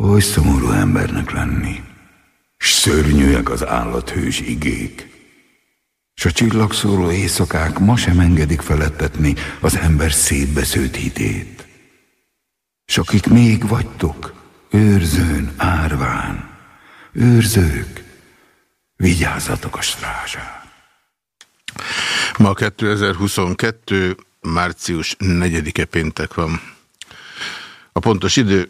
Oly szomorú embernek lenni, s szörnyűek az állathős igék, s a csillagszóló éjszakák ma sem engedik felettetni az ember szétbesződt hitét. S akik még vagytok, őrzőn, árván, őrzők, vigyázzatok a strázsán. Ma 2022. március 4-e péntek van. A pontos idő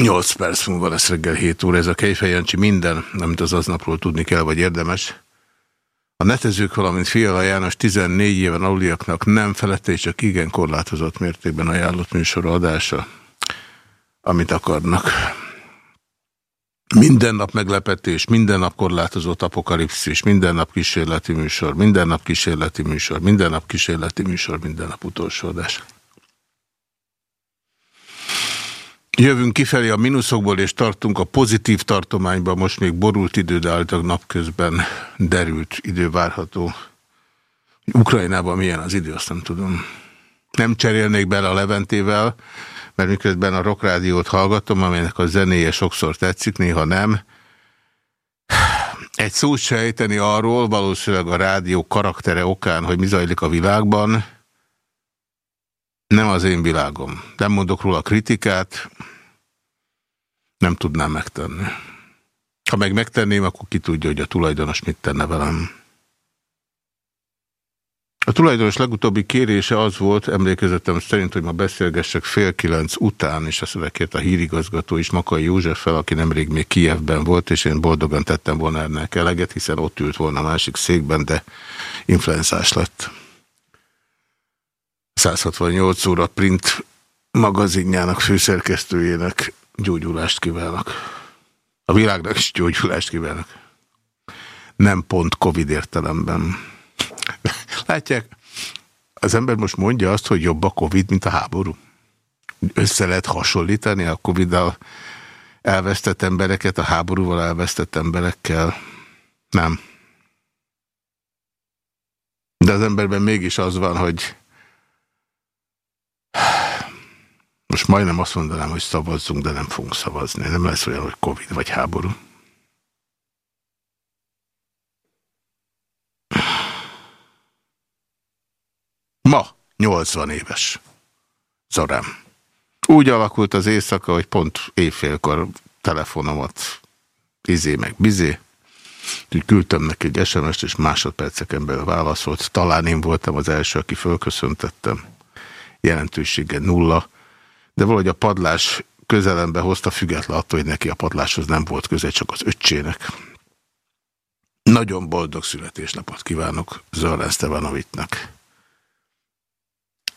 8 perc múlva lesz reggel 7 óra. Ez a Kejfej Jancsi minden, amit az aznapról tudni kell, vagy érdemes. A netezők, valamint Fiala János 14 éven aluliaknak nem felette csak igen korlátozott mértékben ajánlott műsor adása, amit akarnak. Minden nap meglepetés, minden nap korlátozott apokalipszis, minden nap kísérleti műsor, minden nap kísérleti műsor, minden nap kísérleti műsor, minden nap utolsó adás. Jövünk kifelé a mínuszokból, és tartunk a pozitív tartományban. Most még borult idő, de állítólag napközben derült idő várható. Ukrajnában milyen az idő, azt nem tudom. Nem cserélnék bele a Leventével, mert miközben a rockrádiót hallgatom, amelynek a zenéje sokszor tetszik, néha nem. Egy szót sejteni arról, valószínűleg a rádió karaktere okán, hogy mi zajlik a világban, nem az én világom. Nem mondok róla kritikát, nem tudnám megtenni. Ha meg megtenném, akkor ki tudja, hogy a tulajdonos mit tenne velem. A tulajdonos legutóbbi kérése az volt, emlékezetem szerint, hogy ma beszélgessek fél kilenc után, és azt kért a hírigazgató is, Makai József fel, aki nemrég még Kijevben volt, és én boldogan tettem volna ennek eleget, hiszen ott ült volna a másik székben, de influenzás lett. 168 óra print magazinjának főszerkesztőjének gyógyulást kívánok. A világnak is gyógyulást kívánok. Nem pont Covid értelemben. Látják, az ember most mondja azt, hogy jobb a Covid, mint a háború. Össze lehet hasonlítani a Covid-dal elvesztett embereket a háborúval elvesztett emberekkel. Nem. De az emberben mégis az van, hogy most majdnem azt mondanám, hogy szavazzunk, de nem fogunk szavazni. Nem lesz olyan, hogy Covid vagy háború. Ma 80 éves. Zorám. Úgy alakult az éjszaka, hogy pont éjfélkor telefonomat izé meg bizé. Úgy küldtem neki egy SMS-t, és másodperceken belül válaszolt. Talán én voltam az első, aki fölköszöntettem. Jelentősége nulla. De valahogy a padlás közelembe hozta, független attól, hogy neki a padláshoz nem volt köze, csak az öccsének. Nagyon boldog születésnapot kívánok Zoran Stevanovitnak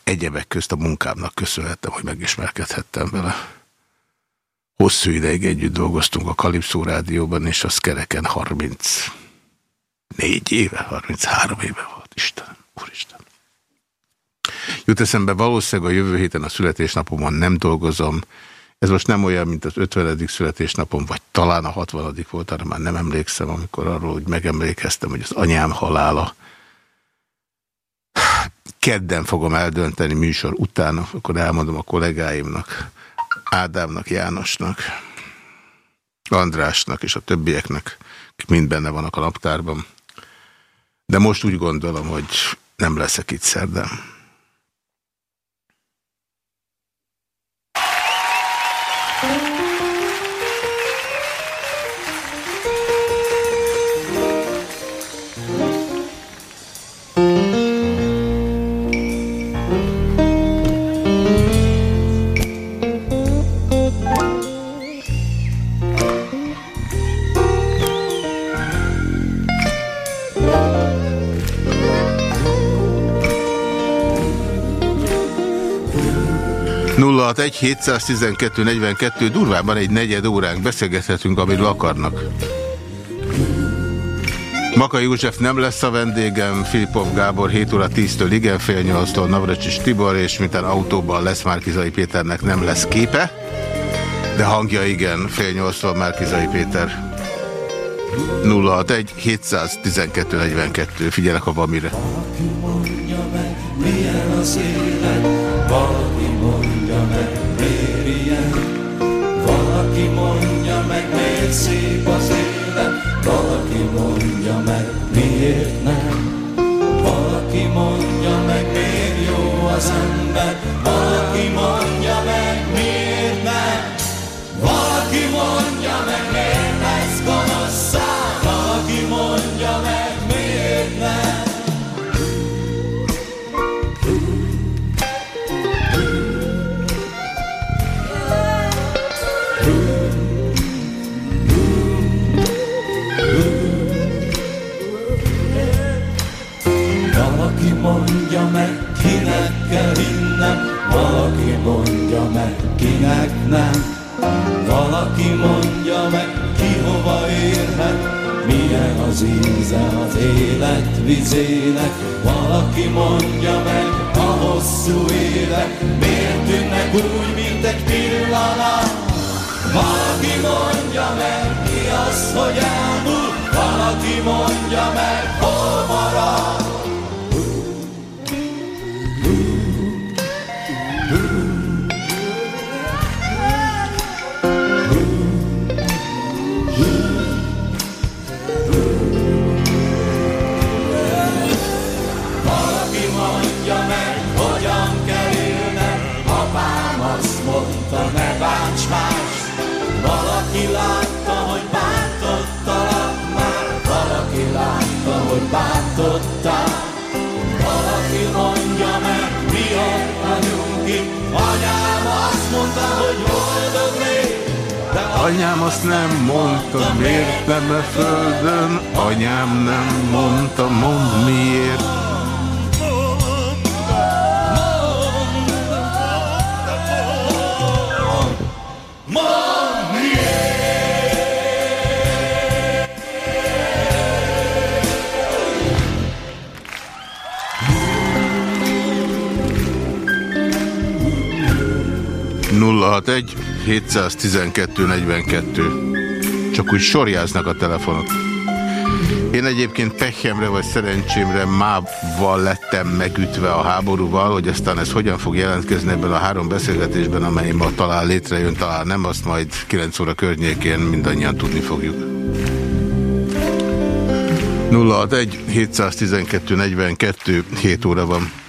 egyebek közt a munkámnak köszönhettem, hogy megismerkedhettem vele. Hosszú ideig együtt dolgoztunk a Kalipszó rádióban, és az kereken 34 éve, 33 éve volt, Istenem, Úristen. Jut eszembe, valószínűleg a jövő héten a születésnapomon nem dolgozom. Ez most nem olyan, mint az 50. születésnapom, vagy talán a 60. volt, arra már nem emlékszem, amikor arról hogy megemlékeztem, hogy az anyám halála kedden fogom eldönteni műsor után, akkor elmondom a kollégáimnak, Ádámnak, Jánosnak, Andrásnak és a többieknek, akik mind benne vannak a naptárban. De most úgy gondolom, hogy nem leszek itt szerdán. 061 712 42 durvában egy negyed óránk beszélgethetünk, amiről akarnak. Maka József nem lesz a vendégem, Filipov Gábor 7 óra 10-től igen, fél 8-tól Navracsis Tibor, és mintán autóban lesz Márkizai Péternek nem lesz képe, de hangja igen, fél 8-tól Márkizai Péter. 061 712 42. Figyelek, ha van mire. Valaki mondja meg, milyen az élet, valaki meg, miért ilyen, valaki mondja meg, miért szép az élet, valaki mondja meg, miért nem, valaki mondja meg, miért jó az ember, valaki mondja mondja meg, kinek kell hinnem, valaki mondja meg, kinek nem. Valaki mondja meg, ki hova érhet, milyen az íze az élet vizének, valaki mondja meg a hosszú évek, miért tűnnek úgy, mint egy pillanat. Valaki mondja meg, mi az, hogy elmúl, valaki mondja meg, hol marad. Anyám azt nem mondta, miért nem a földön. Anyám nem mondta, mond miért. 061 712 42. Csak úgy sorjáznak a telefonok. Én egyébként pehemre vagy szerencsémre mával lettem megütve a háborúval, hogy aztán ez hogyan fog jelentkezni ebben a három beszélgetésben, amely ma talán létrejön, talán nem, azt majd 9 óra környékén mindannyian tudni fogjuk. 061 712 42 7 óra van.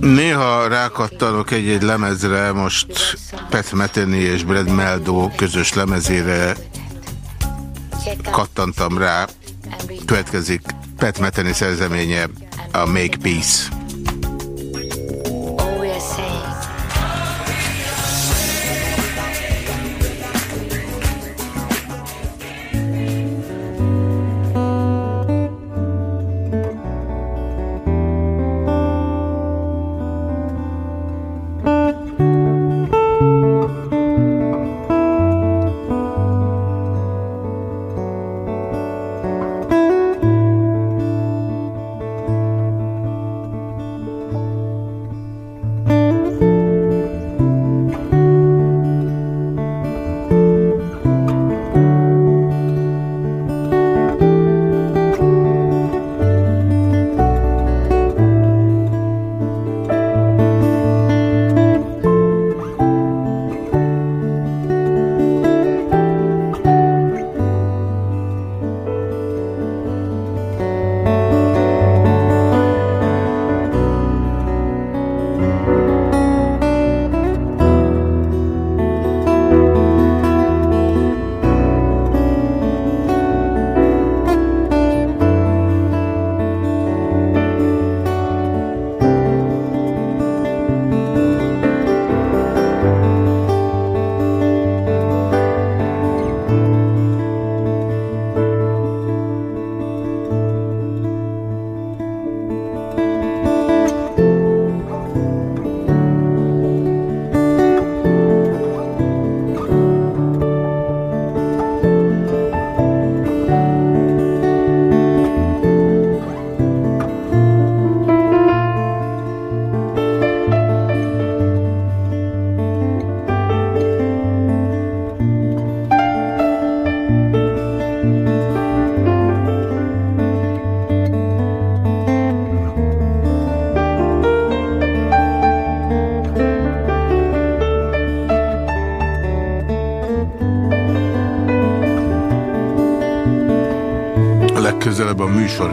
Néha rákattanok egy-egy lemezre, most Pat Metheny és Brad Meldo közös lemezére kattantam rá. Következik Pat Metheny szerzeménye, a Make Peace.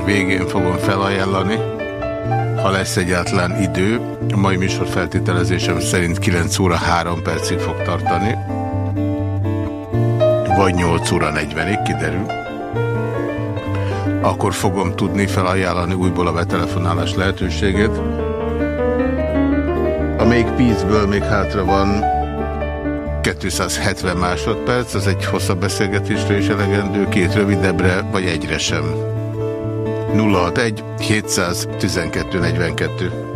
Végén fogom felajánlani, ha lesz egyáltalán idő. A mai műsor feltételezésem szerint 9 óra 3 percig fog tartani. Vagy 8 óra 40-ig, kiderül. Akkor fogom tudni felajánlani újból a betelefonálás lehetőségét. A Make Peace-ből még hátra van 270 másodperc, az egy hosszabb beszélgetésre is elegendő, két rövidebbre, vagy egyre sem. 061 712 42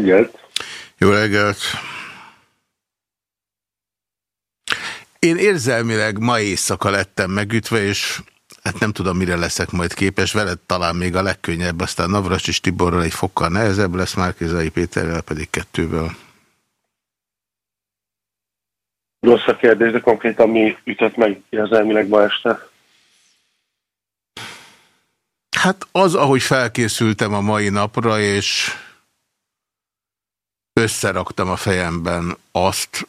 reggelt! Jó reggelt! Én érzelmileg ma éjszaka lettem megütve, és hát nem tudom, mire leszek majd képes. Veled talán még a legkönnyebb, aztán Navras és Tiborral egy fokkal nehezebb lesz, Márkizai Péterrel pedig kettőből. Rossz a kérdés, de konkrétan mi ütött meg érzelmileg ma este? Hát az, ahogy felkészültem a mai napra, és összeraktam a fejemben azt,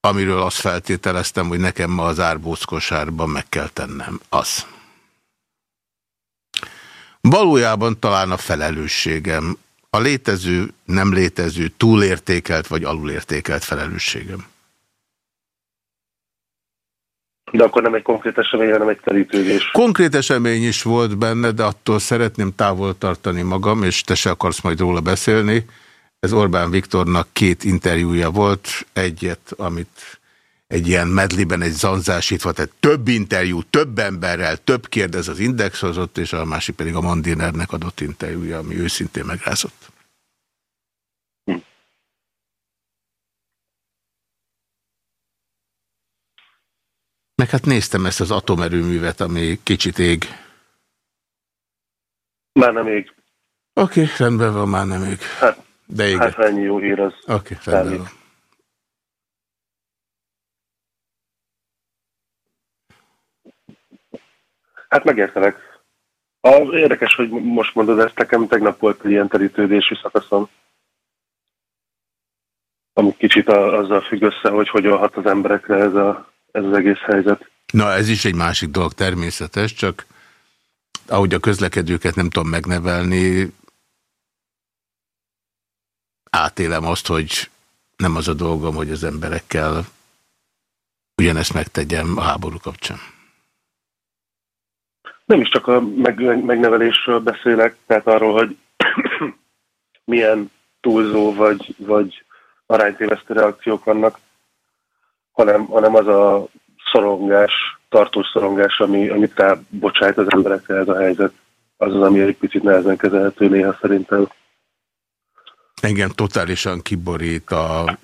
amiről azt feltételeztem, hogy nekem ma az árbózkosárban meg kell tennem. Az. Valójában talán a felelősségem. A létező, nem létező, túlértékelt vagy alulértékelt felelősségem. De akkor nem egy konkrét esemény, hanem egy terítődés. Konkrét esemény is volt benne, de attól szeretném távol tartani magam, és te se akarsz majd róla beszélni. Ez Orbán Viktornak két interjúja volt, egyet, amit egy ilyen medliben egy zanzásítva, tehát több interjú, több emberrel, több kérdez az Index hozott, és a másik pedig a Mandinernek adott interjúja, ami őszintén megrázott. Hm. Meg hát néztem ezt az atomerőművet, ami kicsit ég. Már nem ég. Oké, okay, rendben van, már nem ég. Hát, De éget. hát ennyi jó hír az. Oké, okay, rendben van. Hát megértelek. A, érdekes, hogy most mondod ezt, nekem tegnap volt egy ilyen terítődési szakaszom, ami kicsit a, azzal függ össze, hogy hogyan hat az emberekre ez, a, ez az egész helyzet. Na, ez is egy másik dolog természetes, csak ahogy a közlekedőket nem tudom megnevelni, átélem azt, hogy nem az a dolgom, hogy az emberekkel ugyanezt megtegyem a háború kapcsán. Nem is csak a meg, megnevelésről beszélek, tehát arról, hogy milyen túlzó vagy, vagy aránytévesztő reakciók vannak, hanem, hanem az a szorongás, tartós szorongás, ami, amit te bocsájt az emberekre ez a helyzet. Az az, ami egy picit nehezen kezelhető néha szerintem. Engem totálisan kiborít a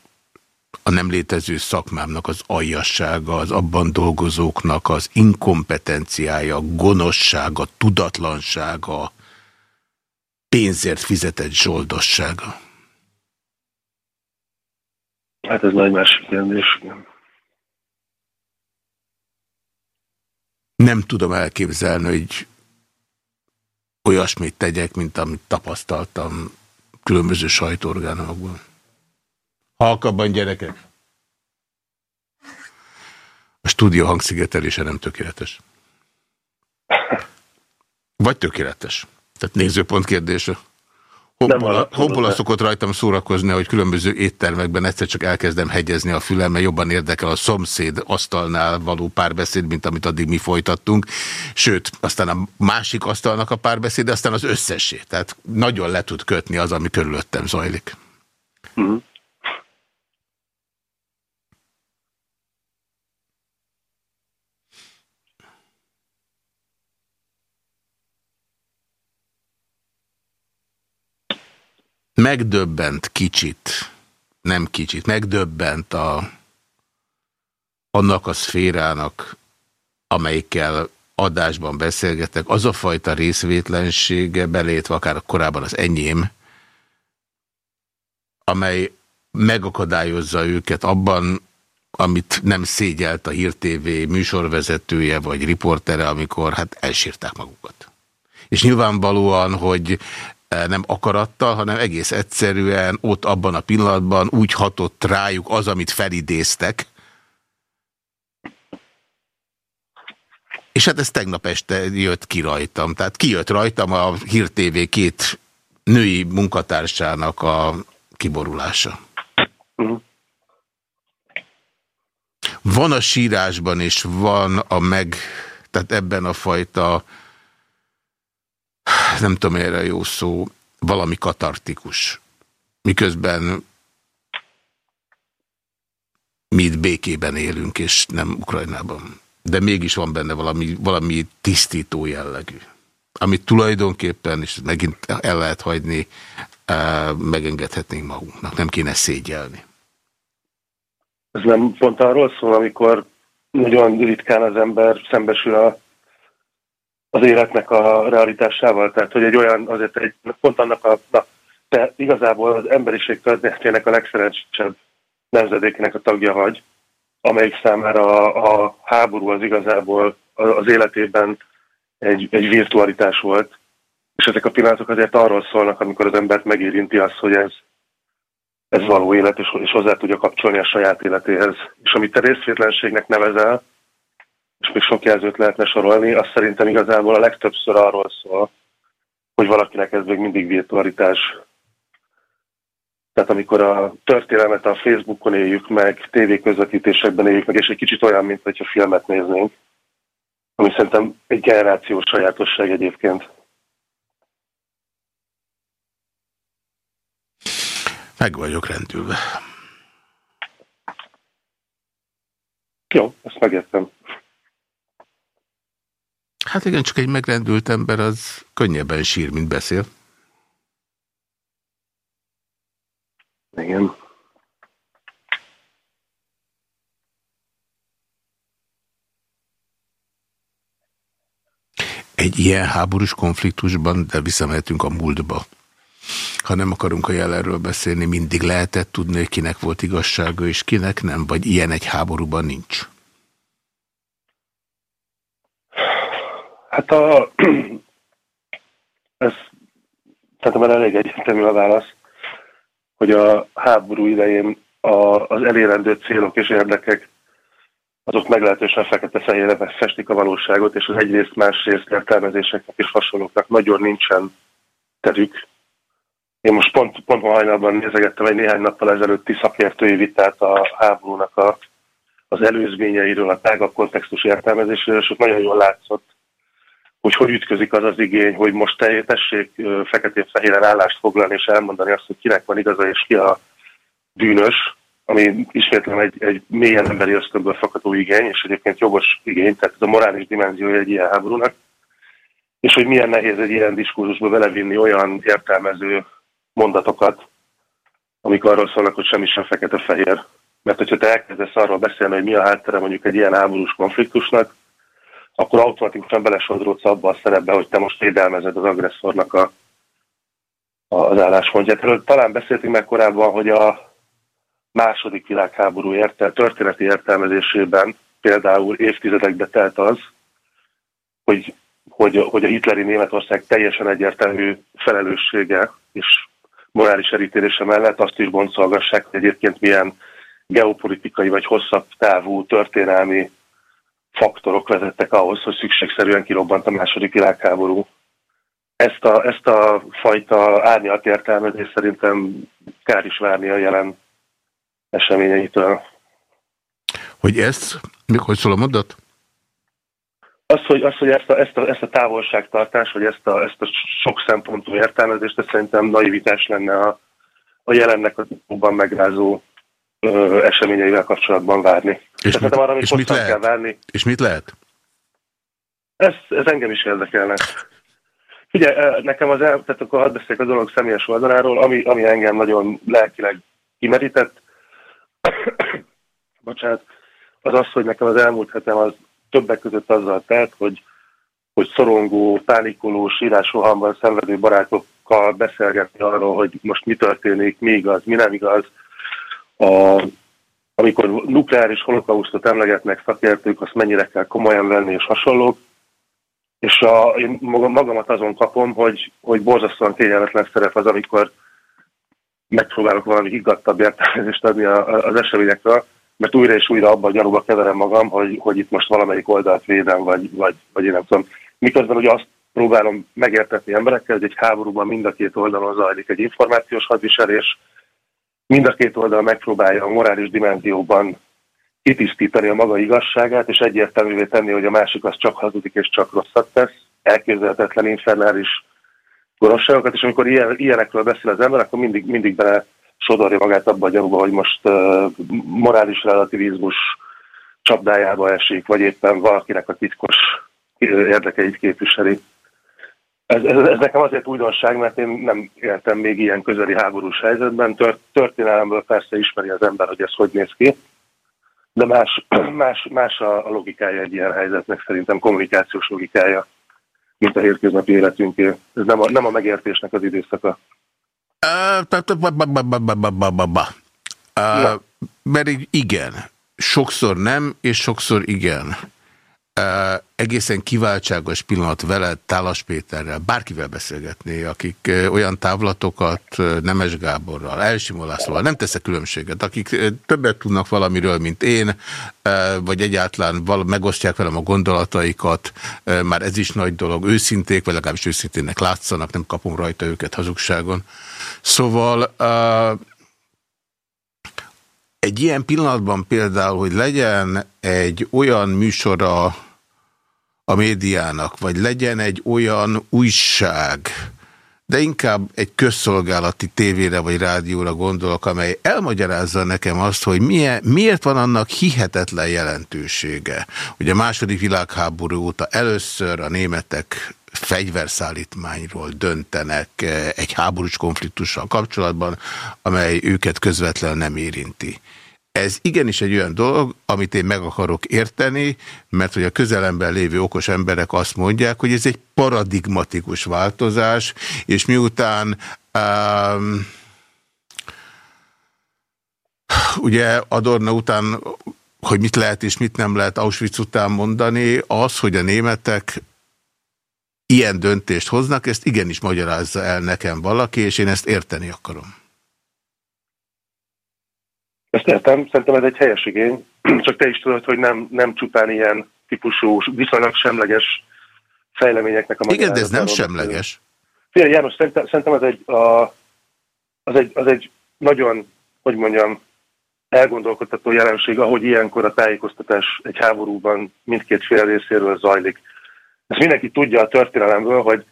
a nem létező szakmámnak az aljassága, az abban dolgozóknak az inkompetenciája, gonoszsága, tudatlansága, pénzért fizetett zsoldossága. Hát ez nagy másik kérdés. Nem tudom elképzelni, hogy olyasmit tegyek, mint amit tapasztaltam különböző sajtóorgánokban. Halkabban gyerekek. A stúdió hangszigetelése nem tökéletes. Vagy tökéletes. Tehát nézőpont kérdése. Honpola szokott rajtam szórakozni, hogy különböző éttermekben egyszer csak elkezdem hegyezni a fülem, mert jobban érdekel a szomszéd asztalnál való párbeszéd, mint amit addig mi folytattunk. Sőt, aztán a másik asztalnak a párbeszéd, aztán az összesé. Tehát nagyon le tud kötni az, ami körülöttem zajlik. Uh megdöbbent kicsit, nem kicsit, megdöbbent a, annak a szférának, amelyikkel adásban beszélgetek, az a fajta részvétlensége, belétve akár korábban az enyém, amely megakadályozza őket abban, amit nem szégyelt a Hír TV műsorvezetője vagy riportere, amikor hát elsírták magukat. És nyilvánvalóan, hogy nem akarattal, hanem egész egyszerűen ott abban a pillanatban úgy hatott rájuk az, amit felidéztek. És hát ez tegnap este jött ki rajtam. Tehát kijött rajtam a Hír TV két női munkatársának a kiborulása. Van a sírásban, és van a meg, tehát ebben a fajta nem tudom erre jó szó, valami katartikus. Miközben mi itt békében élünk, és nem Ukrajnában. De mégis van benne valami, valami tisztító jellegű. Amit tulajdonképpen, és megint el lehet hagyni megengedhetnénk magunknak, nem kéne szégyelni. Ez nem pont arról szól, amikor nagyon ritkán az ember szembesül a, az életnek a realitásával, tehát hogy egy olyan, azért egy, pont annak a, na, te igazából az emberiség történetének a legszerencsésebb nemzedékének a tagja vagy, amelyik számára a, a háború az igazából az életében egy, egy virtualitás volt, és ezek a pillanatok azért arról szólnak, amikor az embert megérinti az, hogy ez, ez való élet, és, és hozzá tudja kapcsolni a saját életéhez. És amit te részvétlenségnek nevezel, és még sok jelzőt lehetne sorolni, az szerintem igazából a legtöbbször arról szól, hogy valakinek ez még mindig virtualitás. Tehát amikor a történelmet a Facebookon éljük meg, tévéközvetítésekben éljük meg, és egy kicsit olyan, mint hogyha filmet néznénk, ami szerintem egy generációs sajátosság egyébként. Meg vagyok rendülve. Jó, ezt megértem. Hát igen, csak egy megrendült ember az könnyebben sír, mint beszél. Igen. Egy ilyen háborús konfliktusban, de visszamehetünk a múltba. Ha nem akarunk a jelenről beszélni, mindig lehetett tudni, hogy kinek volt igazsága, és kinek nem, vagy ilyen egy háborúban nincs. Hát a... Ez már elég egyértelmű a válasz, hogy a háború idején a, az elérendő célok és érdekek azok meglehetősen fekete-fehérre festik a valóságot, és az egyrészt másrészt értelmezéseknek és hasonlóknak nagyon nincsen terük. Én most pont, pont ma hajnalban nézegettem egy néhány nappal ezelőtti szakértői vitát a háborúnak a, az előzményeiről, a tágabb kontextus értelmezéséről, és ott nagyon jól látszott, hogy hogy ütközik az az igény, hogy most te, tessék feketén-fehéren állást foglalni és elmondani azt, hogy kinek van igaza és ki a bűnös, ami ismétlem egy, egy mélyen emberi ösztönből fakadó igény, és egyébként jogos igény, tehát ez a morális dimenziója egy ilyen háborúnak, és hogy milyen nehéz egy ilyen diskurzusba belevinni olyan értelmező mondatokat, amik arról szólnak, hogy semmi sem fekete-fehér. Mert hogyha te elkezdesz arról beszélni, hogy mi a háttere mondjuk egy ilyen háborús konfliktusnak, akkor automatikusan belesodródsz abba a szerepbe, hogy te most védelmezed az agresszornak a, a, az álláspontját. Erről talán beszéltünk meg korábban, hogy a második világháború értel, történeti értelmezésében például évtizedekbe telt az, hogy, hogy, hogy a hitleri Németország teljesen egyértelmű felelőssége és morális elítélése mellett azt is boncolgassák, hogy egyébként milyen geopolitikai vagy hosszabb távú történelmi faktorok vezettek ahhoz, hogy szükségszerűen kirobbant a második világháború. Ezt a, ezt a fajta árnyalt értelmezést szerintem kár is várni a jelen eseményeitől. Hogy ezt, mikor szól a mondat? Az, hogy, az, hogy ezt, a, ezt, a, ezt a távolságtartás, vagy ezt a, ezt a sok szempontú értelmezést, ez szerintem naivitás lenne a, a jelennek a jobban megrázó ö, eseményeivel kapcsolatban várni. És, mit, arra, és mit lehet? Kell várni. És mit lehet? Ez, ez engem is érdekelne. Ugye, nekem az el, tehát akkor hadd beszéljek a dolog személyes oldaláról, ami, ami engem nagyon lelkileg kimerített, bocsánat, az az, hogy nekem az elmúlt hetem az többek között azzal telt, hogy, hogy szorongó, pánikoló, sírásrohamban szenvedő barátokkal beszélgetni arról, hogy most mi történik, mi igaz, mi nem igaz. A, amikor nukleáris holokausztot emlegetnek szakértők, azt mennyire kell komolyan venni és hasonlók. És a, én magamat azon kapom, hogy, hogy borzasztóan kényelmetlen szerep az, amikor megpróbálok valami higgadtabb értelmezést adni az eseményekről, mert újra és újra abban a gyanúba keverem magam, hogy, hogy itt most valamelyik oldalt védem, vagy, vagy, vagy én nem tudom. Miközben ugye azt próbálom megértetni emberekkel, hogy egy háborúban mind a két oldalon zajlik egy információs hadviselés, mind a két oldal megpróbálja a morális dimenzióban kitisztítani a maga igazságát, és egyértelművé tenni, hogy a másik az csak hazudik és csak rosszat tesz, elképzelhetetlen infernális gonoszságokat, és amikor ilyen, ilyenekről beszél az ember, akkor mindig, mindig bele sodorja magát abba a gyanúba, hogy most uh, morális relativizmus csapdájába esik, vagy éppen valakinek a titkos érdekeit képviseli. Ez, ez, ez nekem azért újdonság, mert én nem éltem még ilyen közeli háborús helyzetben. Tört, történelemből persze ismeri az ember, hogy ez hogy néz ki, de más, más, más a, a logikája egy ilyen helyzetnek, szerintem kommunikációs logikája, mint a hétköznapi életünké. Ez nem a, nem a megértésnek az időszaka. Mert igen, sokszor nem, és sokszor igen egészen kiváltságos pillanat veled, Tálas Péterrel, bárkivel beszélgetni, akik olyan távlatokat Nemes Gáborral, Elsimolászóval, nem teszek különbséget, akik többet tudnak valamiről, mint én, vagy egyáltalán megosztják velem a gondolataikat, már ez is nagy dolog, őszinték, vagy legalábbis őszintének látszanak, nem kapom rajta őket hazugságon. Szóval egy ilyen pillanatban például, hogy legyen egy olyan műsora, a médiának, vagy legyen egy olyan újság, de inkább egy közszolgálati tévére vagy rádióra gondolok, amely elmagyarázza nekem azt, hogy milyen, miért van annak hihetetlen jelentősége. Ugye a második világháború óta először a németek fegyverszállítmányról döntenek egy háborús konfliktussal kapcsolatban, amely őket közvetlenül nem érinti. Ez igenis egy olyan dolog, amit én meg akarok érteni, mert hogy a közelemben lévő okos emberek azt mondják, hogy ez egy paradigmatikus változás, és miután um, ugye Adorna után, hogy mit lehet és mit nem lehet Auschwitz után mondani, az, hogy a németek ilyen döntést hoznak, ezt igenis magyarázza el nekem valaki, és én ezt érteni akarom. Ezt értem, szerintem ez egy helyes igény, csak te is tudod, hogy nem, nem csupán ilyen típusú, viszonylag semleges fejleményeknek a Igen, de ez nem semleges. Figyelj, János, szerintem, szerintem az, egy, a, az, egy, az egy nagyon, hogy mondjam, elgondolkodtató jelenség, ahogy ilyenkor a tájékoztatás egy háborúban mindkét fél részéről zajlik. Ezt mindenki tudja a történelemből, hogy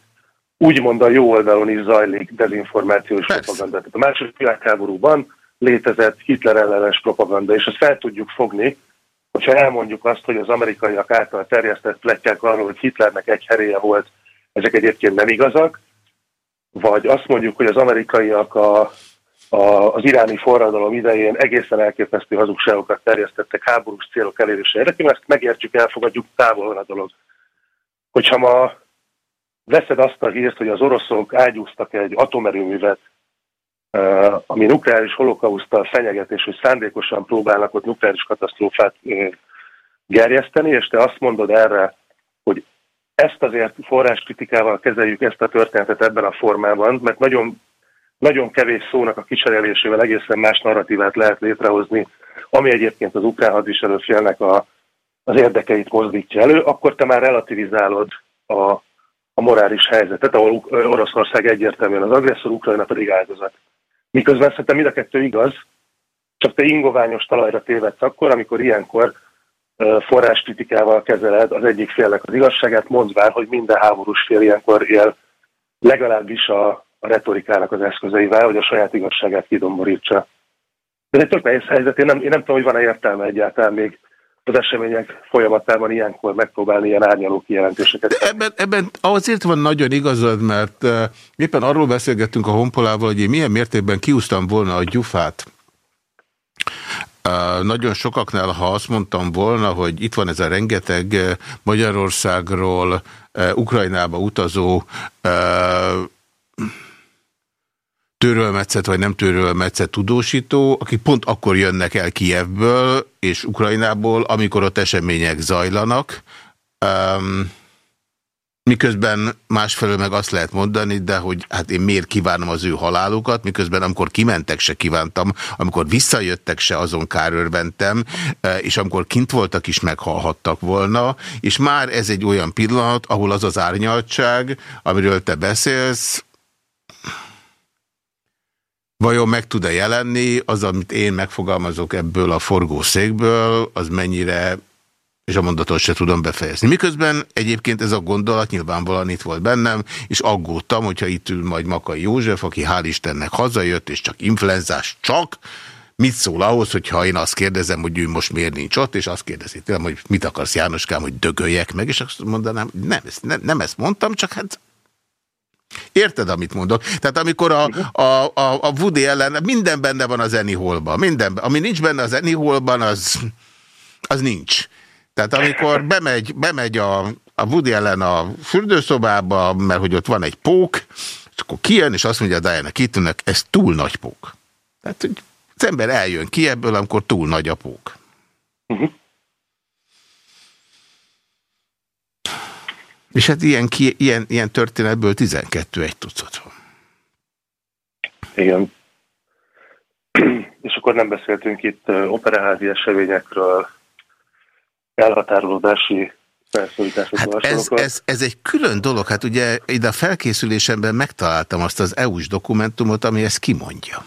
úgymond a jó oldalon is zajlik dezinformációs propaganda. Tehát a második világháborúban létezett Hitler ellenes propaganda, és ezt fel tudjuk fogni, hogyha elmondjuk azt, hogy az amerikaiak által terjesztett plettyák arról, hogy Hitlernek egy heréje volt, ezek egyébként nem igazak, vagy azt mondjuk, hogy az amerikaiak a, a, az iráni forradalom idején egészen elképesztő hazugságokat terjesztettek háborús célok elérése érdekében, ezt megértjük, elfogadjuk, távol van a dolog. Hogyha ma veszed azt a hírt, hogy az oroszok ágyúztak egy atomerőművet ami nukleáris holokausztal fenyeget, és hogy szándékosan próbálnak ott nukleáris katasztrófát gerjeszteni, és te azt mondod erre, hogy ezt azért forráskritikával kezeljük ezt a történetet ebben a formában, mert nagyon, nagyon kevés szónak a kicserélésével egészen más narratívát lehet létrehozni, ami egyébként az ukrán hadviselőfélnek a, az érdekeit mozdítja elő, akkor te már relativizálod a, a morális helyzetet, ahol Oroszország egyértelműen az agresszor, Ukrajna pedig áldozat. Miközben szerintem mind a kettő igaz, csak te ingoványos talajra tévedsz akkor, amikor ilyenkor forráskritikával kezeled az egyik félnek az igazságát, mondván, hogy minden háborús fél ilyenkor él legalábbis a, a retorikának az eszközeivel, hogy a saját igazságát kidomborítsa. Ez egy tök nehéz helyzet, én nem, én nem tudom, hogy van-e értelme egyáltalán még az események folyamatában ilyenkor megpróbálni ilyen árnyaló kijelentéseket. De ebben, ebben azért van nagyon igazad, mert uh, éppen arról beszélgettünk a honpolával, hogy én milyen mértékben kiúztam volna a gyufát. Uh, nagyon sokaknál, ha azt mondtam volna, hogy itt van ez a rengeteg uh, Magyarországról Ukrajnába utazó törölmetszet vagy nem törölmetszet tudósító, akik pont akkor jönnek el Kievből és Ukrajnából, amikor ott események zajlanak. Um, miközben másfelől meg azt lehet mondani, de hogy hát én miért kívánom az ő halálukat, miközben amikor kimentek se kívántam, amikor visszajöttek se azon kárőrbentem, és amikor kint voltak is meghalhattak volna, és már ez egy olyan pillanat, ahol az az árnyaltság, amiről te beszélsz, Vajon meg tud-e jelenni, az, amit én megfogalmazok ebből a forgószékből, az mennyire, és a mondatot se tudom befejezni. Miközben egyébként ez a gondolat nyilvánvalóan itt volt bennem, és aggódtam, hogyha itt ül majd Makai József, aki hál' Istennek hazajött, és csak influenzás csak, mit szól ahhoz, hogyha én azt kérdezem, hogy ő most miért nincs ott, és azt kérdezi tőlem, hogy mit akarsz Jánoskám, hogy dögöljek meg, és azt mondanám, nem, nem, nem ezt mondtam, csak hát Érted, amit mondok? Tehát amikor a, a, a, a Woody ellen, minden benne van az Annie Hallban, minden, ami nincs benne az Annie Hallban, az, az nincs. Tehát amikor bemegy, bemegy a, a Woody ellen a fürdőszobába, mert hogy ott van egy pók, és akkor kijön, és azt mondja a Diana Kittennek, ez túl nagy pók. Tehát, hogy az ember eljön ki ebből, amikor túl nagy a pók. Uh -huh. És hát ilyen, ki, ilyen, ilyen történetből 12 egy tucat van. Igen. És akkor nem beszéltünk itt operaházi eseményekről, elhatárolódási Hát ez, ez, ez egy külön dolog. Hát ugye ide a felkészülésemben megtaláltam azt az EU-s dokumentumot, ami ezt kimondja.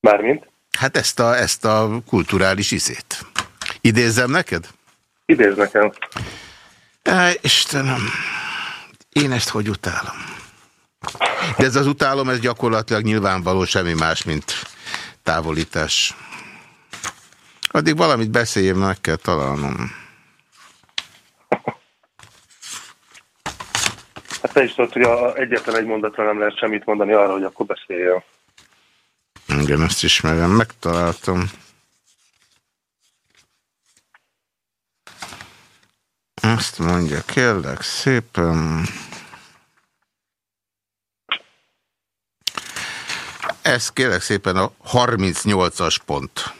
Mármint? Hát ezt a, ezt a kulturális izét. Idézzem neked? Idézz nekem. Istenem, én ezt hogy utálom? De ez az utálom, ez gyakorlatilag nyilvánvaló semmi más, mint távolítás. Addig valamit beszéljem, meg kell találnom. Hát te is tudod, hogy egyetlen egy mondatra nem lehet semmit mondani arra, hogy akkor beszéljen. Igen, ezt ismerem, megtaláltam. Azt mondja, kérlek szépen... Ez kérlek szépen a 38-as pont.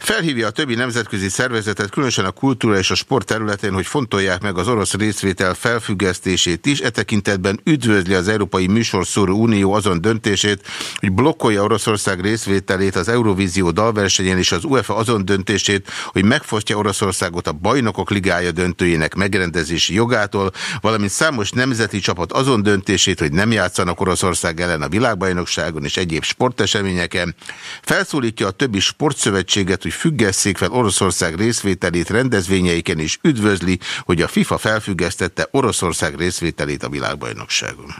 Felhívja a többi nemzetközi szervezetet, különösen a kultúra és a sport területén, hogy fontolják meg az orosz részvétel felfüggesztését is. E tekintetben üdvözli az Európai Műsorszóró Unió azon döntését, hogy blokkolja Oroszország részvételét az Eurovízió dalversenyen és az UEFA azon döntését, hogy megfosztja Oroszországot a Bajnokok Ligája döntőjének megrendezési jogától, valamint számos nemzeti csapat azon döntését, hogy nem játszanak Oroszország ellen a világbajnokságon és egyéb sporteseményeken. Felszólítja a többi sportszövetséget, hogy függesszék fel Oroszország részvételét rendezvényeiken, és üdvözli, hogy a FIFA felfüggesztette Oroszország részvételét a világbajnokságon.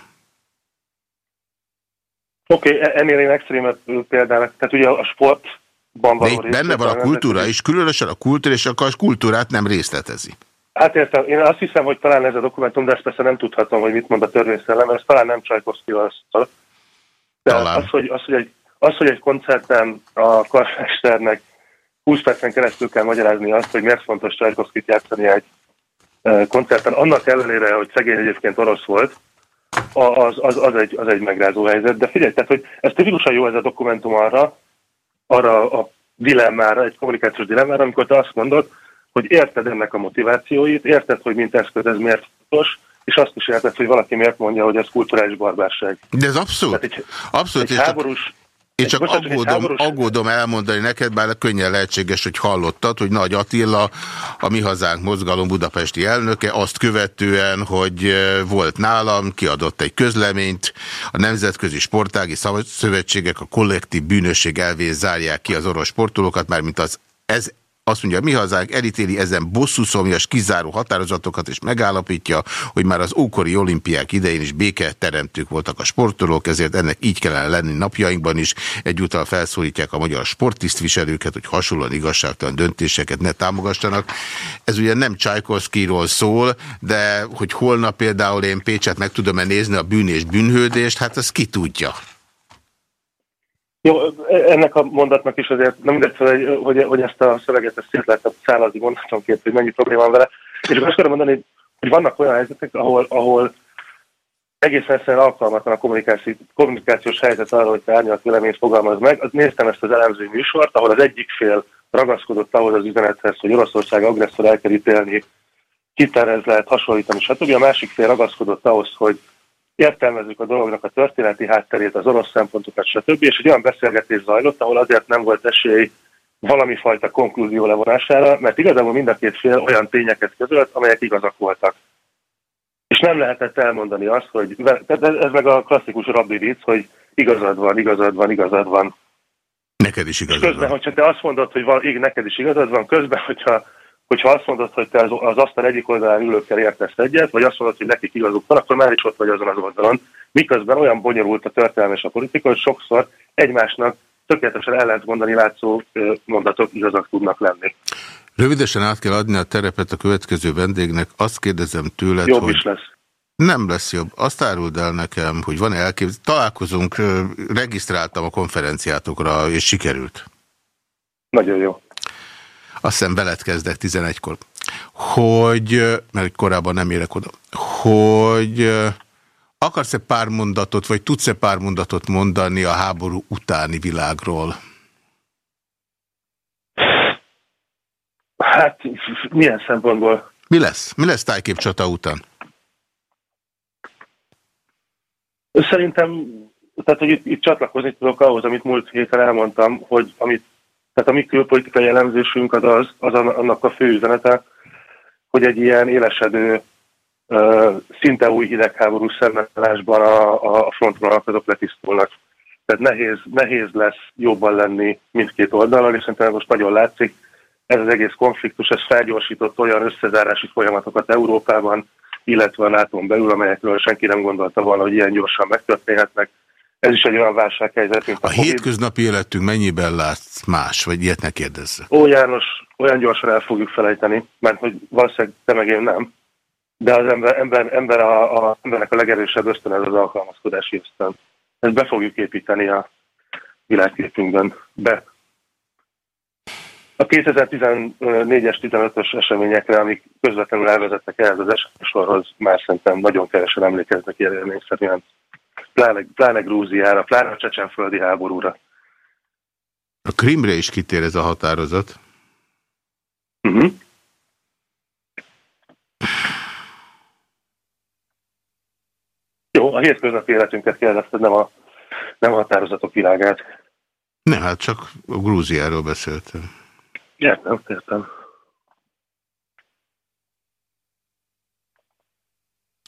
Oké, okay, e- ennél én extrémebb példának, tehát ugye a sportban való benne van a kultúra is, különösen a kultúra, és a kultúrát nem részletezi. Hát értem, én azt hiszem, hogy talán ez a dokumentum, de ezt persze nem tudhatom, hogy mit mond a törvényszellem, ez talán nem Csajkoszkival szól. De talán. az, hogy, az, hogy egy, az, hogy egy koncerten a karmesternek 20 percen keresztül kell magyarázni azt, hogy miért fontos Csajkovszkit játszani egy koncerten, annak ellenére, hogy szegény egyébként orosz volt, az, az, az, egy, az egy megrázó helyzet. De figyelj, tehát, hogy ez tipikusan jó ez a dokumentum arra, arra a dilemmára, egy kommunikációs dilemmára, amikor te azt mondod, hogy érted ennek a motivációit, érted, hogy mint eszköz ez miért fontos, és azt is érted, hogy valaki miért mondja, hogy ez kulturális barbárság. De ez abszolút. Tehát egy, abszolút. Egy háborús, én csak aggódom, aggódom elmondani neked, bár könnyen lehetséges, hogy hallottad, hogy Nagy Attila, a Mi Hazánk mozgalom budapesti elnöke, azt követően, hogy volt nálam, kiadott egy közleményt, a Nemzetközi Sportági Szövetségek a kollektív bűnösség elvén zárják ki az orosz sportolókat, már mint az ez azt mondja, mi hazánk elítéli ezen bosszúszomjas kizáró határozatokat, és megállapítja, hogy már az ókori olimpiák idején is béketeremtők voltak a sportolók, ezért ennek így kellene lenni napjainkban is. Egyúttal felszólítják a magyar sporttisztviselőket, hogy hasonlóan igazságtalan döntéseket ne támogassanak. Ez ugye nem Csajkovszkiról szól, de hogy holnap például én Pécset meg tudom-e nézni a bűn és bűnhődést, hát ez ki tudja. Jó, ennek a mondatnak is azért nem mindegy, hogy, hogy, hogy ezt a szöveget ezt szét lehet szállazni mondatonként, hogy mennyi probléma van vele. És azt akarom mondani, hogy vannak olyan helyzetek, ahol, ahol egészen egyszerűen alkalmatlan a kommunikációs, helyzet arra, hogy te árnyalt véleményt fogalmaz meg. Néztem ezt az elemző műsort, ahol az egyik fél ragaszkodott ahhoz az üzenethez, hogy Oroszország agresszor el kell ítélni, kiterhez lehet hasonlítani, stb. A másik fél ragaszkodott ahhoz, hogy értelmezzük a dolognak a történeti hátterét, az orosz szempontokat, stb. És egy olyan beszélgetés zajlott, ahol azért nem volt esély valami fajta konklúzió levonására, mert igazából mind a két fél olyan tényeket közölt, amelyek igazak voltak. És nem lehetett elmondani azt, hogy ez meg a klasszikus rabbi vicc, hogy igazad van, igazad van, igazad van. Neked is igazad közben, van. hogyha te azt mondod, hogy val, igen, neked is igazad van, közben, hogyha hogyha azt mondod, hogy te az, asztal egyik oldalán ülőkkel értesz egyet, vagy azt mondod, hogy nekik igazuk van, akkor már is ott vagy azon az oldalon. Miközben olyan bonyolult a történelme és a politika, hogy sokszor egymásnak tökéletesen ellentmondani látszó mondatok igazak tudnak lenni. Rövidesen át kell adni a terepet a következő vendégnek. Azt kérdezem tőled, Jobb hogy... is lesz. Nem lesz jobb. Azt áruld el nekem, hogy van-e elképzelés. Találkozunk, regisztráltam a konferenciátokra, és sikerült. Nagyon jó. Azt hiszem veled kezdek 11-kor. Hogy, mert korábban nem érek oda, hogy akarsz-e pár mondatot, vagy tudsz-e pár mondatot mondani a háború utáni világról? Hát, milyen szempontból? Mi lesz? Mi lesz tájképcsata után? Szerintem, tehát hogy itt, itt csatlakozni tudok ahhoz, amit múlt héten elmondtam, hogy amit, tehát a mi külpolitikai jellemzésünk az, az, az annak a fő üzenete, hogy egy ilyen élesedő, szinte új hidegháború szemmelásban a, a frontvonalak azok letisztulnak. Tehát nehéz, nehéz lesz jobban lenni mindkét oldalon, és szerintem most nagyon látszik, ez az egész konfliktus, ez felgyorsított olyan összezárási folyamatokat Európában, illetve a nato belül, amelyekről senki nem gondolta volna, hogy ilyen gyorsan megtörténhetnek. Ez is egy olyan válsághelyzet, a, a hétköznapi életünk mennyiben látsz más, vagy ilyet ne kérdezze? Ó, János, olyan gyorsan el fogjuk felejteni, mert hogy valószínűleg te meg én nem, de az ember, ember, ember a, a, embernek a legerősebb ösztön ez az alkalmazkodási ösztön. Ezt be fogjuk építeni a világképünkben. Be a 2014-es, 15-ös eseményekre, amik közvetlenül elvezettek ehhez az eseménysorhoz, már szerintem nagyon kevesen emlékeznek élményszerűen. Pláne, pláne Grúziára, pláne a csecsenföldi háborúra. A Krimre is kitér ez a határozat. Uh -huh. Jó, a hétköznapi életünket kérdezted, nem a, nem a határozatok világát. Nem, hát csak a Grúziáról beszéltem. Értem, értem.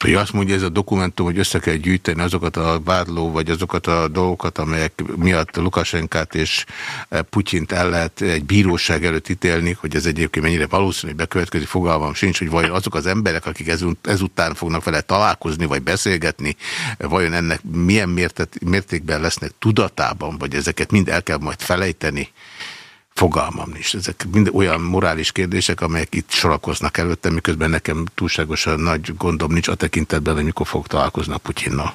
Hogy azt mondja ez a dokumentum, hogy össze kell gyűjteni azokat a vádló, vagy azokat a dolgokat, amelyek miatt Lukasenkát és eh, Putyint el lehet egy bíróság előtt ítélni, hogy ez egyébként mennyire valószínű, hogy bekövetkezik, fogalmam sincs, hogy vajon azok az emberek, akik ezután fognak vele találkozni, vagy beszélgetni, vajon ennek milyen mértékben lesznek tudatában, vagy ezeket mind el kell majd felejteni, Fogalmam is. Ezek mind olyan morális kérdések, amelyek itt sorakoznak előttem, miközben nekem túlságosan nagy gondom nincs a tekintetben, hogy mikor fog találkozni a Putyinnal.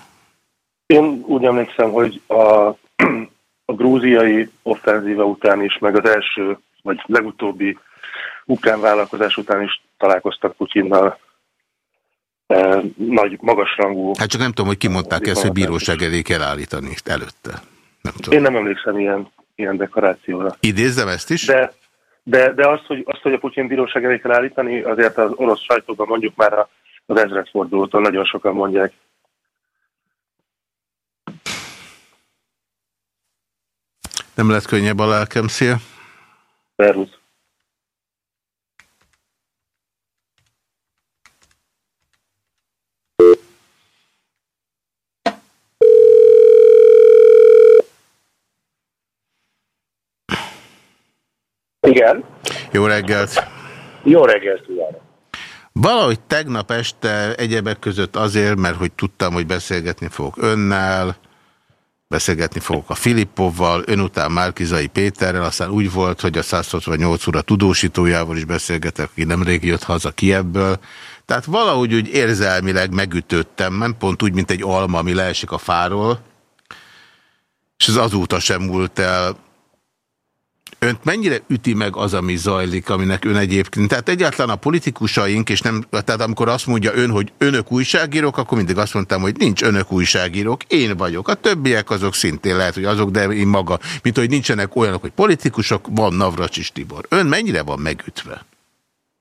Én úgy emlékszem, hogy a, a grúziai offenzíva után is, meg az első, vagy legutóbbi ukrán vállalkozás után is találkoztak Putyinnal e, nagy, magasrangú... Hát csak nem tudom, hogy kimondták ezt, hogy bíróság elé kell állítani előtte. Nem tudom. Én nem emlékszem ilyen ilyen dekorációra. Idézzem ezt is? De, de, de azt, hogy, azt, hogy a Putyin bíróság elé kell állítani, azért az orosz sajtóban mondjuk már az ezredfordulótól nagyon sokan mondják. Nem lett könnyebb a lelkem, szia? Szervusz. Igen. Jó reggelt. Jó reggelt kívánok. Valahogy tegnap este egyebek között azért, mert hogy tudtam, hogy beszélgetni fogok önnel, beszélgetni fogok a Filippovval, ön után Márkizai Péterrel, aztán úgy volt, hogy a 168 óra tudósítójával is beszélgetek, aki nemrég jött haza Kiebből. Tehát valahogy úgy érzelmileg megütöttem, nem pont úgy, mint egy alma, ami leesik a fáról, és ez azóta sem múlt el. Önt mennyire üti meg az, ami zajlik, aminek ön egyébként? Tehát egyáltalán a politikusaink, és nem, tehát amikor azt mondja ön, hogy önök újságírók, akkor mindig azt mondtam, hogy nincs önök újságírók, én vagyok. A többiek azok szintén lehet, hogy azok, de én maga, mint hogy nincsenek olyanok, hogy politikusok, van Navracsis Tibor. Ön mennyire van megütve?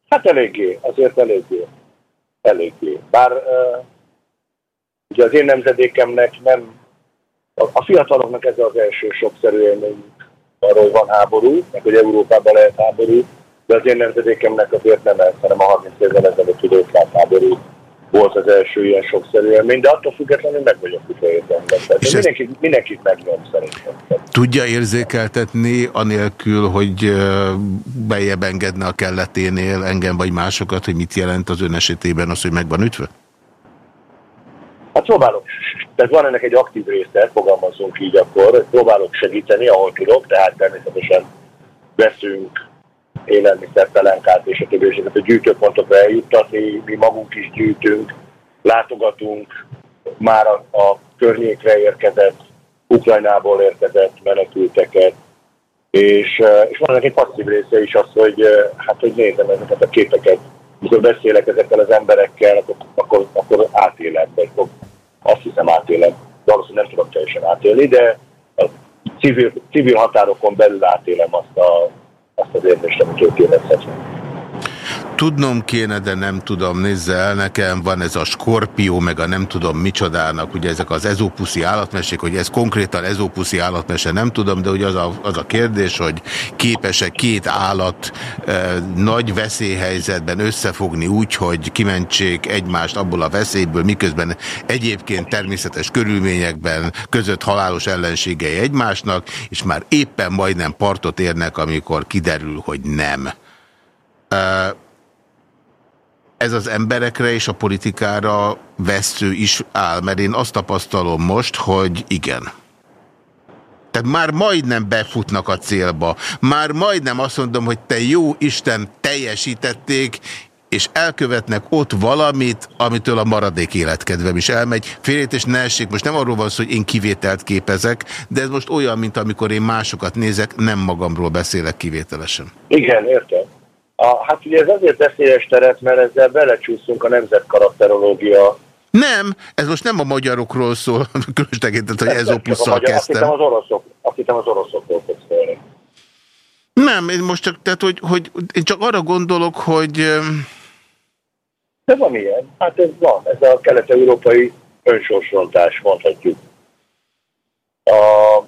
Hát eléggé, azért eléggé. Eléggé. Bár uh, ugye az én nemzedékemnek nem, a, a fiataloknak ez az első sokszerű élmény arról, hogy van háború, meg hogy Európában lehet háború, de az én nemzedékemnek azért nem ez, hanem a 30 évvel ezelőtt időszak háború volt az első ilyen sokszerű élmény, de attól függetlenül meg vagyok kifejezetten. Mindenkit, mindenkit megnyom szerintem. Tudja érzékeltetni, anélkül, hogy bejebb engedne a kelleténél engem vagy másokat, hogy mit jelent az ön esetében az, hogy meg van ütve? Hát próbálok, tehát van ennek egy aktív része, fogalmazunk így akkor, próbálok segíteni, ahol tudok, tehát természetesen veszünk élelmiszer, pelenkát és a többi, és a gyűjtőpontokra eljuttatni, mi magunk is gyűjtünk, látogatunk, már a, a környékre érkezett, Ukrajnából érkezett menekülteket, és, és van egy passzív része is az, hogy hát, hogy nézem ezeket a képeket, mikor beszélek ezekkel az emberekkel, akkor, akkor, akkor átélek, vagy azt hiszem átélek, valószínűleg nem tudok teljesen átélni, de a civil, civil határokon belül átélem azt, a, azt az érzést, amit ők érezhetnek. Tudnom kéne, de nem tudom, nézze el nekem, van ez a skorpió, meg a nem tudom micsodának, ugye ezek az ezópuszi állatmesék, hogy ez konkrétan ezópuszi állatmese, nem tudom, de ugye az a, az a kérdés, hogy képes-e két állat e, nagy veszélyhelyzetben összefogni úgy, hogy kimentsék egymást abból a veszélyből, miközben egyébként természetes körülményekben között halálos ellenségei egymásnak, és már éppen majdnem partot érnek, amikor kiderül, hogy nem. E, ez az emberekre és a politikára vesző is áll, mert én azt tapasztalom most, hogy igen. Tehát már majdnem befutnak a célba. Már majdnem azt mondom, hogy te jó Isten teljesítették, és elkövetnek ott valamit, amitől a maradék életkedvem is elmegy. Félét és ne essék, most nem arról van szó, hogy én kivételt képezek, de ez most olyan, mint amikor én másokat nézek, nem magamról beszélek kivételesen. Igen, értem. A, hát ugye ez azért veszélyes teret, mert ezzel belecsúszunk a nemzetkarakterológia. Nem, ez most nem a magyarokról szól, különös tekintet, hogy ez opusszal kezdtem. Azt az, oroszok, azt az oroszokról szólni. Nem, én most csak, tehát, hogy, hogy én csak arra gondolok, hogy... De van ilyen. Hát ez van. Ez a kelet-európai önsorsrontás, mondhatjuk. A,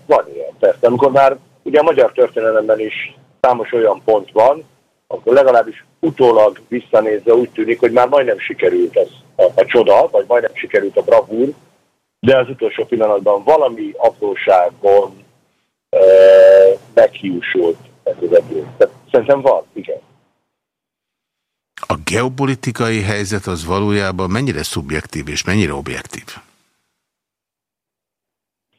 van ilyen, persze. Amikor már ugye a magyar történelemben is számos olyan pont van, akkor legalábbis utólag visszanézve úgy tűnik, hogy már majdnem sikerült ez a, a csoda, vagy majdnem sikerült a bravúr, de az utolsó pillanatban valami apróságon e, meghiúsult ez az egész. Tehát szerintem van, igen. A geopolitikai helyzet az valójában mennyire szubjektív és mennyire objektív?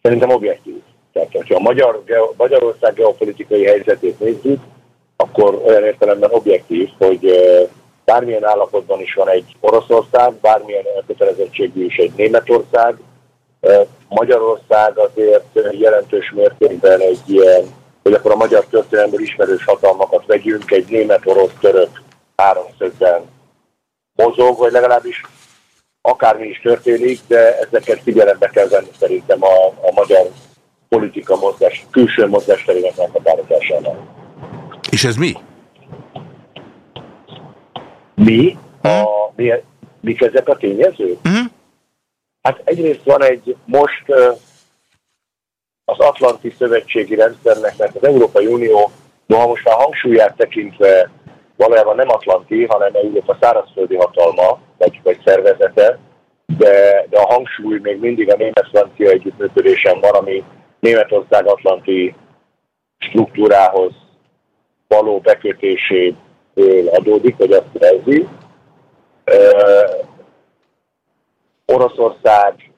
Szerintem objektív. Tehát, hogyha a Magyar, Magyarország geopolitikai helyzetét nézzük, akkor olyan értelemben objektív, hogy bármilyen állapotban is van egy Oroszország, bármilyen elkötelezettségű is egy Németország, Magyarország azért jelentős mértékben egy ilyen, hogy akkor a magyar történelemből ismerős hatalmakat vegyünk, egy német-orosz-török háromszögben mozog, vagy legalábbis akármi is történik, de ezeket figyelembe kell venni szerintem a, a magyar politika mozgás, külső mozgásterének meghatározásánál. És ez mi? Mi? A, mi mik ezek a tényezők? Uh mhm. -huh. Hát egyrészt van egy most az Atlanti Szövetségi Rendszernek, mert az Európai Unió, noha most már hangsúlyát tekintve valójában nem Atlanti, hanem Európa szárazföldi hatalma, vagy, vagy szervezete, de, de a hangsúly még mindig a német-francia együttműködésen van, ami Németország atlanti struktúrához való bekötéséből adódik, vagy azt jelzi. Oroszország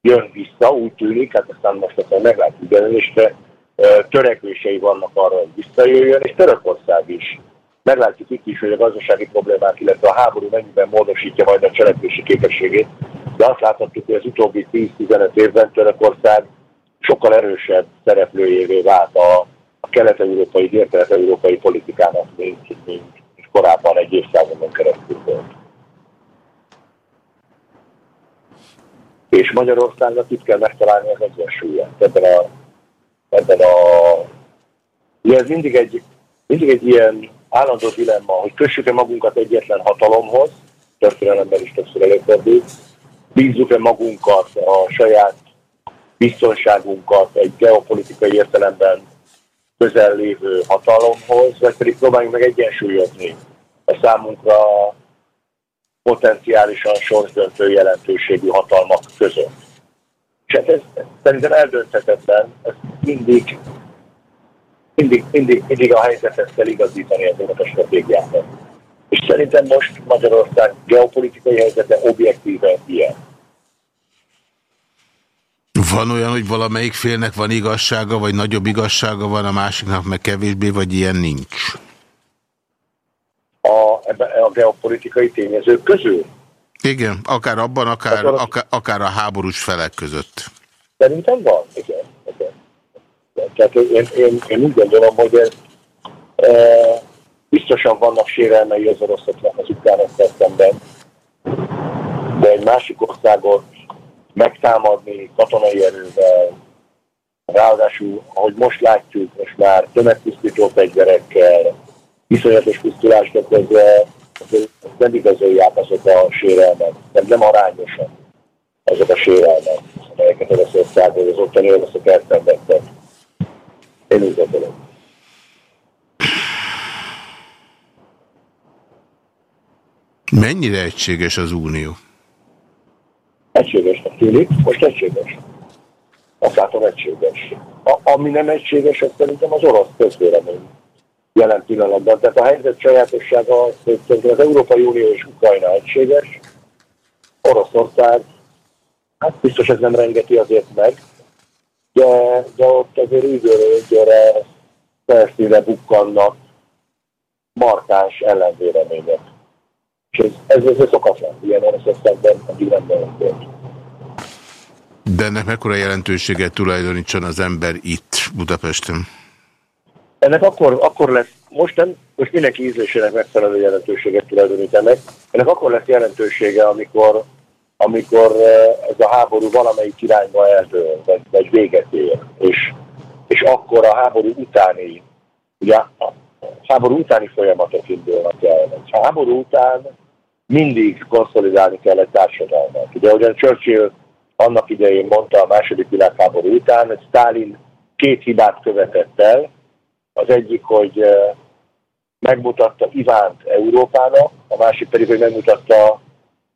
jön vissza, úgy tűnik, hát aztán most aztán meglátjuk de törekvései vannak arra, hogy visszajöjjön, és Törökország is. Meglátjuk itt is, hogy a gazdasági problémák, illetve a háború mennyiben módosítja majd a cselekvési képességét, de azt láthatjuk, hogy az utóbbi 10-15 évben Törökország sokkal erősebb szereplőjévé vált a a kelet-európai, dél-kelet-európai politikának, mint, mint korábban egy évszázadon keresztül volt. És Magyarországnak itt kell megtalálni az egyensúlyát ebben a, ebben a ugye ez mindig egy, mindig egy ilyen állandó dilemma, hogy kössük-e magunkat egyetlen hatalomhoz, történelemben is többször előfordul, bízzuk-e magunkat a saját biztonságunkat egy geopolitikai értelemben közel lévő hatalomhoz, vagy pedig próbáljunk meg egyensúlyozni a számunkra potenciálisan sorsdöntő jelentőségű hatalmak között. És hát ez, ez szerintem eldönthetetlen, ez mindig, mindig, mindig, mindig a helyzetet kell igazítani ezeket a stratégiákat. És szerintem most Magyarország geopolitikai helyzete objektíven ilyen. Van olyan, hogy valamelyik félnek van igazsága, vagy nagyobb igazsága van, a másiknak meg kevésbé, vagy ilyen nincs? A, a geopolitikai tényezők közül? Igen, akár abban, akár, Akkor- akár, akár a háborús felek között. Szerintem van, igen. igen. Tehát én, én, én úgy gondolom, hogy ez, e, biztosan vannak sérelmei az oroszoknak az ukránokkal szemben, de egy másik országot megtámadni katonai erővel, ráadásul, ahogy most látjuk, most már tömegpusztító fegyverekkel, iszonyatos pusztulást azért nem igazolják azok a sérelmek, nem, nem arányosan azok a sérelmek, amelyeket Oroszország vagy az ottani oroszok elszenvedtek. Én úgy gondolom. Mennyire egységes az Unió? Egységesnek tűnik, most egységes. Látom egységes. A, ami nem egységes, az szerintem az orosz közvélemény jelen pillanatban. Tehát a helyzet sajátossága az, hogy az Európai Unió és Ukrajna egységes, Oroszország, hát biztos ez nem rengeti azért meg, de, de ott azért időről időre felszínre bukkannak markáns ellenvélemények. És ez, ez, ez szokatlan, ilyen Oroszországban addig nem volt. De ennek mekkora jelentőséget tulajdonítson az ember itt, Budapesten? Ennek akkor, akkor lesz, most nem, most mindenki ízlésének megfelelő jelentőséget tulajdonít ennek, ennek akkor lesz jelentősége, amikor, amikor eh, ez a háború valamelyik irányba eldől, vagy, vagy véget ér. És, és akkor a háború utáni, ugye háború utáni folyamatok indulnak el. A háború után mindig konszolidálni kell egy társadalmat. Ugye, ahogyan Churchill annak idején mondta a második világháború után, hogy Stalin két hibát követett el. Az egyik, hogy eh, megmutatta Ivánt Európának, a másik pedig, hogy megmutatta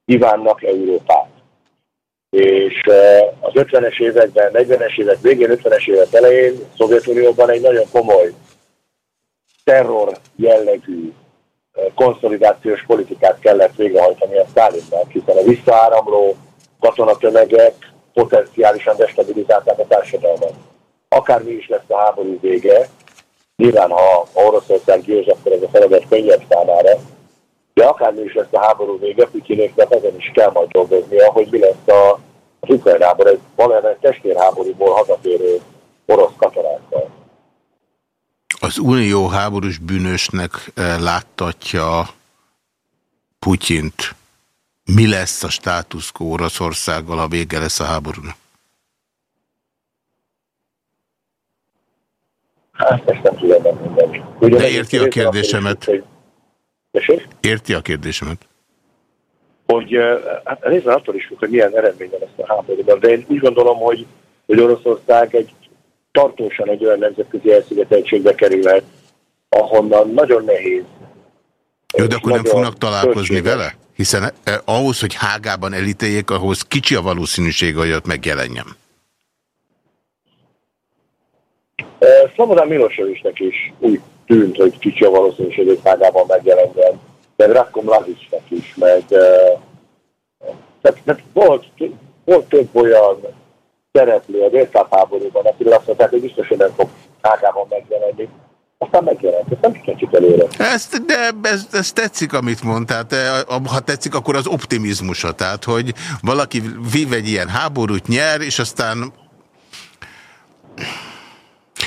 Ivánnak Európát. És eh, az 50-es években, 40-es évek végén, 50-es évek elején Szovjetunióban egy nagyon komoly terror jellegű eh, konszolidációs politikát kellett végrehajtani a Stalinnak, hiszen a visszaáramló katonatömegek potenciálisan destabilizálták a társadalmat. Akármi is lesz a háború vége, nyilván ha Oroszország győz, akkor ez a feladat könnyebb számára, de akármi is lesz a háború vége, Putyinéknek ezen is kell majd dolgoznia, hogy mi lesz a, az Ukrajnában, egy valamely testvérháborúból hazatérő orosz katonákkal. Az Unió háborús bűnösnek eh, láttatja Putyint. Mi lesz a státuszkó Oroszországgal, ha vége lesz a háborúnak? Hát ezt nem tudom megmondani. De érti a kérdésemet. Érti a kérdésemet? hogy eh, hát részben attól is függ, hogy milyen eredménye lesz a háborúban. De én úgy gondolom, hogy, hogy Oroszország egy tartósan egy olyan nemzetközi elszigeteltségbe kerülhet, ahonnan nagyon nehéz. Jó, de akkor nem fognak találkozni költséges. vele? Hiszen eh, ahhoz, hogy Hágában elítéljék, ahhoz kicsi a valószínűség, hogy ott megjelenjem. Eh, Szlobodan Milosevicsnek is úgy tűnt, hogy kicsi a valószínűség, hogy Hágában megjelenjen, de Ratko Mladicsnek is, meg eh, tehát, tehát volt, volt több olyan szereplő a délszláv háborúban, akiről azt mondták, hogy biztos, hogy nem fog Hágában megjelenni. Aztán megjelent, ezt nem tehetjük előre. Ezt, de ez, ez tetszik, amit mond. Tehát, eh, ha tetszik, akkor az optimizmusa. Tehát, hogy valaki vív egy ilyen háborút, nyer, és aztán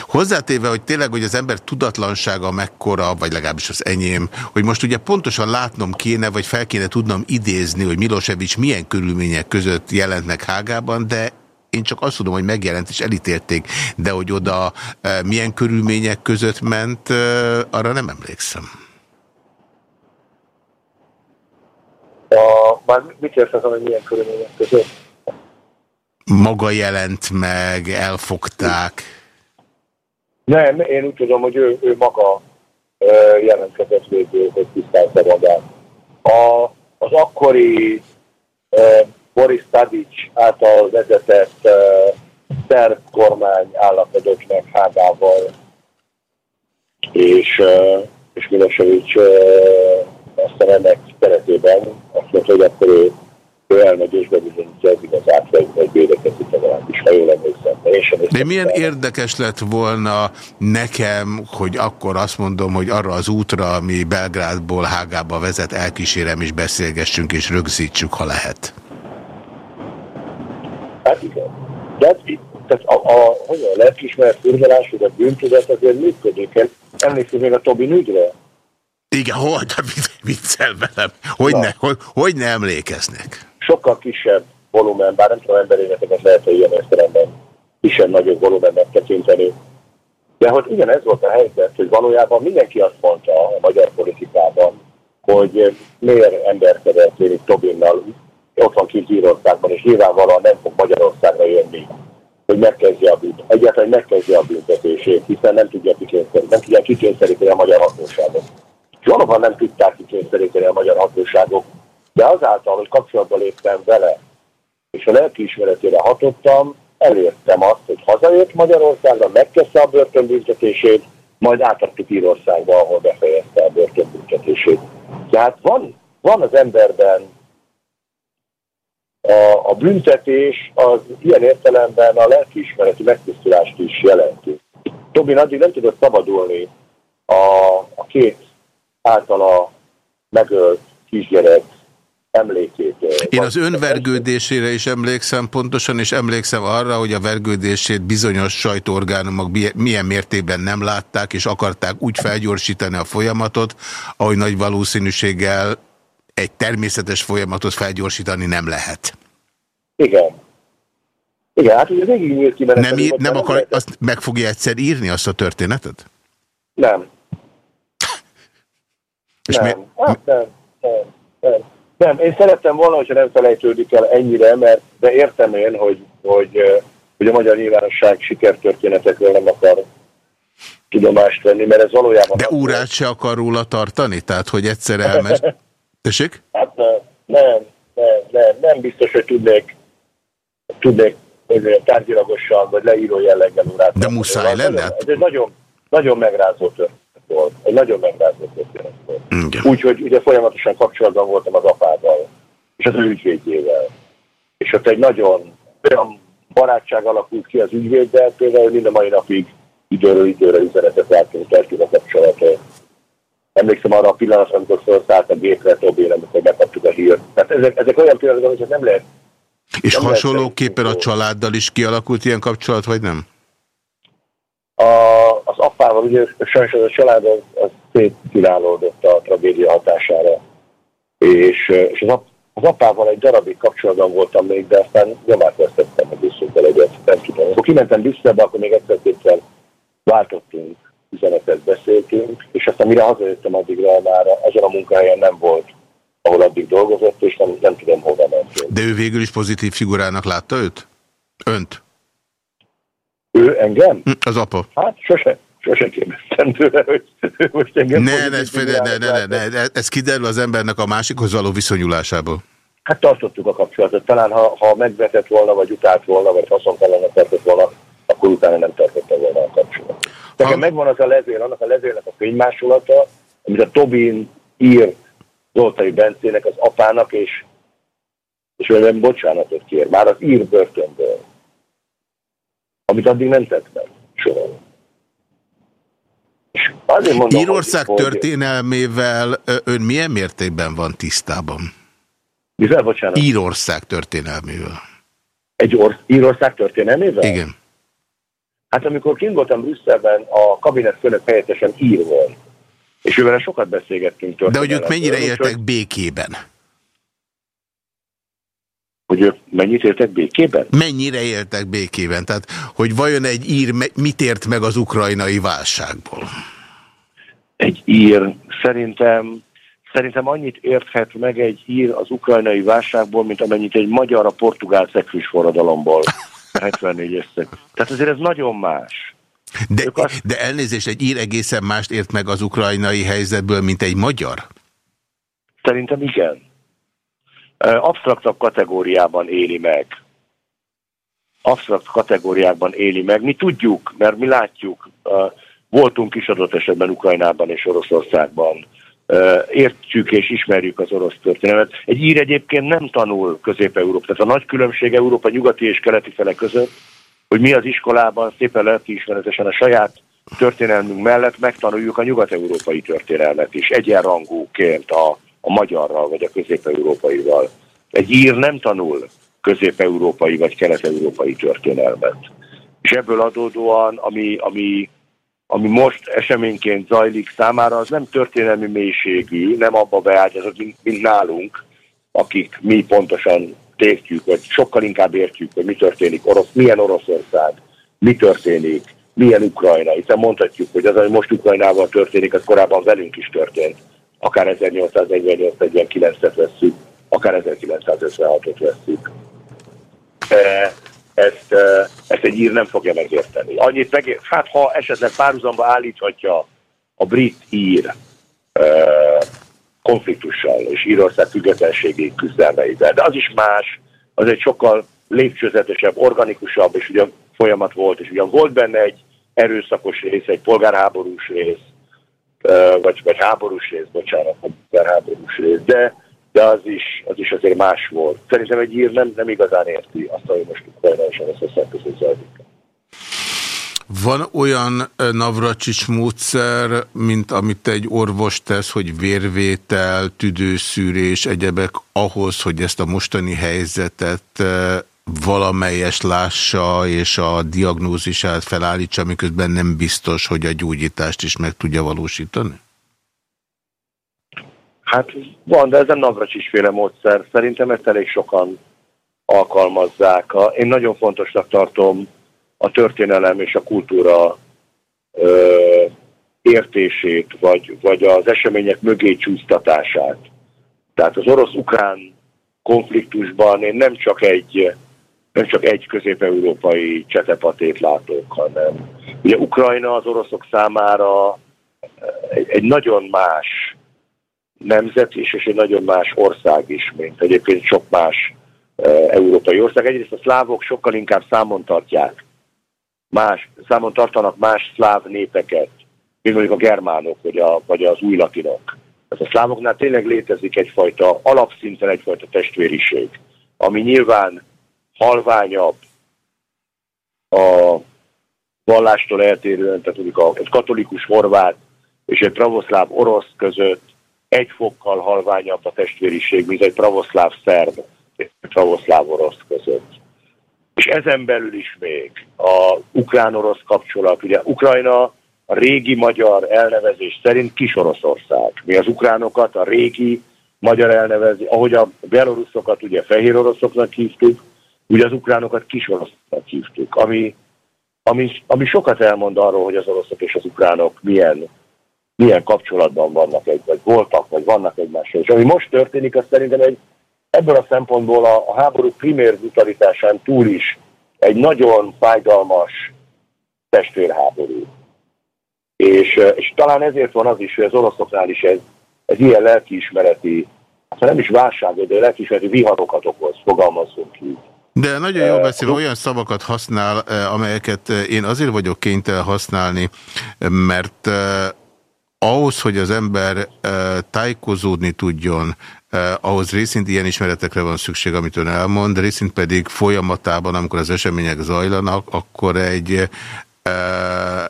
Hozzátéve, hogy tényleg, hogy az ember tudatlansága mekkora, vagy legalábbis az enyém, hogy most ugye pontosan látnom kéne, vagy fel kéne tudnom idézni, hogy Milosevic milyen körülmények között jelent meg Hágában, de én csak azt tudom, hogy megjelent és elítélték, de hogy oda e, milyen körülmények között ment, e, arra nem emlékszem. A, már mit érsz azon, hogy milyen körülmények között? Maga jelent meg, elfogták. Nem, én úgy tudom, hogy ő, ő maga ö, jelentkezett végül, hogy tisztázza magát. A, az akkori Boris Tadic által vezetett ö, szerb kormány állapodott meg Hágával, és, ö, és Milosevic ö, aztán ennek keretében azt mondta, hogy akkor ő, ő elmegy és bebizonyítja az igazát, vagy, vagy védekezik legalábbis, ha jól emlékszem. De én De milyen érdekes lett volna nekem, hogy akkor azt mondom, hogy arra az útra, ami Belgrádból Hágába vezet, elkísérem és beszélgessünk és rögzítsük, ha lehet. Hát igen. De hát, tehát a, a, hogy a lelkismeret furgalás, vagy a bűntudat azért működik. Emlékszik még a Tobi ügyre? Igen, hogy viccel velem. Hogy ne, hogy, hogy ne emlékeznek? Sokkal kisebb volumen, bár nem tudom, emberéleteket lehet ilyen értelemben kisebb-nagyobb volumennek tekinteni. De hogy igen, ez volt a helyzet, hogy valójában mindenki azt mondta a magyar politikában, hogy miért emberkedett Tobinnal, ott van kint Írországban, és nyilvánvalóan nem fog Magyarországra jönni, hogy megkezdje a bűnt, egyáltalán megkezdje a büntetését, hiszen nem tudja kikényszeríteni, nem tudja kikényszeríteni a magyar hatóságok. Valóban nem tudták kikényszeríteni a magyar hatóságok, de azáltal, hogy kapcsolatba léptem vele, és a lelkiismeretére hatottam, elértem azt, hogy hazajött Magyarországra, megkezdte a börtönbüntetését, majd átadtuk Írországba, ahol befejezte a börtönbüntetését. Tehát van, van az emberben a, a büntetés, az ilyen értelemben a lelkiismereti megtisztulást is jelenti. Tobin addig nem tudott szabadulni a, a két általa megölt kisgyerek emlékét. Én az önvergődésére is emlékszem pontosan, és emlékszem arra, hogy a vergődését bizonyos sajtóorgánumok milyen mértékben nem látták, és akarták úgy felgyorsítani a folyamatot, ahogy nagy valószínűséggel egy természetes folyamatot felgyorsítani nem lehet. Igen. Igen, hát ugye végig nyílt ki, Nem, ír, nem akar, lehet. azt meg fogja egyszer írni, azt a történetet? Nem. És nem. Mi... Hát nem, nem, nem. Nem, én szerettem volna, hogyha nem felejtődik el ennyire, mert de értem én, hogy, hogy, hogy a magyar nyilvánosság sikertörténetekről nem akar tudomást venni, mert ez valójában... De órát se akar róla tartani? Tehát, hogy egyszer elmes... Tessék? Hát nem, nem, nem, nem, nem biztos, hogy tudnék, tudnék tárgyilagosan, vagy leíró jelleggel órát. De muszáj lenne? Ez egy nagyon, nagyon megrázó történet volt. Egy nagyon megrázó történet volt. Úgyhogy ugye folyamatosan kapcsolatban voltam az apával, és az ő ügyvédjével. És ott egy nagyon olyan barátság alakult ki az ügyvéddel, például mind a mai napig időről időre üzenetet látunk, tartjuk a kapcsolatot. Emlékszem arra a pillanatra, amikor felszállt a gépre Tobin, amikor megkaptuk a hírt. Tehát ezek, ezek olyan pillanatok, hogy nem lehet. És nem hasonlóképpen a családdal is kialakult ilyen kapcsolat, vagy nem? A, az apával, ugye sajnos az a család az, az szétkirálódott a tragédia hatására. És, és az, ap, az apával egy darabig kapcsolatban voltam még, de aztán nyomát vesztettem, hogy visszatel egyet, nem tudom. Akkor kimentem Brüsszelbe, akkor még egyszer-kétszer váltottunk, üzenetet beszéltünk, és aztán mire hazajöttem, addigra már azon a munkahelyen nem volt, ahol addig dolgozott, és nem, nem tudom, hova ment. De ő végül is pozitív figurának látta őt? Önt? Ő engem? Hm, az apa. Hát sose, sose kérdeztem tőle, hogy most engem... Ne, ne, ne, ne, ne, ne, ne, ez kiderül az embernek a másikhoz való viszonyulásából. Hát tartottuk a kapcsolatot. Talán ha, ha megvetett volna, vagy utált volna, vagy haszontalannak tartott volna, akkor utána nem tartotta volna a kapcsolatot. Nekem megvan az a levél, annak a levélnek a fénymásolata, amit a Tobin ír Zoltai Bencének, az apának, és, és nem bocsánatot kér, már az ír börtönből amit addig nem tett meg soha. Mondom, Írország hogy, történelmével ön milyen mértékben van tisztában? Mivel, bocsánat? Írország történelmével. Egy orsz, Írország történelmével? Igen. Hát amikor kint voltam Brüsszelben, a kabinet főnök helyettesen ír volt. És ővel sokat beszélgettünk. De hogy ők mennyire éltek békében? hogy ők mennyit éltek békében? Mennyire éltek békében? Tehát, hogy vajon egy ír mit ért meg az ukrajnai válságból? Egy ír szerintem, szerintem annyit érthet meg egy ír az ukrajnai válságból, mint amennyit egy magyar a portugál szekvűs forradalomból. 74 összeg. Tehát azért ez nagyon más. De, azt... de elnézést, egy ír egészen mást ért meg az ukrajnai helyzetből, mint egy magyar? Szerintem igen absztraktabb kategóriában éli meg. Absztrakt kategóriákban éli meg. Mi tudjuk, mert mi látjuk, voltunk is adott esetben Ukrajnában és Oroszországban, értjük és ismerjük az orosz történelmet. Egy ír egyébként nem tanul Közép-Európa. Tehát a nagy különbség Európa nyugati és keleti fele között, hogy mi az iskolában szépen lelkiismeretesen a saját történelmünk mellett megtanuljuk a nyugat-európai történelmet is, egyenrangúként a, a magyarral vagy a közép-európaival. Egy ír nem tanul közép-európai vagy kelet-európai történelmet. És ebből adódóan, ami, ami, ami most eseményként zajlik számára, az nem történelmi mélységű, nem abba beágyazott, mint, mint nálunk, akik mi pontosan értjük, vagy sokkal inkább értjük, hogy mi történik, orosz, milyen Oroszország, mi történik, milyen Ukrajna. Hiszen mondhatjuk, hogy az, ami most Ukrajnával történik, az korábban velünk is történt. Akár 1848-49-et vesszük, akár 1956-ot vesszük. E, ezt, ezt egy ír nem fogja megérteni. Annyit meg, hát ha esetleg párhuzamba állíthatja a brit-ír konfliktussal és Írország függetlenségi küzdelmeivel, de az is más, az egy sokkal lépcsőzetesebb, organikusabb, és ugye folyamat volt, és ugyan volt benne egy erőszakos rész, egy polgárháborús rész, vagy, vagy háborús rész, bocsánat, polgárháborús rész, de, de az, is, az is azért más volt. Szerintem egy ír nem, nem igazán érti azt, hogy most Ukrajna és Oroszország között zajlik. Van olyan Navracsics módszer, mint amit egy orvos tesz, hogy vérvétel, tüdőszűrés, egyebek ahhoz, hogy ezt a mostani helyzetet valamelyes lássa és a diagnózisát felállítsa, miközben nem biztos, hogy a gyógyítást is meg tudja valósítani? Hát van, de ez nem Navracsics féle módszer. Szerintem ezt elég sokan alkalmazzák. Én nagyon fontosnak tartom a történelem és a kultúra ö, értését, vagy, vagy az események mögé csúsztatását. Tehát az orosz-ukrán konfliktusban én nem csak egy nem csak egy közép-európai csetepatét látok, hanem ugye Ukrajna az oroszok számára egy, egy nagyon más nemzet is, és egy nagyon más ország is, mint egyébként sok más e, európai ország. Egyrészt a szlávok sokkal inkább számon tartják, más, számon tartanak más szláv népeket, mint mondjuk a germánok, vagy, a, vagy az új latinok. Tehát a szlávoknál tényleg létezik egyfajta, alapszinten egyfajta testvériség, ami nyilván halványabb a vallástól eltérően, tehát mondjuk a, egy katolikus horvát és egy pravoszláv orosz között egy fokkal halványabb a testvériség, mint egy pravoszláv szerb és pravoszláv orosz között. És ezen belül is még a ukrán-orosz kapcsolat. Ugye Ukrajna a régi magyar elnevezés szerint kis Oroszország. Mi az ukránokat a régi magyar elnevezés, ahogy a beloruszokat ugye fehér oroszoknak hívtuk, Ugye az ukránokat kis oroszoknak hívtuk, ami, ami, ami sokat elmond arról, hogy az oroszok és az ukránok milyen, milyen kapcsolatban vannak egy, vagy voltak, vagy vannak egymással. És ami most történik, az szerintem egy, ebből a szempontból a, a háború primér brutalitásán túl is egy nagyon fájdalmas testvérháború. És, és talán ezért van az is, hogy az oroszoknál is ez, ez ilyen lelkiismereti, hát nem is válság, de lelkiismereti viharokat okoz, fogalmazunk így. De nagyon jó beszél, olyan szavakat használ, amelyeket én azért vagyok kénytelen használni, mert ahhoz, hogy az ember tájékozódni tudjon, ahhoz részint ilyen ismeretekre van szükség, amit ön elmond, részint pedig folyamatában, amikor az események zajlanak, akkor egy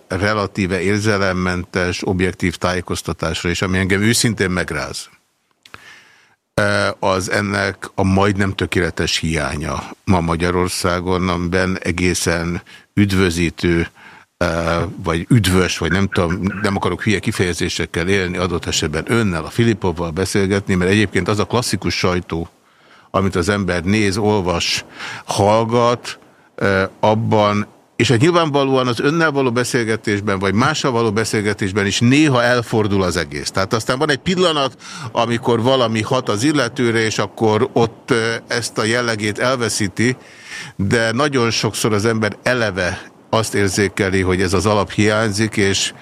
relatíve érzelemmentes, objektív tájékoztatásra is, ami engem őszintén megráz. Az ennek a majdnem tökéletes hiánya ma Magyarországon, amiben egészen üdvözítő, vagy üdvös, vagy nem tudom, nem akarok hülye kifejezésekkel élni, adott esetben önnel, a Filipovval beszélgetni, mert egyébként az a klasszikus sajtó, amit az ember néz, olvas, hallgat, abban és egy nyilvánvalóan az önnel való beszélgetésben, vagy mással való beszélgetésben is néha elfordul az egész. Tehát aztán van egy pillanat, amikor valami hat az illetőre, és akkor ott ezt a jellegét elveszíti, de nagyon sokszor az ember eleve azt érzékeli, hogy ez az alap hiányzik, és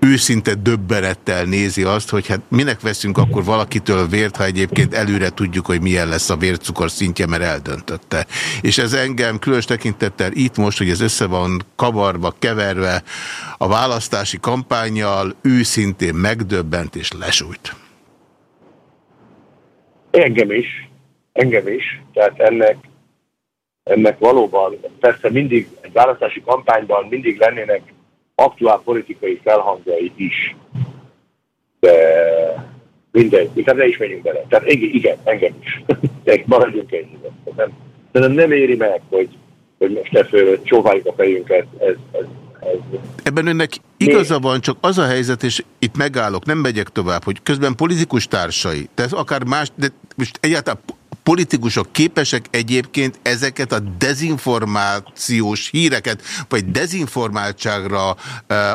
őszinte döbbenettel nézi azt, hogy hát minek veszünk akkor valakitől vért, ha egyébként előre tudjuk, hogy milyen lesz a vércukor szintje, mert eldöntötte. És ez engem különös tekintettel itt most, hogy ez össze van kavarba, keverve a választási kampányjal, őszintén megdöbbent és lesújt. Engem is, engem is, tehát ennek ennek valóban, persze mindig egy választási kampányban mindig lennének aktuál politikai felhangjai is. De mindegy, inkább ne is menjünk bele. Tehát igen, engem is. De maradjunk ennyiben. Nem, nem, nem éri meg, hogy, hogy most ezt csóváljuk a fejünket. Ez, ez, ez. Ebben önnek igaza van, csak az a helyzet, és itt megállok, nem megyek tovább, hogy közben politikus társai, tehát akár más, de most egyáltalán politikusok képesek egyébként ezeket a dezinformációs híreket, vagy dezinformáltságra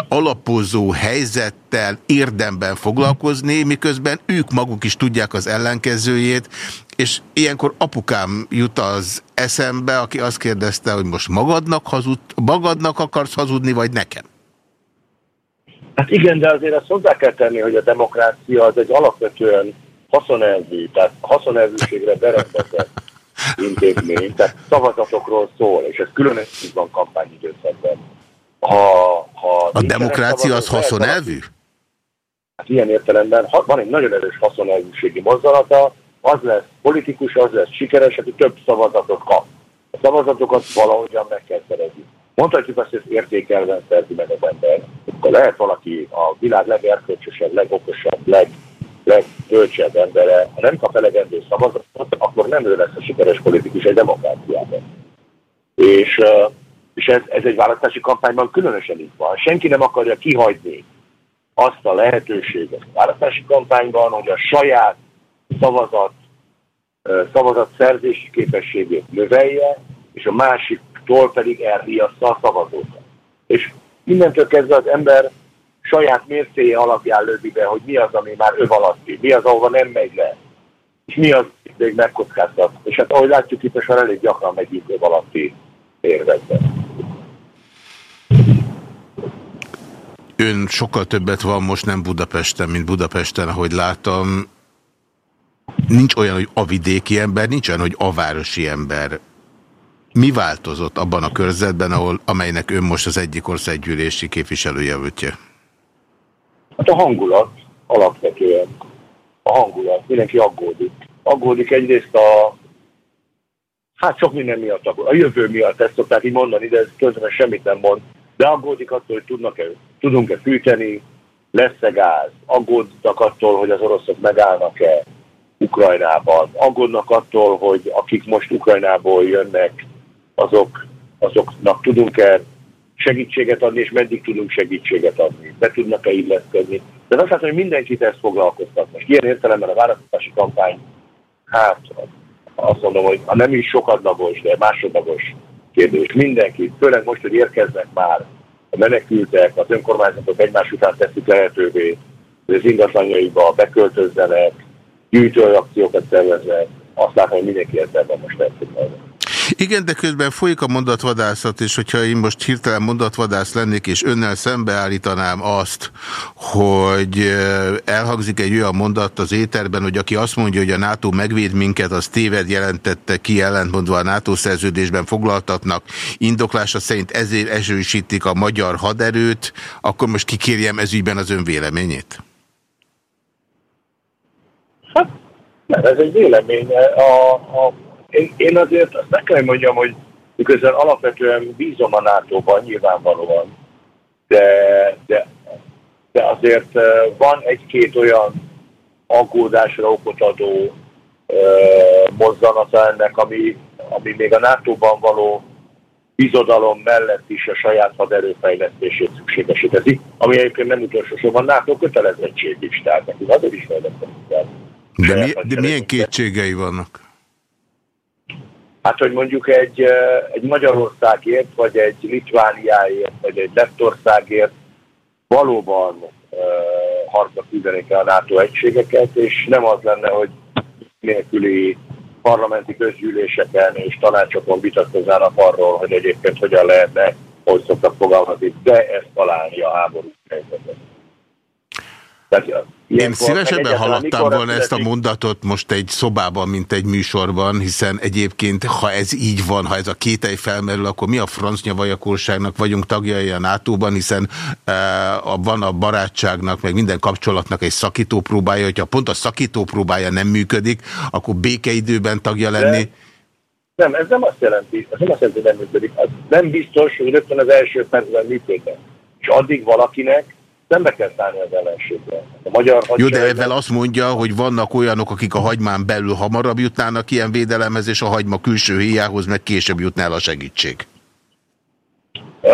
alapozó helyzettel érdemben foglalkozni, miközben ők maguk is tudják az ellenkezőjét, és ilyenkor apukám jut az eszembe, aki azt kérdezte, hogy most magadnak, hazud, magadnak akarsz hazudni, vagy nekem? Hát igen, de azért azt hozzá kell tenni, hogy a demokrácia az egy alapvetően haszonelvű, tehát haszonelvűségre berendezett intézmény, tehát szavazatokról szól, és ez különösen van kampányidőszakban. Ha, ha a demokrácia az haszonelvű? Hát ilyen értelemben van egy nagyon erős haszonelvűségi mozzanata, az lesz politikus, az lesz sikeres, aki több szavazatot kap. A szavazatokat valahogyan meg kell szerezni. Mondhatjuk azt, hogy ezt értékelven szerzi meg az ember. Akkor lehet valaki a világ legerkölcsösebb, legokosabb, leg legbölcsebb embere, ha nem kap elegendő szavazatot, akkor nem ő lesz a sikeres politikus egy demokráciában. És, és ez, ez egy választási kampányban különösen így van. Senki nem akarja kihagyni azt a lehetőséget a választási kampányban, hogy a saját szavazat, szavazat szerzési képességét növelje, és a másiktól pedig elriassza a szavazókat. És innentől kezdve az ember saját mércéje alapján lődi be, hogy mi az, ami már ő alatti, mi az, ahova nem megy le, és mi az, még megkockáztat. És hát ahogy látjuk itt, most már elég gyakran megyünk ő alatti érvekbe. Ön sokkal többet van most nem Budapesten, mint Budapesten, ahogy látom. Nincs olyan, hogy a vidéki ember, nincs olyan, hogy a városi ember. Mi változott abban a körzetben, ahol, amelynek ön most az egyik országgyűlési képviselőjelöltje? Hát a hangulat alapvetően. A hangulat. Mindenki aggódik. Aggódik egyrészt a Hát sok minden miatt, a jövő miatt ezt szokták így mondani, de ez közben semmit nem mond. De aggódik attól, hogy tudnak-e, tudunk-e fűteni, lesz-e gáz, aggódnak attól, hogy az oroszok megállnak-e Ukrajnában, aggódnak attól, hogy akik most Ukrajnából jönnek, azok, azoknak tudunk-e segítséget adni, és meddig tudunk segítséget adni. Be tudnak-e illeszkedni. De azt látom, hogy mindenkit ezt foglalkoztat. Most ilyen értelemben a választási kampány, hát azt mondom, hogy a nem is sokadlagos, de másodlagos kérdés. Mindenki, főleg most, hogy érkeznek már a menekültek, az önkormányzatok egymás után teszik lehetővé, hogy az ingatlanjaiba beköltözzenek, gyűjtőakciókat szerveznek, azt látom, hogy mindenki ezzel most tetszik. Igen, de közben folyik a mondatvadászat, és hogyha én most hirtelen mondatvadász lennék, és önnel szembeállítanám azt, hogy elhangzik egy olyan mondat az éterben, hogy aki azt mondja, hogy a NATO megvéd minket, az téved jelentette ki, ellentmondva a NATO szerződésben foglaltatnak, indoklása szerint ezért erősítik a magyar haderőt, akkor most kikérjem ezügyben az ön véleményét? Hát, nem, ez egy vélemény. A, a én, én azért azt meg kell mondjam, hogy miközben alapvetően bízom a NATO-ban nyilvánvalóan, de, de, de azért van egy-két olyan aggódásra okot adó mozzanata ennek, ami, ami még a NATO-ban való bizodalom mellett is a saját haderőfejlesztését szükségesítezi, ami egyébként nem utolsó sorban NATO kötelezettség is, tehát nekünk azért is fejleszteni De, mi, de milyen kétségei vannak? Hát, hogy mondjuk egy, egy Magyarországért, vagy egy Litvániáért, vagy egy Lettországért valóban uh, harcba küldenék a NATO egységeket, és nem az lenne, hogy nélküli parlamenti közgyűléseken és tanácsokon vitatkoznának arról, hogy egyébként hogyan lehetne, hogy szoktak fogalmazni, de ezt találni a háború helyzetet. Tehát, Én szívesebben hallottam volna ezt a mondatot most egy szobában, mint egy műsorban, hiszen egyébként, ha ez így van, ha ez a kételj felmerül, akkor mi a franc nyavajakorságnak vagyunk tagjai a NATO-ban, hiszen e, a, van a barátságnak, meg minden kapcsolatnak egy szakító próbája, hogyha pont a szakító próbája nem működik, akkor békeidőben tagja lenni. De Nem, ez nem azt jelenti, ez nem azt jelenti, hogy nem működik. Az nem biztos, hogy rögtön az első percben működnek. És addig valakinek szembe kell szállni az ellenségre. A magyar Jó, de ezzel azt mondja, hogy vannak olyanok, akik a hagymán belül hamarabb jutnának ilyen védelemhez, és a hagyma külső hiához meg később jutna el a segítség. Uh,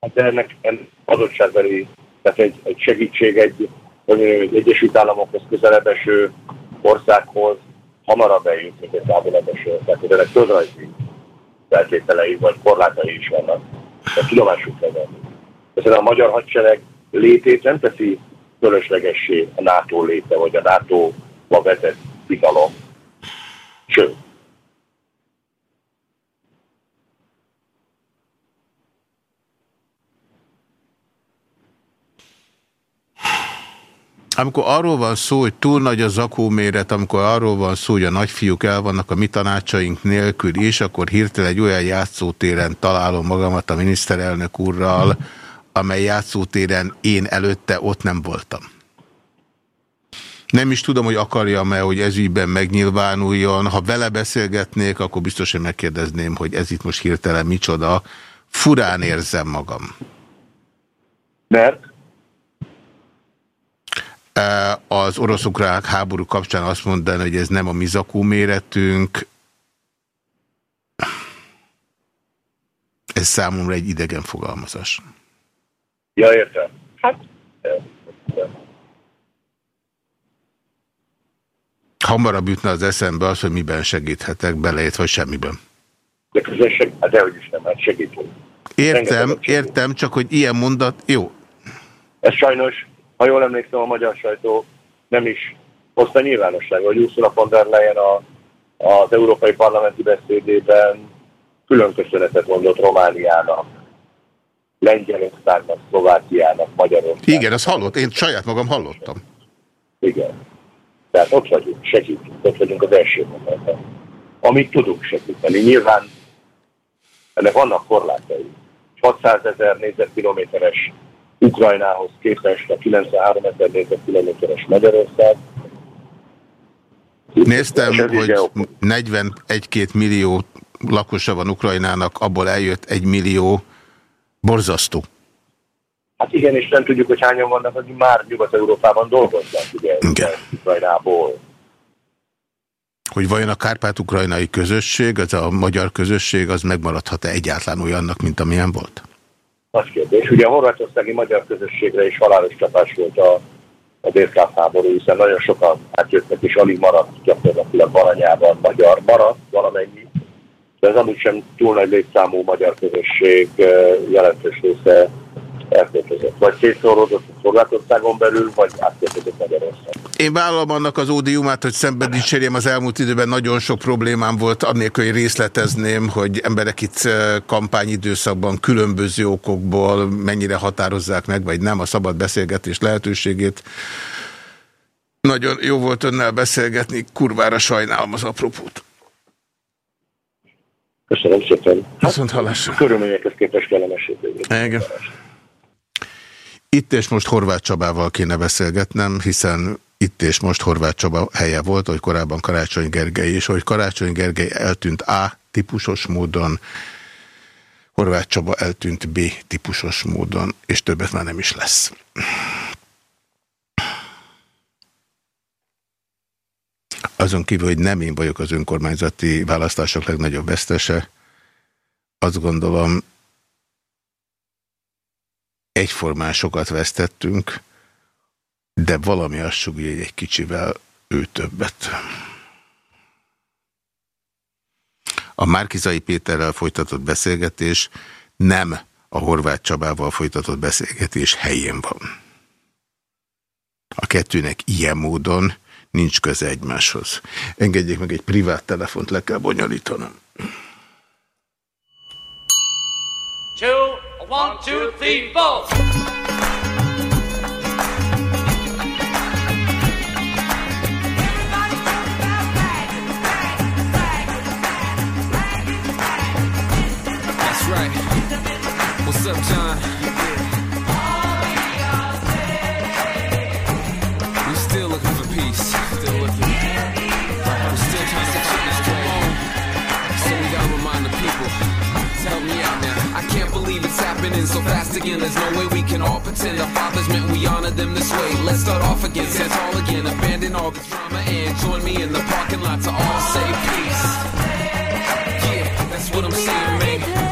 hát ennek, ennek adottságbeli, tehát egy, egy segítség egy, egy Egyesült Államokhoz közelebb eső országhoz hamarabb eljut, mint egy távolabb eső. Tehát ennek földrajzi feltételei vagy korlátai is vannak. De tudomásuk kell venni. Mesela a magyar hadsereg létét nem teszi fölöslegessé a NATO léte, vagy a NATO-ba vetett bizalom. Sőt, Amikor arról van szó, hogy túl nagy a zakóméret, amikor arról van szó, hogy a nagyfiúk el vannak a mi tanácsaink nélkül is, akkor hirtelen egy olyan játszótéren találom magamat a miniszterelnök úrral, amely játszótéren én előtte ott nem voltam. Nem is tudom, hogy akarja-e, hogy ez ügyben megnyilvánuljon. Ha vele beszélgetnék, akkor biztosan megkérdezném, hogy ez itt most hirtelen micsoda. Furán érzem magam. Mert? Az orosz-ukrák háború kapcsán azt mondani, hogy ez nem a mizakó méretünk. Ez számomra egy idegen fogalmazás. Ja, értem. Hát, Hamarabb jutna az eszembe az, hogy miben segíthetek, beleért vagy semmiben. De közben seg, hát dehogy is nem, hát segítünk. Értem, értem, csak hogy ilyen mondat, jó. Ez sajnos, ha jól emlékszem, a magyar sajtó nem is hozta nyilvánosság, hogy Ursula von der Leyen a, az Európai Parlamenti beszédében külön köszönetet mondott Romániának, Lengyelországnak, Szlovákiának, Magyarországnak. Igen, azt hallott, én saját magam hallottam. Igen. Tehát ott vagyunk, segítünk, ott vagyunk az első mondatban. Amit tudunk segíteni. Nyilván ennek vannak korlátai. 600 ezer négyzetkilométeres Ukrajnához képest a 93 ezer négyzetkilométeres Magyarország. Néztem, hogy 41-2 millió lakosa van Ukrajnának, abból eljött egy millió borzasztó. Hát igen, és nem tudjuk, hogy hányan vannak, akik már Nyugat-Európában dolgoznak, ugye, igen. Ukrajnából. Hogy vajon a kárpát-ukrajnai közösség, az a magyar közösség, az megmaradhat-e egyáltalán olyannak, mint amilyen volt? Nagy kérdés. Ugye a horvátországi magyar közösségre is halálos csapás volt a, a délkáv háború, hiszen nagyon sokan átjöttek, és alig maradt gyakorlatilag Baranyában magyar. Maradt valamennyi, de ez amúgy sem túl nagy létszámú magyar közösség jelentős része elköltözött. Vagy szétszóródott Horvátországon belül, vagy átköltözött Magyarország. Én vállalom annak az ódiumát, hogy szemben dicsérjem az elmúlt időben nagyon sok problémám volt, annélkül, hogy részletezném, hogy emberek itt kampányidőszakban különböző okokból mennyire határozzák meg, vagy nem a szabad beszélgetés lehetőségét. Nagyon jó volt önnel beszélgetni, kurvára sajnálom az apropót. Köszönöm szépen. Viszont hallásra. Körülményekhez képest kellemes Igen. Itt és most Horváth Csabával kéne beszélgetnem, hiszen itt és most Horváth Csaba helye volt, hogy korábban Karácsony Gergely, és hogy Karácsony Gergely eltűnt A típusos módon, Horváth Csaba eltűnt B típusos módon, és többet már nem is lesz. Azon kívül, hogy nem én vagyok az önkormányzati választások legnagyobb vesztese, azt gondolom, egyformán sokat vesztettünk, de valami azt sugja, hogy egy kicsivel ő többet. A Márkizai Péterrel folytatott beszélgetés nem a Horváth Csabával folytatott beszélgetés helyén van. A kettőnek ilyen módon nincs köze egymáshoz. Engedjék meg egy privát telefont, le kell bonyolítanom. Two, one, two, three, four. That's right. What's up, John? Happening so fast again. There's no way we can all pretend our fathers meant we honor them this way. Let's start off again, stand tall again, abandon all the drama and join me in the parking lot to all say peace. Yeah, that's what I'm saying, man.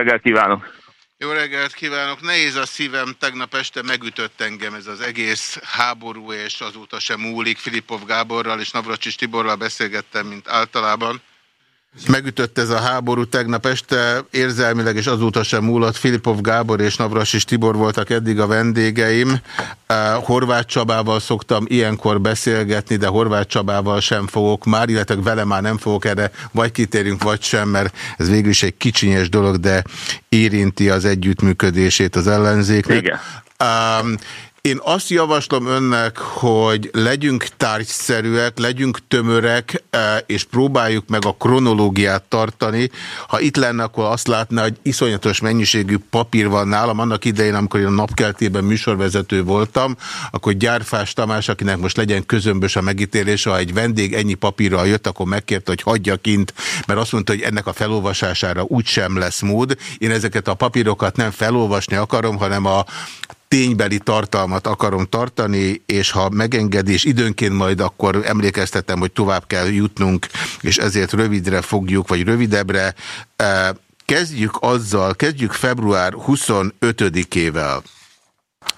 Reggelt kívánok! Jó reggelt kívánok! Nehéz a szívem, tegnap este megütött engem ez az egész háború, és azóta sem múlik. Filipov Gáborral és Navracsis Tiborral beszélgettem, mint általában. Megütött ez a háború tegnap este, érzelmileg és azóta sem múlott. Filipov Gábor és Navracsis Tibor voltak eddig a vendégeim. Horváth Csabával szoktam ilyenkor beszélgetni, de Horváth Csabával sem fogok már, illetve vele már nem fogok erre, vagy kitérünk, vagy sem, mert ez végül is egy kicsinyes dolog, de érinti az együttműködését az ellenzéknek. Igen. Um, én azt javaslom önnek, hogy legyünk tárgyszerűek, legyünk tömörek, eh, és próbáljuk meg a kronológiát tartani. Ha itt lenne, akkor azt látná, hogy iszonyatos mennyiségű papír van nálam. Annak idején, amikor én a napkeltében műsorvezető voltam, akkor Gyárfás Tamás, akinek most legyen közömbös a megítélése, ha egy vendég ennyi papírral jött, akkor megkérte, hogy hagyja kint, mert azt mondta, hogy ennek a felolvasására úgysem lesz mód. Én ezeket a papírokat nem felolvasni akarom, hanem a ténybeli tartalmat akarom tartani, és ha megengedi, és időnként majd akkor emlékeztetem, hogy tovább kell jutnunk, és ezért rövidre fogjuk, vagy rövidebbre. Eh, Kezdjük azzal, kezdjük február 25-ével.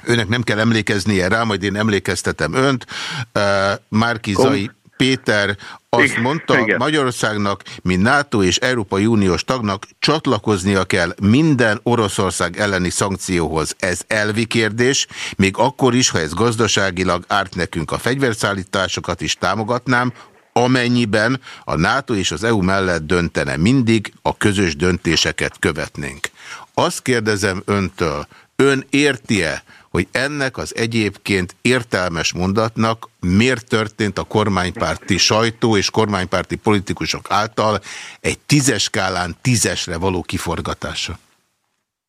Önnek nem kell emlékeznie rá, majd én emlékeztetem önt. Eh, Márkizai Péter azt Igen, mondta, igen. Magyarországnak, mint NATO és Európai Uniós tagnak csatlakoznia kell minden Oroszország elleni szankcióhoz. Ez elvi kérdés, még akkor is, ha ez gazdaságilag árt nekünk a fegyverszállításokat is támogatnám, amennyiben a NATO és az EU mellett döntene mindig, a közös döntéseket követnénk. Azt kérdezem öntől, ön érti-e, hogy ennek az egyébként értelmes mondatnak miért történt a kormánypárti sajtó és kormánypárti politikusok által egy tízes skálán tízesre való kiforgatása?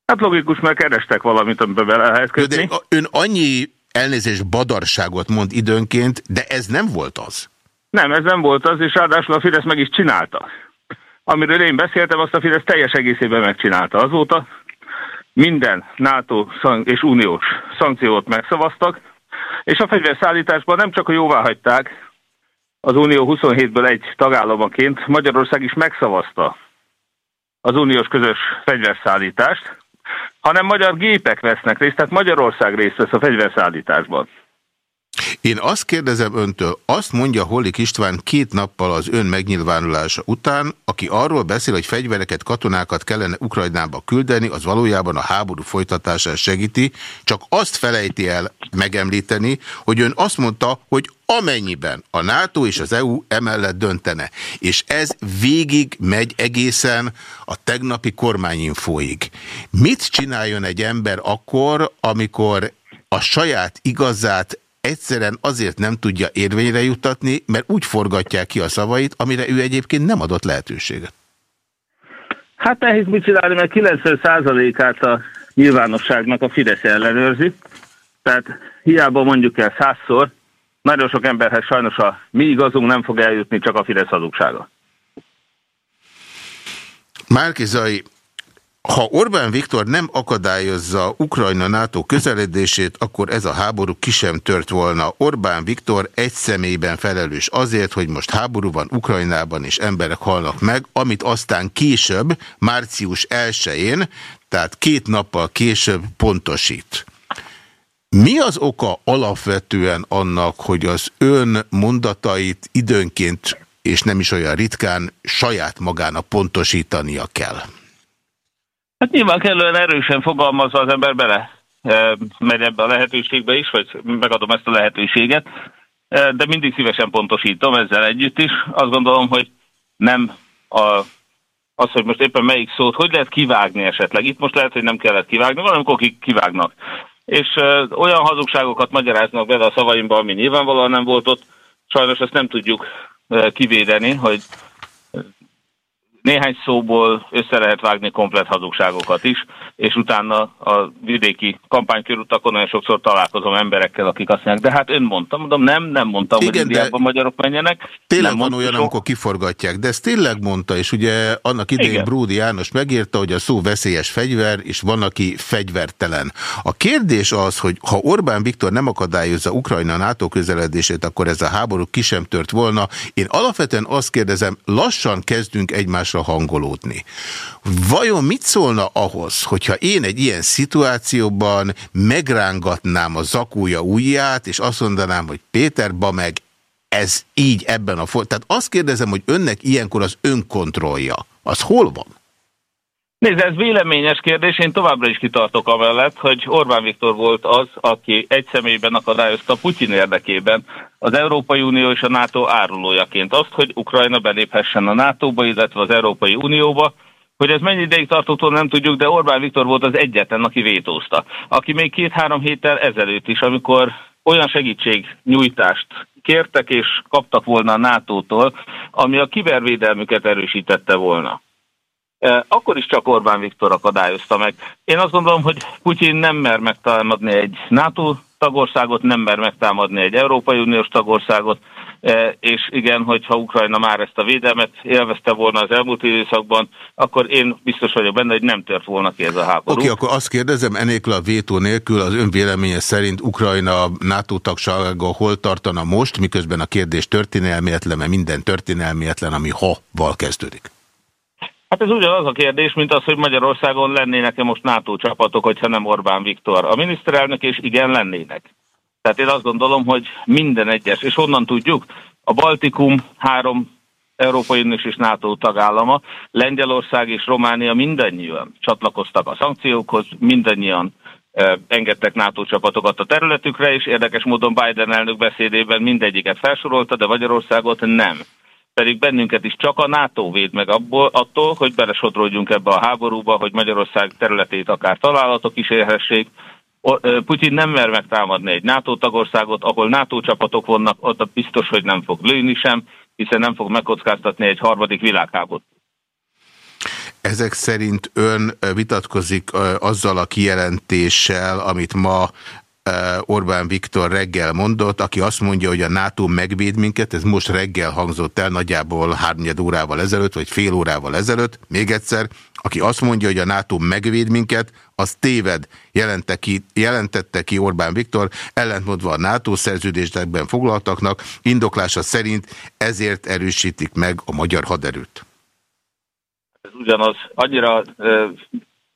Hát logikus, mert kerestek valamit, amiben bele lehet kötni. De ön annyi elnézés badarságot mond időnként, de ez nem volt az. Nem, ez nem volt az, és ráadásul a Fidesz meg is csinálta. Amiről én beszéltem, azt a Fidesz teljes egészében megcsinálta azóta. Minden NATO és uniós szankciót megszavaztak, és a fegyverszállításban nem csak a jóvá hagyták, az Unió 27-ből egy tagállamaként Magyarország is megszavazta az uniós közös fegyverszállítást, hanem magyar gépek vesznek részt, tehát Magyarország részt vesz a fegyverszállításban. Én azt kérdezem öntől, azt mondja Hollik István két nappal az ön megnyilvánulása után, aki arról beszél, hogy fegyvereket, katonákat kellene Ukrajnába küldeni, az valójában a háború folytatását segíti, csak azt felejti el megemlíteni, hogy ön azt mondta, hogy amennyiben a NATO és az EU emellett döntene, és ez végig megy egészen a tegnapi kormányinfóig. Mit csináljon egy ember akkor, amikor a saját igazát egyszerűen azért nem tudja érvényre jutatni, mert úgy forgatják ki a szavait, amire ő egyébként nem adott lehetőséget. Hát nehéz mit csinálni, mert 90%-át a nyilvánosságnak a Fidesz ellenőrzi. Tehát hiába mondjuk el százszor, nagyon sok emberhez sajnos a mi igazunk nem fog eljutni, csak a Fidesz hazugsága. Márkizai, ha Orbán Viktor nem akadályozza Ukrajna NATO közeledését, akkor ez a háború ki sem tört volna. Orbán Viktor egy személyben felelős azért, hogy most háború van Ukrajnában és emberek halnak meg, amit aztán később, március 1-én, tehát két nappal később pontosít. Mi az oka alapvetően annak, hogy az ön mondatait időnként, és nem is olyan ritkán, saját magának pontosítania kell? Hát nyilván kellően erősen fogalmazva az ember bele e, megy ebbe a lehetőségbe is, vagy megadom ezt a lehetőséget, e, de mindig szívesen pontosítom ezzel együtt is. Azt gondolom, hogy nem a, az, hogy most éppen melyik szót, hogy lehet kivágni esetleg. Itt most lehet, hogy nem kellett kivágni, valamikor kivágnak. És e, olyan hazugságokat magyaráznak bele a szavaimba, ami nyilvánvalóan nem volt ott. Sajnos ezt nem tudjuk kivédeni, hogy néhány szóból össze lehet vágni komplet hazugságokat is, és utána a vidéki kampánykörútakon nagyon sokszor találkozom emberekkel, akik azt mondják, de hát ön mondta, mondom, nem, nem mondtam, Igen, hogy Indiában magyarok menjenek. Tényleg van olyan, sok... amikor kiforgatják, de ezt tényleg mondta, és ugye annak idején Igen. Bródi János megírta, hogy a szó veszélyes fegyver, és van, aki fegyvertelen. A kérdés az, hogy ha Orbán Viktor nem akadályozza Ukrajna NATO közeledését, akkor ez a háború ki sem tört volna. Én alapvetően azt kérdezem, lassan kezdünk egymás egymásra hangolódni. Vajon mit szólna ahhoz, hogyha én egy ilyen szituációban megrángatnám a zakúja ujját, és azt mondanám, hogy Péter, ba meg ez így ebben a... Tehát azt kérdezem, hogy önnek ilyenkor az önkontrollja, az hol van? Nézd, ez véleményes kérdés, én továbbra is kitartok amellett, hogy Orbán Viktor volt az, aki egy személyben akadályozta Putyin érdekében az Európai Unió és a NATO árulójaként azt, hogy Ukrajna beléphessen a NATO-ba, illetve az Európai Unióba, hogy ez mennyi ideig tartott, nem tudjuk, de Orbán Viktor volt az egyetlen, aki vétózta. Aki még két-három héttel ezelőtt is, amikor olyan segítségnyújtást kértek és kaptak volna a NATO-tól, ami a kibervédelmüket erősítette volna akkor is csak Orbán Viktor akadályozta meg. Én azt gondolom, hogy Putyin nem mer megtámadni egy NATO tagországot, nem mer megtámadni egy Európai Uniós tagországot, és igen, hogyha Ukrajna már ezt a védelmet élvezte volna az elmúlt időszakban, akkor én biztos vagyok benne, hogy nem tört volna ki ez a háború. Oké, okay, akkor azt kérdezem, enélkül a vétó nélkül az ön véleménye szerint Ukrajna NATO tagsága hol tartana most, miközben a kérdés történelmietlen, mert minden történelmietlen, ami ha-val kezdődik. Hát ez ugyanaz a kérdés, mint az, hogy Magyarországon lennének-e most NATO csapatok, hogyha nem Orbán Viktor. A miniszterelnök és igen lennének. Tehát én azt gondolom, hogy minden egyes, és honnan tudjuk, a Baltikum három Európai Uniós és NATO tagállama, Lengyelország és Románia mindannyian csatlakoztak a szankciókhoz, mindannyian eh, engedtek NATO csapatokat a területükre, és érdekes módon Biden elnök beszédében mindegyiket felsorolta, de Magyarországot nem pedig bennünket is csak a NATO véd meg abból, attól, hogy belesodródjunk ebbe a háborúba, hogy Magyarország területét akár találatok is érhessék. Putyin nem mer megtámadni egy NATO tagországot, ahol NATO csapatok vannak, ott biztos, hogy nem fog lőni sem, hiszen nem fog megkockáztatni egy harmadik világháborút. Ezek szerint ön vitatkozik azzal a kijelentéssel, amit ma Orbán Viktor reggel mondott, aki azt mondja, hogy a NATO megvéd minket, ez most reggel hangzott el nagyjából hárnyed órával ezelőtt, vagy fél órával ezelőtt, még egyszer, aki azt mondja, hogy a NATO megvéd minket, az téved, jelente ki, jelentette ki Orbán Viktor, ellentmondva a NATO szerződésekben foglaltaknak, indoklása szerint ezért erősítik meg a magyar haderőt. Ez ugyanaz, annyira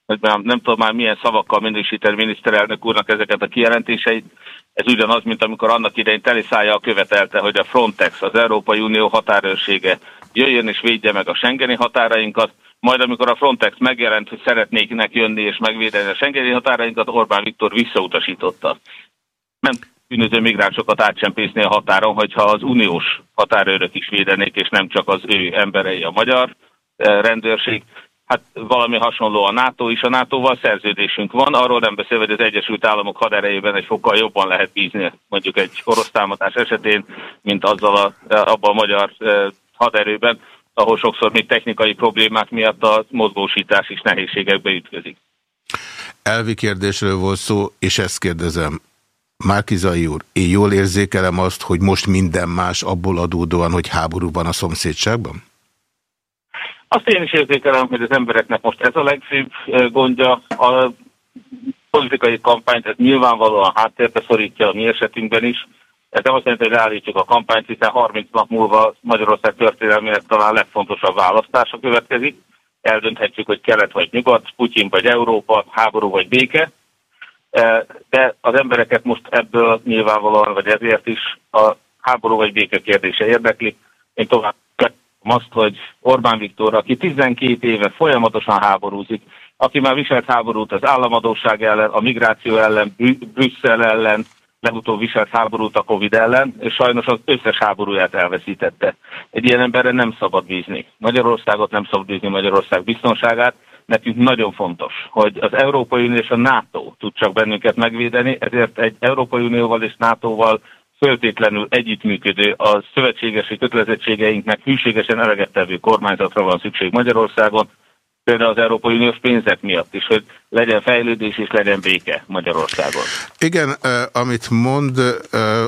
hogy már nem tudom már milyen szavakkal minősíteni miniszterelnök úrnak ezeket a kijelentéseit. Ez ugyanaz, mint amikor annak idején teliszája követelte, hogy a Frontex, az Európai Unió határőrsége jöjjön és védje meg a Schengeni határainkat, majd amikor a Frontex megjelent, hogy szeretnéknek jönni és megvédeni a Schengeni határainkat, Orbán Viktor visszautasította. Nem bűnöző migránsokat átsempészni a határon, hogyha az uniós határőrök is védenék, és nem csak az ő emberei a magyar eh, rendőrség. Hát valami hasonló a NATO is, a NATO-val szerződésünk van, arról nem beszélve, hogy az Egyesült Államok haderejében egy fokkal jobban lehet bízni mondjuk egy orosz támadás esetén, mint azzal a, abban a magyar e, haderőben, ahol sokszor még technikai problémák miatt a mozgósítás is nehézségekbe ütközik. Elvi kérdésről volt szó, és ezt kérdezem. Márkizai úr, én jól érzékelem azt, hogy most minden más abból adódóan, hogy háború van a szomszédságban? Azt én is érzékelem, hogy az embereknek most ez a legfőbb gondja. A politikai kampányt, ez nyilvánvalóan háttérbe szorítja a mi esetünkben is. Ez nem azt jelenti, hogy leállítjuk a kampányt, hiszen 30 nap múlva Magyarország történelmének talán legfontosabb választása következik. Eldönthetjük, hogy kelet vagy nyugat, Putyin vagy Európa, háború vagy béke. De az embereket most ebből nyilvánvalóan, vagy ezért is a háború vagy béke kérdése érdekli. Én tovább azt, hogy Orbán Viktor, aki 12 éve folyamatosan háborúzik, aki már viselt háborút az államadóság ellen, a migráció ellen, Brüsszel ellen, legutóbb viselt háborút a Covid ellen, és sajnos az összes háborúját elveszítette. Egy ilyen emberre nem szabad bízni. Magyarországot nem szabad bízni Magyarország biztonságát. Nekünk nagyon fontos, hogy az Európai Unió és a NATO tud csak bennünket megvédeni, ezért egy Európai Unióval és NATO-val föltétlenül együttműködő, a szövetségesi kötelezettségeinknek hűségesen eleget tevő kormányzatra van szükség Magyarországon, például az Európai Uniós pénzek miatt is, hogy legyen fejlődés és legyen béke Magyarországon. Igen, amit mond,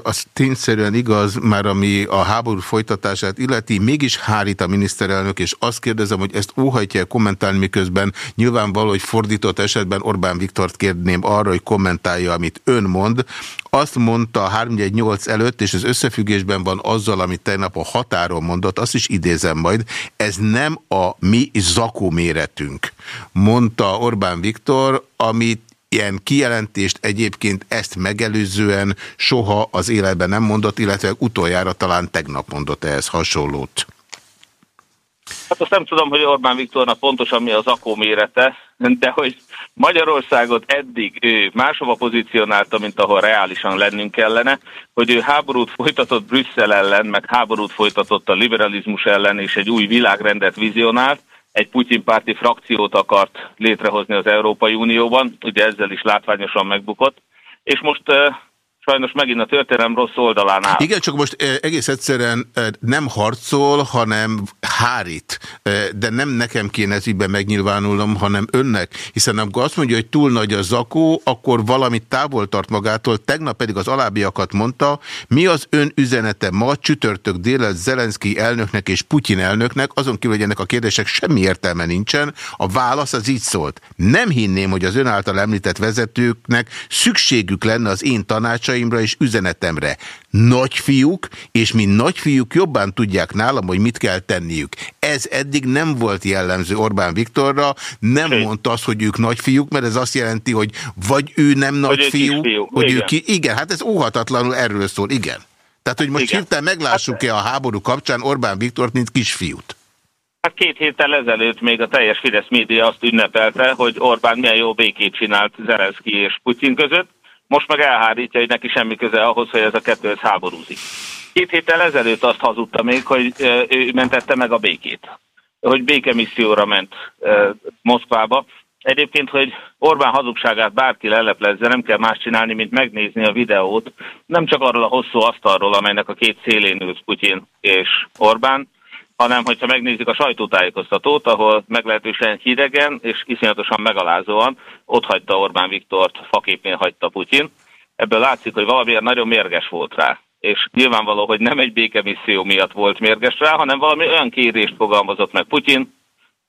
az tényszerűen igaz, már ami a háború folytatását illeti, mégis hárít a miniszterelnök, és azt kérdezem, hogy ezt óhajtja kommentálni, miközben nyilvánvaló, hogy fordított esetben Orbán Viktort kérném arra, hogy kommentálja, amit ön mond. Azt mondta a 318 előtt, és az összefüggésben van azzal, amit tegnap a határon mondott, azt is idézem majd, ez nem a mi zakó méretünk, mondta Orbán Viktor, amit ilyen kijelentést egyébként ezt megelőzően soha az életben nem mondott, illetve utoljára talán tegnap mondott ehhez hasonlót. Hát azt nem tudom, hogy Orbán Viktornak pontosan mi az akó de hogy Magyarországot eddig ő máshova pozícionálta, mint ahol reálisan lennünk kellene, hogy ő háborút folytatott Brüsszel ellen, meg háborút folytatott a liberalizmus ellen, és egy új világrendet vizionált, egy Putyin párti frakciót akart létrehozni az Európai Unióban, ugye ezzel is látványosan megbukott, és most sajnos megint a történelem rossz oldalán áll. Igen, csak most egész egyszerűen nem harcol, hanem hárít. De nem nekem kéne ez ígyben megnyilvánulnom, hanem önnek. Hiszen amikor azt mondja, hogy túl nagy a zakó, akkor valamit távol tart magától. Tegnap pedig az alábbiakat mondta, mi az ön üzenete ma csütörtök délet Zelenszky elnöknek és Putyin elnöknek, azon kívül, hogy ennek a kérdések semmi értelme nincsen. A válasz az így szólt. Nem hinném, hogy az ön által említett vezetőknek szükségük lenne az én tanácsai tanácsaimra és üzenetemre. Nagyfiúk, és mi nagyfiúk jobban tudják nálam, hogy mit kell tenniük. Ez eddig nem volt jellemző Orbán Viktorra, nem Sőt. mondta azt, hogy ők nagyfiúk, mert ez azt jelenti, hogy vagy ő nem nagyfiú, hogy, ő, hogy igen. ő ki... Igen, hát ez óhatatlanul erről szól, igen. Tehát, hogy most hirtelen meglássuk-e a háború kapcsán Orbán Viktort, mint kisfiút? Hát két héttel ezelőtt még a teljes Fidesz média azt ünnepelte, hogy Orbán milyen jó békét csinált Zelenszky és Putyin között, most meg elhárítja, hogy neki semmi köze ahhoz, hogy ez a kettő háborúzik. Két héttel ezelőtt azt hazudta még, hogy ő mentette meg a békét. Hogy békemisszióra ment Moszkvába. Egyébként, hogy Orbán hazugságát bárki leleplezze, nem kell más csinálni, mint megnézni a videót. Nem csak arról a hosszú asztalról, amelynek a két szélén ült Putyin és Orbán, hanem hogyha megnézik a sajtótájékoztatót, ahol meglehetősen hidegen és iszonyatosan megalázóan ott hagyta Orbán Viktort, faképén hagyta Putyin. Ebből látszik, hogy valamiért nagyon mérges volt rá. És nyilvánvaló, hogy nem egy békemisszió miatt volt mérges rá, hanem valami olyan kérést fogalmazott meg Putyin,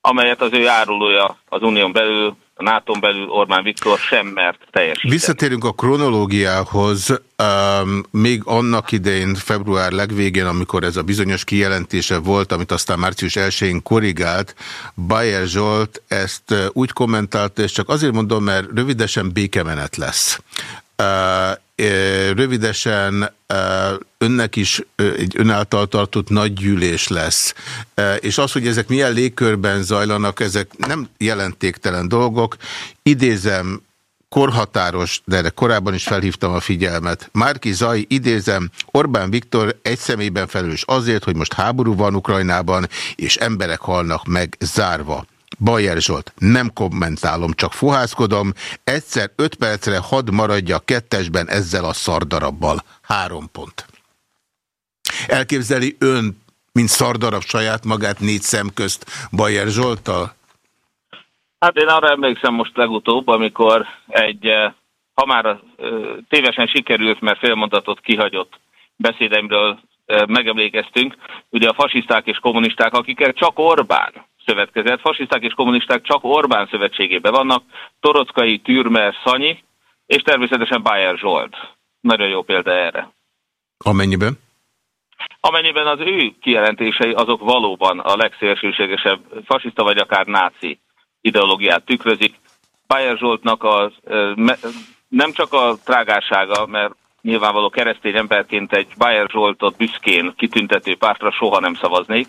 amelyet az ő árulója az unión belül a nato belül Orbán Viktor sem mert teljesíteni. Visszatérünk a kronológiához. Um, még annak idején, február legvégén, amikor ez a bizonyos kijelentése volt, amit aztán március 1-én korrigált, Bayer Zsolt ezt uh, úgy kommentálta, és csak azért mondom, mert rövidesen békemenet lesz. Uh, rövidesen önnek is egy önáltal tartott nagy gyűlés lesz. És az, hogy ezek milyen légkörben zajlanak, ezek nem jelentéktelen dolgok. Idézem, korhatáros, de erre korábban is felhívtam a figyelmet. Márki Zaj, idézem, Orbán Viktor egy személyben felelős azért, hogy most háború van Ukrajnában, és emberek halnak meg zárva. Bajer Zsolt, nem kommentálom, csak fohászkodom. Egyszer öt percre hadd maradja a kettesben ezzel a szardarabbal. Három pont. Elképzeli ön, mint szardarab saját magát négy szem közt Bajer Zsolttal? Hát én arra emlékszem most legutóbb, amikor egy, eh, ha már eh, tévesen sikerült, mert félmondatot kihagyott beszédemről eh, megemlékeztünk, ugye a fasiszták és kommunisták, akiket csak Orbán következett. Fasiszták és kommunisták csak Orbán szövetségében vannak, Torockai, Türmer, Szanyi, és természetesen Bayer Zsolt. Nagyon jó példa erre. Amennyiben? Amennyiben az ő kijelentései azok valóban a legszélsőségesebb fasiszta vagy akár náci ideológiát tükrözik. Bayer Zsoltnak az, nem csak a trágársága, mert nyilvánvaló keresztény emberként egy Bayer Zsoltot büszkén kitüntető pártra soha nem szavaznék,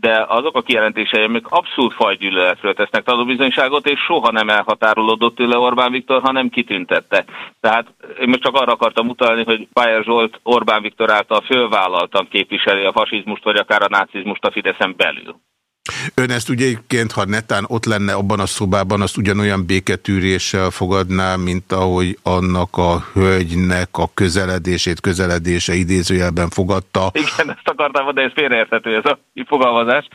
de azok a kijelentései, amik abszolút fajgyűlöletről tesznek tanúbizonyságot, és soha nem elhatárolódott tőle Orbán Viktor, hanem kitüntette. Tehát én most csak arra akartam utalni, hogy Bayer Zsolt Orbán Viktor által fölvállaltan képviseli a fasizmust, vagy akár a nácizmust a Fideszen belül. Ön ezt ugye egyébként, ha netán ott lenne abban a szobában, azt ugyanolyan béketűréssel fogadná, mint ahogy annak a hölgynek a közeledését, közeledése idézőjelben fogadta. Igen, ezt akartam, de ez félreérthető ez a fogalmazás.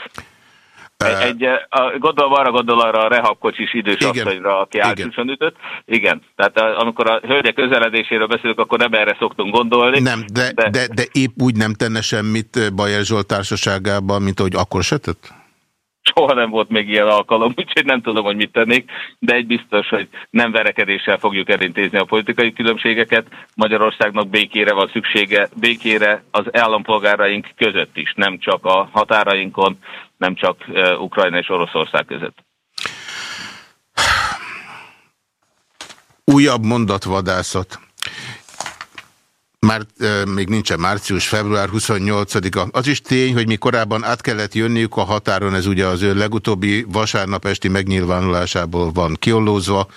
Egy, a, gondolom arra gondol arra a rehabkocsis idős asszonyra, aki általában ütött. Igen, tehát amikor a hölgyek közeledéséről beszélünk, akkor nem erre szoktunk gondolni. Nem, de, de... de, de épp úgy nem tenne semmit Bajer Zsolt társaságában, mint ahogy akkor se tett? Soha nem volt még ilyen alkalom, úgyhogy nem tudom, hogy mit tennék, de egy biztos, hogy nem verekedéssel fogjuk elintézni a politikai különbségeket. Magyarországnak békére van szüksége, békére az állampolgáraink között is, nem csak a határainkon, nem csak Ukrajna és Oroszország között. Újabb mondatvadászat. Már e, még nincsen március, február 28-a. Az is tény, hogy mi korábban át kellett jönniük a határon, ez ugye az ő legutóbbi vasárnap esti megnyilvánulásából van kiollózva.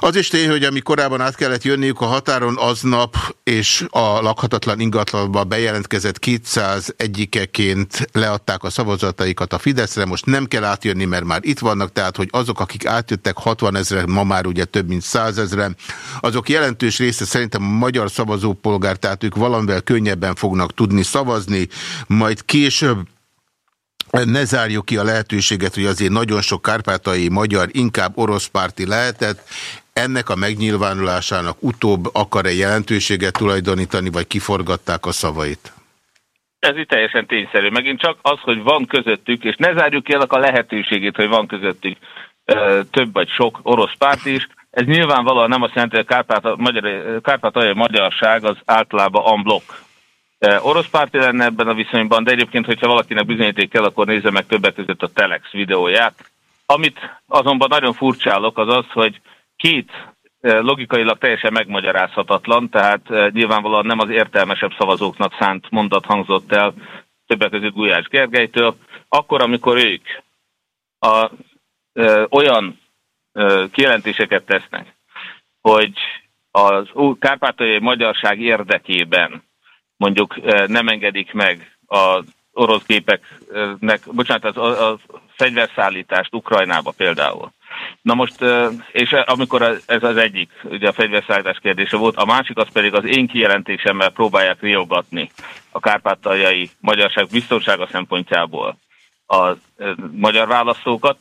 Az is tény, hogy ami korábban át kellett jönniük a határon aznap, és a lakhatatlan ingatlanba bejelentkezett 200 egyikeként leadták a szavazataikat a Fideszre, most nem kell átjönni, mert már itt vannak, tehát hogy azok, akik átjöttek 60 ezre, ma már ugye több mint 100 ezre, azok jelentős része szerintem a magyar szavazópolgár állampolgár, tehát ők valamivel könnyebben fognak tudni szavazni, majd később ne zárjuk ki a lehetőséget, hogy azért nagyon sok kárpátai magyar inkább orosz párti lehetett, ennek a megnyilvánulásának utóbb akar-e jelentőséget tulajdonítani, vagy kiforgatták a szavait? Ez itt teljesen tényszerű. Megint csak az, hogy van közöttük, és ne zárjuk ki a lehetőségét, hogy van közöttük több vagy sok orosz párt is, ez nyilvánvalóan nem azt jelenti, hogy a Kárpát, magyar, kárpátaljai magyarság az általában unblock. E, orosz párti lenne ebben a viszonyban, de egyébként, hogyha valakinek bizonyíték kell, akkor nézze meg többek között a Telex videóját. Amit azonban nagyon furcsálok, az az, hogy két e, logikailag teljesen megmagyarázhatatlan, tehát e, nyilvánvalóan nem az értelmesebb szavazóknak szánt mondat hangzott el többek között Gulyás Gergelytől, akkor, amikor ők a, ö, olyan kijelentéseket tesznek, hogy az kárpátaljai magyarság érdekében mondjuk nem engedik meg az orosz gépeknek, bocsánat, az, a fegyverszállítást Ukrajnába például. Na most, és amikor ez az egyik, ugye a fegyverszállítás kérdése volt, a másik az pedig az én kijelentésemmel próbálják riogatni a kárpátaljai magyarság biztonsága szempontjából a magyar választókat.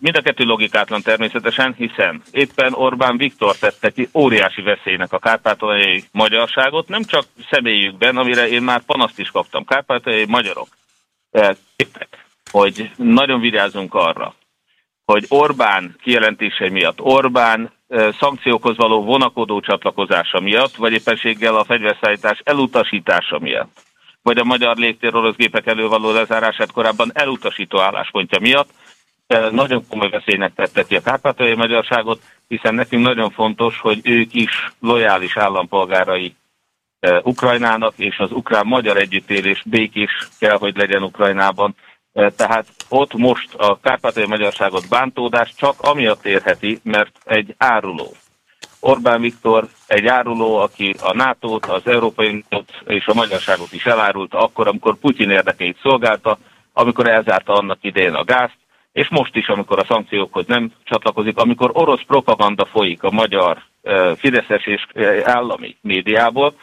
Mind a kettő logikátlan természetesen, hiszen éppen Orbán Viktor tette ki óriási veszélynek a kárpátaljai magyarságot, nem csak személyükben, amire én már panaszt is kaptam, kárpátaljai magyarok. Hogy nagyon vigyázunk arra, hogy Orbán kijelentése miatt, Orbán szankciókhoz való vonakodó csatlakozása miatt, vagy éppenséggel a fegyverszállítás elutasítása miatt vagy a magyar légtér orosz gépek elő való lezárását korábban elutasító álláspontja miatt nagyon komoly veszélynek tette ki a kárpátaljai magyarságot, hiszen nekünk nagyon fontos, hogy ők is lojális állampolgárai Ukrajnának, és az ukrán-magyar együttélés békés kell, hogy legyen Ukrajnában. Tehát ott most a kárpátaljai magyarságot bántódás csak amiatt érheti, mert egy áruló, Orbán Viktor egy áruló, aki a NATO-t, az Európai Uniót és a magyarságot is elárulta akkor, amikor Putyin érdekeit szolgálta, amikor elzárta annak idején a gázt, és most is, amikor a szankciókhoz nem csatlakozik, amikor orosz propaganda folyik a magyar fideszes és állami médiából,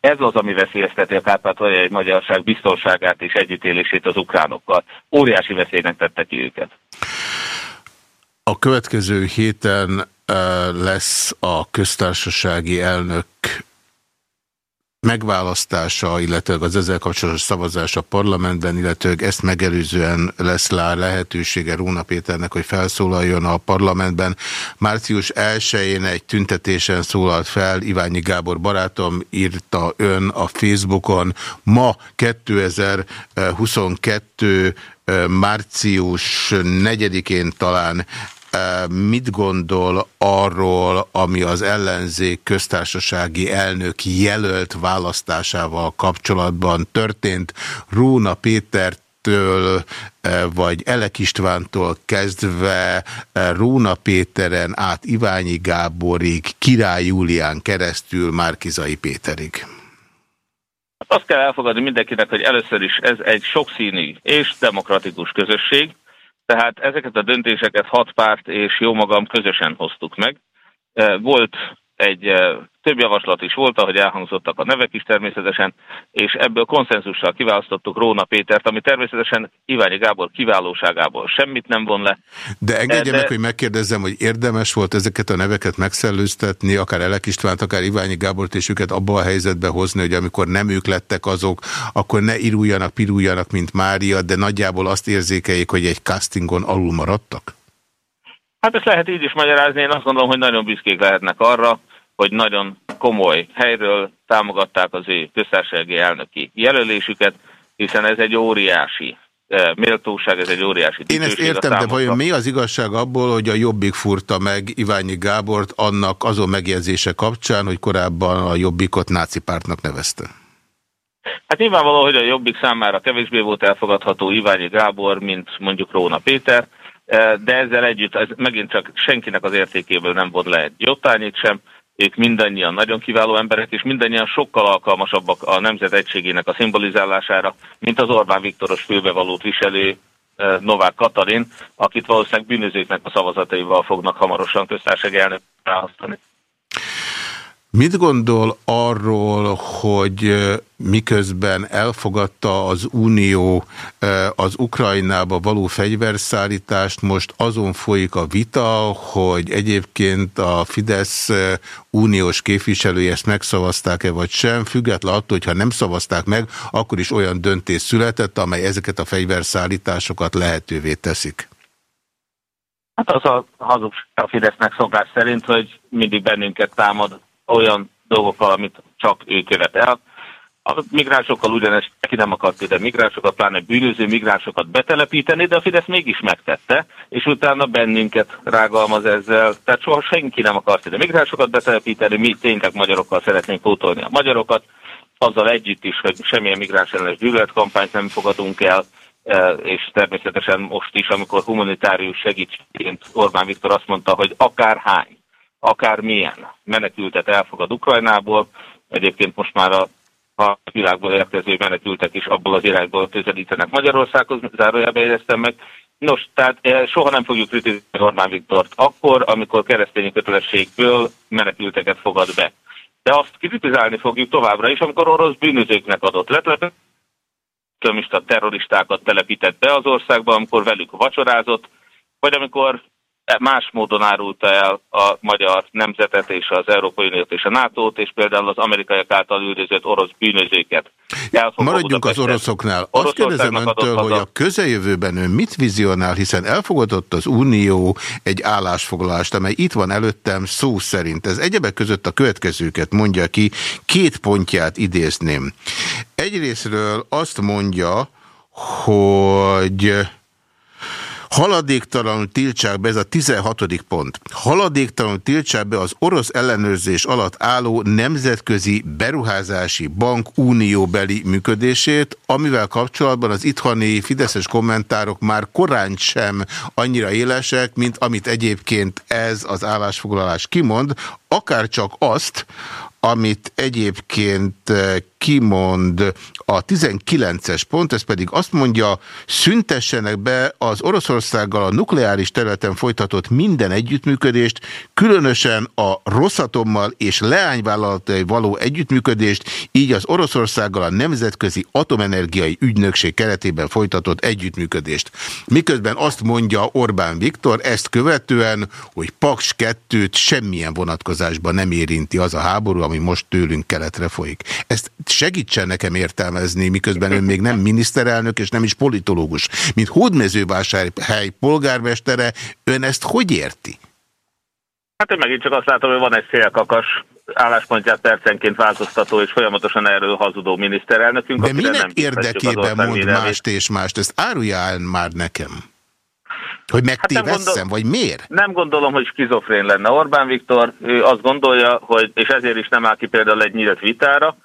ez az, ami veszélyezteti a kárpátaljai magyarság biztonságát és együttélését az ukránokkal. Óriási veszélynek tette ki őket. A következő héten lesz a köztársasági elnök megválasztása, illetve az ezzel kapcsolatos szavazás a parlamentben, illetve ezt megelőzően lesz lá lehetősége Róna Péternek, hogy felszólaljon a parlamentben. Március 1-én egy tüntetésen szólalt fel, Iványi Gábor barátom írta ön a Facebookon. Ma 2022 március 4-én talán mit gondol arról, ami az ellenzék köztársasági elnök jelölt választásával kapcsolatban történt. Róna Péter től vagy Elek Istvántól kezdve Róna Péteren át Iványi Gáborig, Király Júlián keresztül Márkizai Péterig. Azt kell elfogadni mindenkinek, hogy először is ez egy sokszínű és demokratikus közösség, tehát ezeket a döntéseket hat párt és jó magam közösen hoztuk meg. Volt egy több javaslat is volt, ahogy elhangzottak a nevek is természetesen, és ebből konszenzussal kiválasztottuk Róna Pétert, ami természetesen Iványi Gábor kiválóságából semmit nem von le. De engedje De... meg, hogy megkérdezzem, hogy érdemes volt ezeket a neveket megszellőztetni, akár Elek Istvánt, akár Iványi Gábort, és őket abba a helyzetbe hozni, hogy amikor nem ők lettek azok, akkor ne iruljanak, piruljanak, mint Mária, de nagyjából azt érzékeljék, hogy egy castingon alul maradtak? Hát ezt lehet így is magyarázni, én azt gondolom, hogy nagyon büszkék lehetnek arra, hogy nagyon komoly helyről támogatták az ő köztársasági elnöki jelölésüket, hiszen ez egy óriási eh, méltóság, ez egy óriási Én ezt értem, de vajon mi az igazság abból, hogy a Jobbik furta meg Iványi Gábort annak azon megjegyzése kapcsán, hogy korábban a Jobbikot náci pártnak nevezte? Hát nyilvánvaló, hogy a Jobbik számára kevésbé volt elfogadható Iványi Gábor, mint mondjuk Róna Péter, eh, de ezzel együtt ez megint csak senkinek az értékéből nem volt le egy jottányit sem, ők mindannyian nagyon kiváló emberek, és mindannyian sokkal alkalmasabbak a nemzet egységének a szimbolizálására, mint az Orbán Viktoros fülbevalót viselő Novák Katalin, akit valószínűleg bűnözőknek a szavazataival fognak hamarosan köztársasági elnök választani. Mit gondol arról, hogy miközben elfogadta az Unió az Ukrajnába való fegyverszállítást, most azon folyik a vita, hogy egyébként a Fidesz uniós képviselői ezt megszavazták-e vagy sem, független attól, hogyha nem szavazták meg, akkor is olyan döntés született, amely ezeket a fegyverszállításokat lehetővé teszik. Hát az a hazugság a Fidesznek szokás szerint, hogy mindig bennünket támad olyan dolgokkal, amit csak ő követ el. A migránsokkal ugyanezt ki nem akart ide migránsokat, pláne bűnöző migránsokat betelepíteni, de a Fidesz mégis megtette, és utána bennünket rágalmaz ezzel. Tehát soha senki nem akart ide migránsokat betelepíteni, mi tényleg magyarokkal szeretnénk pótolni a magyarokat, azzal együtt is, hogy semmilyen migráns ellenes gyűlöletkampányt nem fogadunk el, e, és természetesen most is, amikor humanitárius segítségként Orbán Viktor azt mondta, hogy akárhány akármilyen menekültet elfogad Ukrajnából. Egyébként most már a a világból érkező menekültek is abból az irányból közelítenek Magyarországhoz, zárójelbe éreztem meg. Nos, tehát eh, soha nem fogjuk kritizálni Orbán Viktort akkor, amikor keresztényi kötelességből menekülteket fogad be. De azt kritizálni fogjuk továbbra is, amikor orosz bűnözőknek adott letlepet, terroristákat telepített be az országba, amikor velük vacsorázott, vagy amikor más módon árulta el a magyar nemzetet és az Európai Uniót és a NATO-t, és például az amerikaiak által üldözött orosz bűnözőket. Maradjunk az oroszoknál. Azt kérdezem öntől, hogy a közeljövőben ön mit vizionál, hiszen elfogadott az Unió egy állásfoglalást, amely itt van előttem szó szerint. Ez egyebek között a következőket mondja ki, két pontját idézném. Egyrésztről azt mondja, hogy Haladéktalanul tiltsák be, ez a 16. pont, haladéktalanul tiltsák be az orosz ellenőrzés alatt álló nemzetközi beruházási bank unióbeli működését, amivel kapcsolatban az itthoni fideszes kommentárok már korán sem annyira élesek, mint amit egyébként ez az állásfoglalás kimond, akár csak azt, amit egyébként kimond A 19-es pont, ez pedig azt mondja, szüntessenek be az Oroszországgal a nukleáris területen folytatott minden együttműködést, különösen a Rosszatommal és leányvállalatai való együttműködést, így az Oroszországgal a Nemzetközi Atomenergiai Ügynökség keretében folytatott együttműködést. Miközben azt mondja Orbán Viktor ezt követően, hogy Paks 2-t semmilyen vonatkozásban nem érinti az a háború, ami most tőlünk keletre folyik. Ezt segítsen nekem értelmezni, miközben ön még nem miniszterelnök és nem is politológus. Mint hódmezővásárhely polgármestere, ön ezt hogy érti? Hát én megint csak azt látom, hogy van egy szélkakas álláspontját percenként változtató és folyamatosan erről hazudó miniszterelnökünk. De minek érdekében mond mást és mást? Ezt árulja már nekem. Hogy megtévesszem, hát vagy miért? Nem gondolom, hogy skizofrén lenne Orbán Viktor. Ő azt gondolja, hogy, és ezért is nem áll ki például egy nyílt vitára,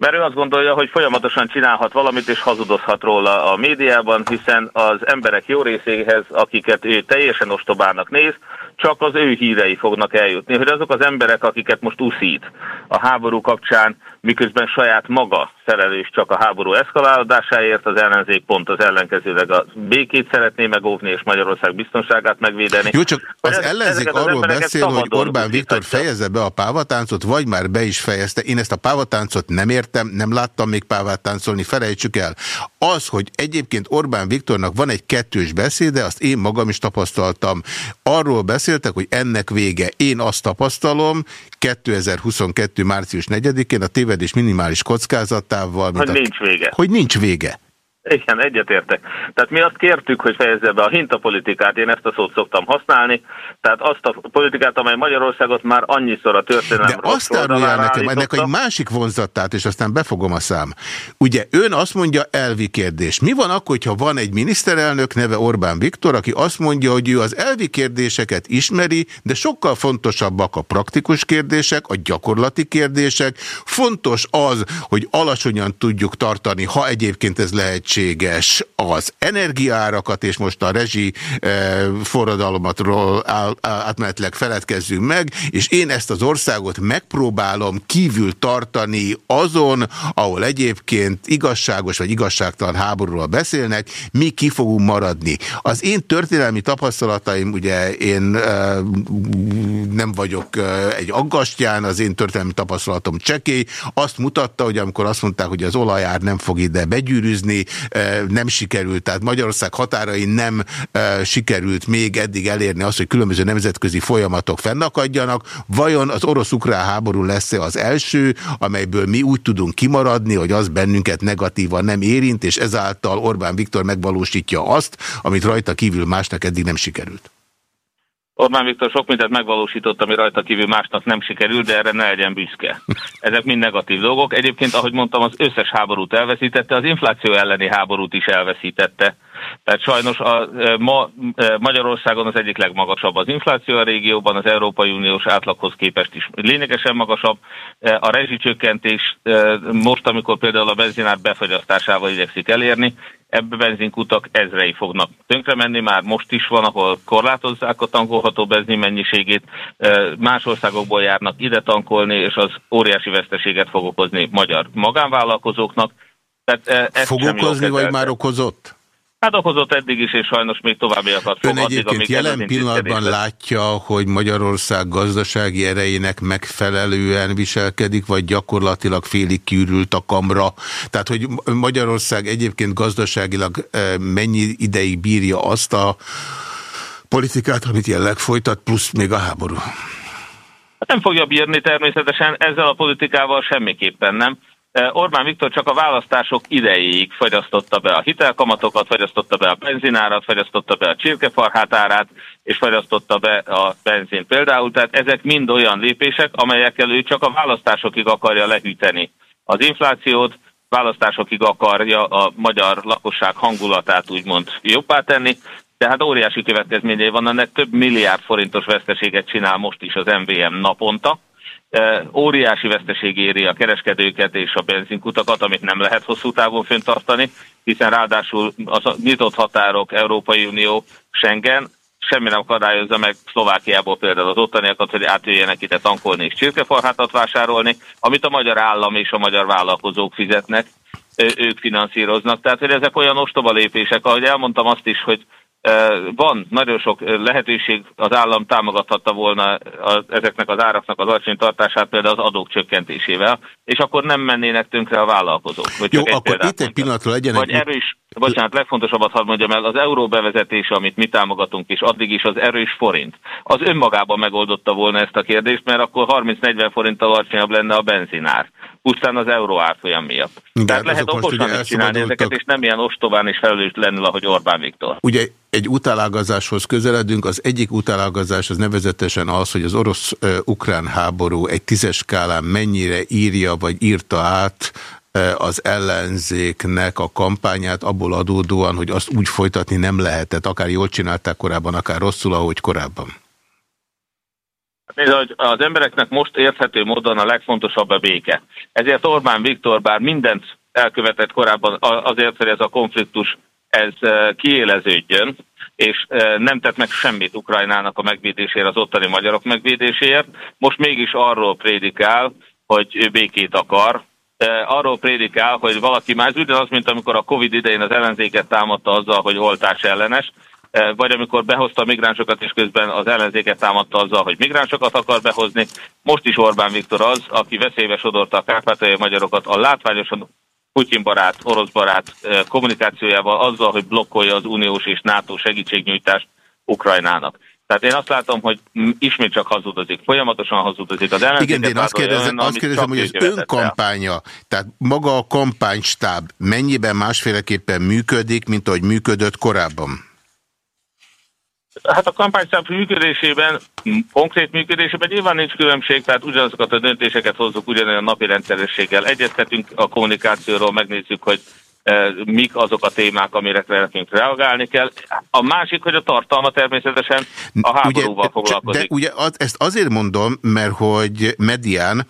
mert ő azt gondolja, hogy folyamatosan csinálhat valamit, és hazudozhat róla a médiában, hiszen az emberek jó részéhez, akiket ő teljesen ostobának néz, csak az ő hírei fognak eljutni, hogy azok az emberek, akiket most uszít a háború kapcsán, miközben saját maga felelős csak a háború eszkalálódásáért, az ellenzék pont az ellenkezőleg a békét szeretné megóvni, és Magyarország biztonságát megvédeni. Jó, csak az ez, ellenzék arról az beszél, hogy Orbán Viktor fejezze be a pávatáncot, vagy már be is fejezte. Én ezt a pávatáncot nem értem, nem láttam még pávát táncolni, felejtsük el. Az, hogy egyébként Orbán Viktornak van egy kettős beszéde, azt én magam is tapasztaltam. Arról beszéltek, hogy ennek vége. Én azt tapasztalom, 2022. március 4-én a tévedés minimális kockázatával. Hogy nincs vége. Hogy nincs vége. Igen, egyetértek. Tehát mi azt kértük, hogy fejezze be a hintapolitikát, én ezt a szót szoktam használni, tehát azt a politikát, amely Magyarországot már annyiszor a történelem De azt árulja nekem, ennek egy másik vonzatát, és aztán befogom a szám. Ugye ön azt mondja elvi kérdés. Mi van akkor, hogyha van egy miniszterelnök neve Orbán Viktor, aki azt mondja, hogy ő az elvi kérdéseket ismeri, de sokkal fontosabbak a praktikus kérdések, a gyakorlati kérdések. Fontos az, hogy alacsonyan tudjuk tartani, ha egyébként ez lehet lehetséges az energiárakat, és most a rezsi eh, forradalomatról átmenetleg feledkezzünk meg, és én ezt az országot megpróbálom kívül tartani azon, ahol egyébként igazságos vagy igazságtalan háborúról beszélnek, mi ki fogunk maradni. Az én történelmi tapasztalataim, ugye én e, nem vagyok e, egy aggastyán, az én történelmi tapasztalatom csekély, azt mutatta, hogy amikor azt mondták, hogy az olajár nem fog ide begyűrűzni, nem sikerült, tehát Magyarország határai nem sikerült még eddig elérni azt, hogy különböző nemzetközi folyamatok fennakadjanak. Vajon az orosz-ukrán háború lesz-e az első, amelyből mi úgy tudunk kimaradni, hogy az bennünket negatívan nem érint, és ezáltal Orbán Viktor megvalósítja azt, amit rajta kívül másnak eddig nem sikerült? Orbán Viktor sok mindent megvalósított, ami rajta kívül másnak nem sikerült, de erre ne legyen büszke. Ezek mind negatív dolgok. Egyébként, ahogy mondtam, az összes háborút elveszítette, az infláció elleni háborút is elveszítette. Tehát sajnos a, ma Magyarországon az egyik legmagasabb az infláció a régióban, az Európai Uniós átlaghoz képest is lényegesen magasabb. A rezsicsökkentés most, amikor például a benzinár befagyasztásával igyekszik elérni, ebbe benzinkutak ezrei fognak tönkre menni, már most is van, ahol korlátozzák a tankolható benzin mennyiségét, más országokból járnak ide tankolni, és az óriási veszteséget fog okozni magyar magánvállalkozóknak. Tehát fog okozni, vagy már okozott? Hát okozott eddig is, és sajnos még továbbiakat fog. Ön egyébként addig, jelen pillanatban látja, hogy Magyarország gazdasági erejének megfelelően viselkedik, vagy gyakorlatilag félig kiürült a kamra. Tehát, hogy Magyarország egyébként gazdaságilag eh, mennyi ideig bírja azt a politikát, amit jelenleg folytat, plusz még a háború. Hát nem fogja bírni természetesen, ezzel a politikával semmiképpen nem. Eh, Orbán Viktor csak a választások idejéig fagyasztotta be a hitelkamatokat, fagyasztotta be a benzinárat, fagyasztotta be a csirkefarhát árát, és fagyasztotta be a benzin például. Tehát ezek mind olyan lépések, amelyekkel ő csak a választásokig akarja lehűteni az inflációt, választásokig akarja a magyar lakosság hangulatát úgymond jobbá tenni, tehát óriási következményei van, ennek több milliárd forintos veszteséget csinál most is az MVM naponta, óriási veszteség éri a kereskedőket és a benzinkutakat, amit nem lehet hosszú távon föntartani, hiszen ráadásul az nyitott határok, Európai Unió, Schengen semmi nem akadályozza meg Szlovákiából például az ottaniakat, hogy átjöjjenek ide tankolni és csirkefarhátat vásárolni, amit a magyar állam és a magyar vállalkozók fizetnek. ők finanszíroznak. Tehát, hogy ezek olyan ostoba lépések, ahogy elmondtam azt is, hogy van nagyon sok lehetőség, az állam támogathatta volna az, ezeknek az áraknak az alacsony tartását például az adók csökkentésével, és akkor nem mennének tönkre a vállalkozók. Jó, akkor itt egy pillanatra legyen Vagy egy... erős, bocsánat, legfontosabbat hadd mondjam el, az euró bevezetése, amit mi támogatunk, és addig is az erős forint, az önmagában megoldotta volna ezt a kérdést, mert akkor 30-40 forinttal alacsonyabb lenne a benzinár pusztán az euró árfolyam miatt. Igen, Tehát lehet okosan csinálni ezeket, és nem ilyen ostobán és felelőtlenül, ahogy Orbán Viktor. Ugye egy utálágazáshoz közeledünk, az egyik utálágazás az nevezetesen az, hogy az orosz-ukrán háború egy tízes skálán mennyire írja vagy írta át az ellenzéknek a kampányát abból adódóan, hogy azt úgy folytatni nem lehetett, akár jól csinálták korábban, akár rosszul, ahogy korábban. Nézd, hogy az embereknek most érthető módon a legfontosabb a béke. Ezért Orbán Viktor bár mindent elkövetett korábban azért, hogy ez a konfliktus ez kiéleződjön, és nem tett meg semmit Ukrajnának a megvédésére, az ottani magyarok megvédéséért. Most mégis arról prédikál, hogy ő békét akar, arról prédikál, hogy valaki más ugyanaz, mint amikor a Covid idején az ellenzéket támadta azzal, hogy oltás ellenes, vagy amikor behozta a migránsokat, és közben az ellenzéket támadta azzal, hogy migránsokat akar behozni. Most is Orbán Viktor az, aki veszélybe sodorta a kárpátaljai magyarokat a látványosan Putyin barát, orosz barát kommunikációjával azzal, hogy blokkolja az uniós és NATO segítségnyújtást Ukrajnának. Tehát én azt látom, hogy ismét csak hazudozik, folyamatosan hazudozik. Az Igen, de én azt kérdezem, olyan, azt kérdezem hogy az önkampánya, tehát maga a kampánystáb mennyiben másféleképpen működik, mint ahogy működött korábban? Hát a kampányszám működésében, konkrét működésében nyilván nincs különbség, tehát ugyanazokat a döntéseket hozzuk ugyanolyan napi rendszerességgel. Egyeztetünk a kommunikációról, megnézzük, hogy mik azok a témák, amire nekünk reagálni kell. A másik, hogy a tartalma természetesen a háborúval ugye, foglalkozik. De ugye az, ezt azért mondom, mert hogy medián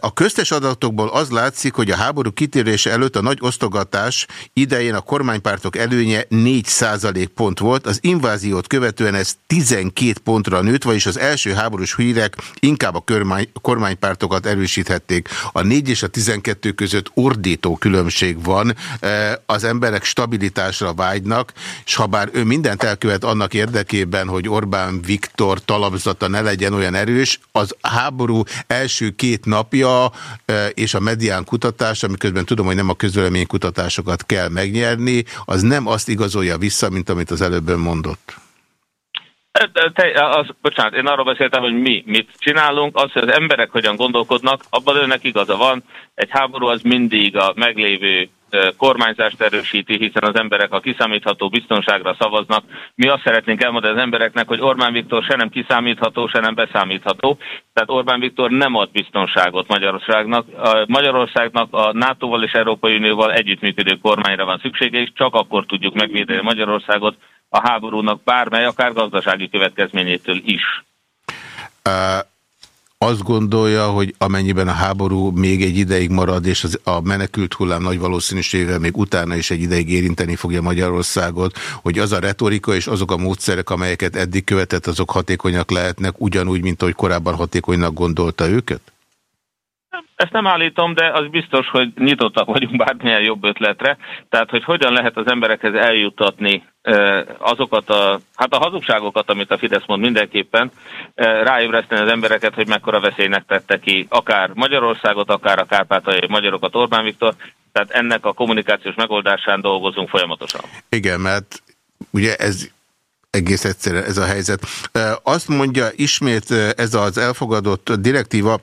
a köztes adatokból az látszik, hogy a háború kitérése előtt a nagy osztogatás idején a kormánypártok előnye 4% pont volt, az inváziót követően ez 12 pontra nőtt, vagyis az első háborús hírek inkább a kormány, kormánypártokat erősíthették. A 4 és a 12 között ordító különbség van, az emberek stabilitásra vágynak, és ha bár ő mindent elkövet annak érdekében, hogy Orbán Viktor talapzata ne legyen olyan erős, az háború első két napja és a medián kutatás, amiközben tudom, hogy nem a kutatásokat kell megnyerni, az nem azt igazolja vissza, mint amit az előbb mondott. Te, az, bocsánat, én arról beszéltem, hogy mi mit csinálunk, az, hogy az emberek hogyan gondolkodnak, abban önnek igaza van. Egy háború az mindig a meglévő kormányzást erősíti, hiszen az emberek a kiszámítható biztonságra szavaznak. Mi azt szeretnénk elmondani az embereknek, hogy Orbán Viktor se nem kiszámítható, se nem beszámítható. Tehát Orbán Viktor nem ad biztonságot Magyarországnak. Magyarországnak a NATO-val és Európai Unióval együttműködő kormányra van szüksége, és csak akkor tudjuk megvédeni Magyarországot a háborúnak bármely, akár gazdasági következményétől is. Uh azt gondolja, hogy amennyiben a háború még egy ideig marad, és az, a menekült hullám nagy valószínűségével még utána is egy ideig érinteni fogja Magyarországot, hogy az a retorika és azok a módszerek, amelyeket eddig követett, azok hatékonyak lehetnek, ugyanúgy, mint ahogy korábban hatékonynak gondolta őket? Ezt nem állítom, de az biztos, hogy nyitottak vagyunk bármilyen jobb ötletre. Tehát, hogy hogyan lehet az emberekhez eljutatni azokat a, hát a hazugságokat, amit a Fidesz mond mindenképpen, ráébreszteni az embereket, hogy mekkora veszélynek tette ki akár Magyarországot, akár a kárpátaljai magyarokat Orbán Viktor. Tehát ennek a kommunikációs megoldásán dolgozunk folyamatosan. Igen, mert ugye ez egész egyszerűen ez a helyzet. Azt mondja ismét ez az elfogadott direktíva,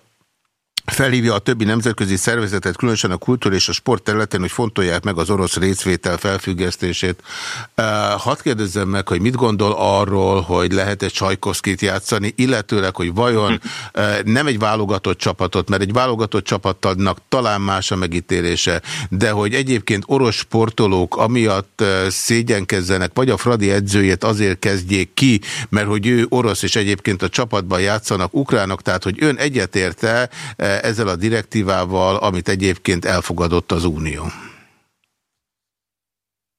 felhívja a többi nemzetközi szervezetet, különösen a kultúra és a sport területén, hogy fontolják meg az orosz részvétel felfüggesztését. Hadd kérdezzem meg, hogy mit gondol arról, hogy lehet egy Csajkovszkit játszani, illetőleg, hogy vajon nem egy válogatott csapatot, mert egy válogatott csapatnak talán más a megítélése, de hogy egyébként orosz sportolók amiatt szégyenkezzenek, vagy a Fradi edzőjét azért kezdjék ki, mert hogy ő orosz, és egyébként a csapatban játszanak ukránok, tehát hogy ön egyetérte ezzel a direktívával, amit egyébként elfogadott az Unió?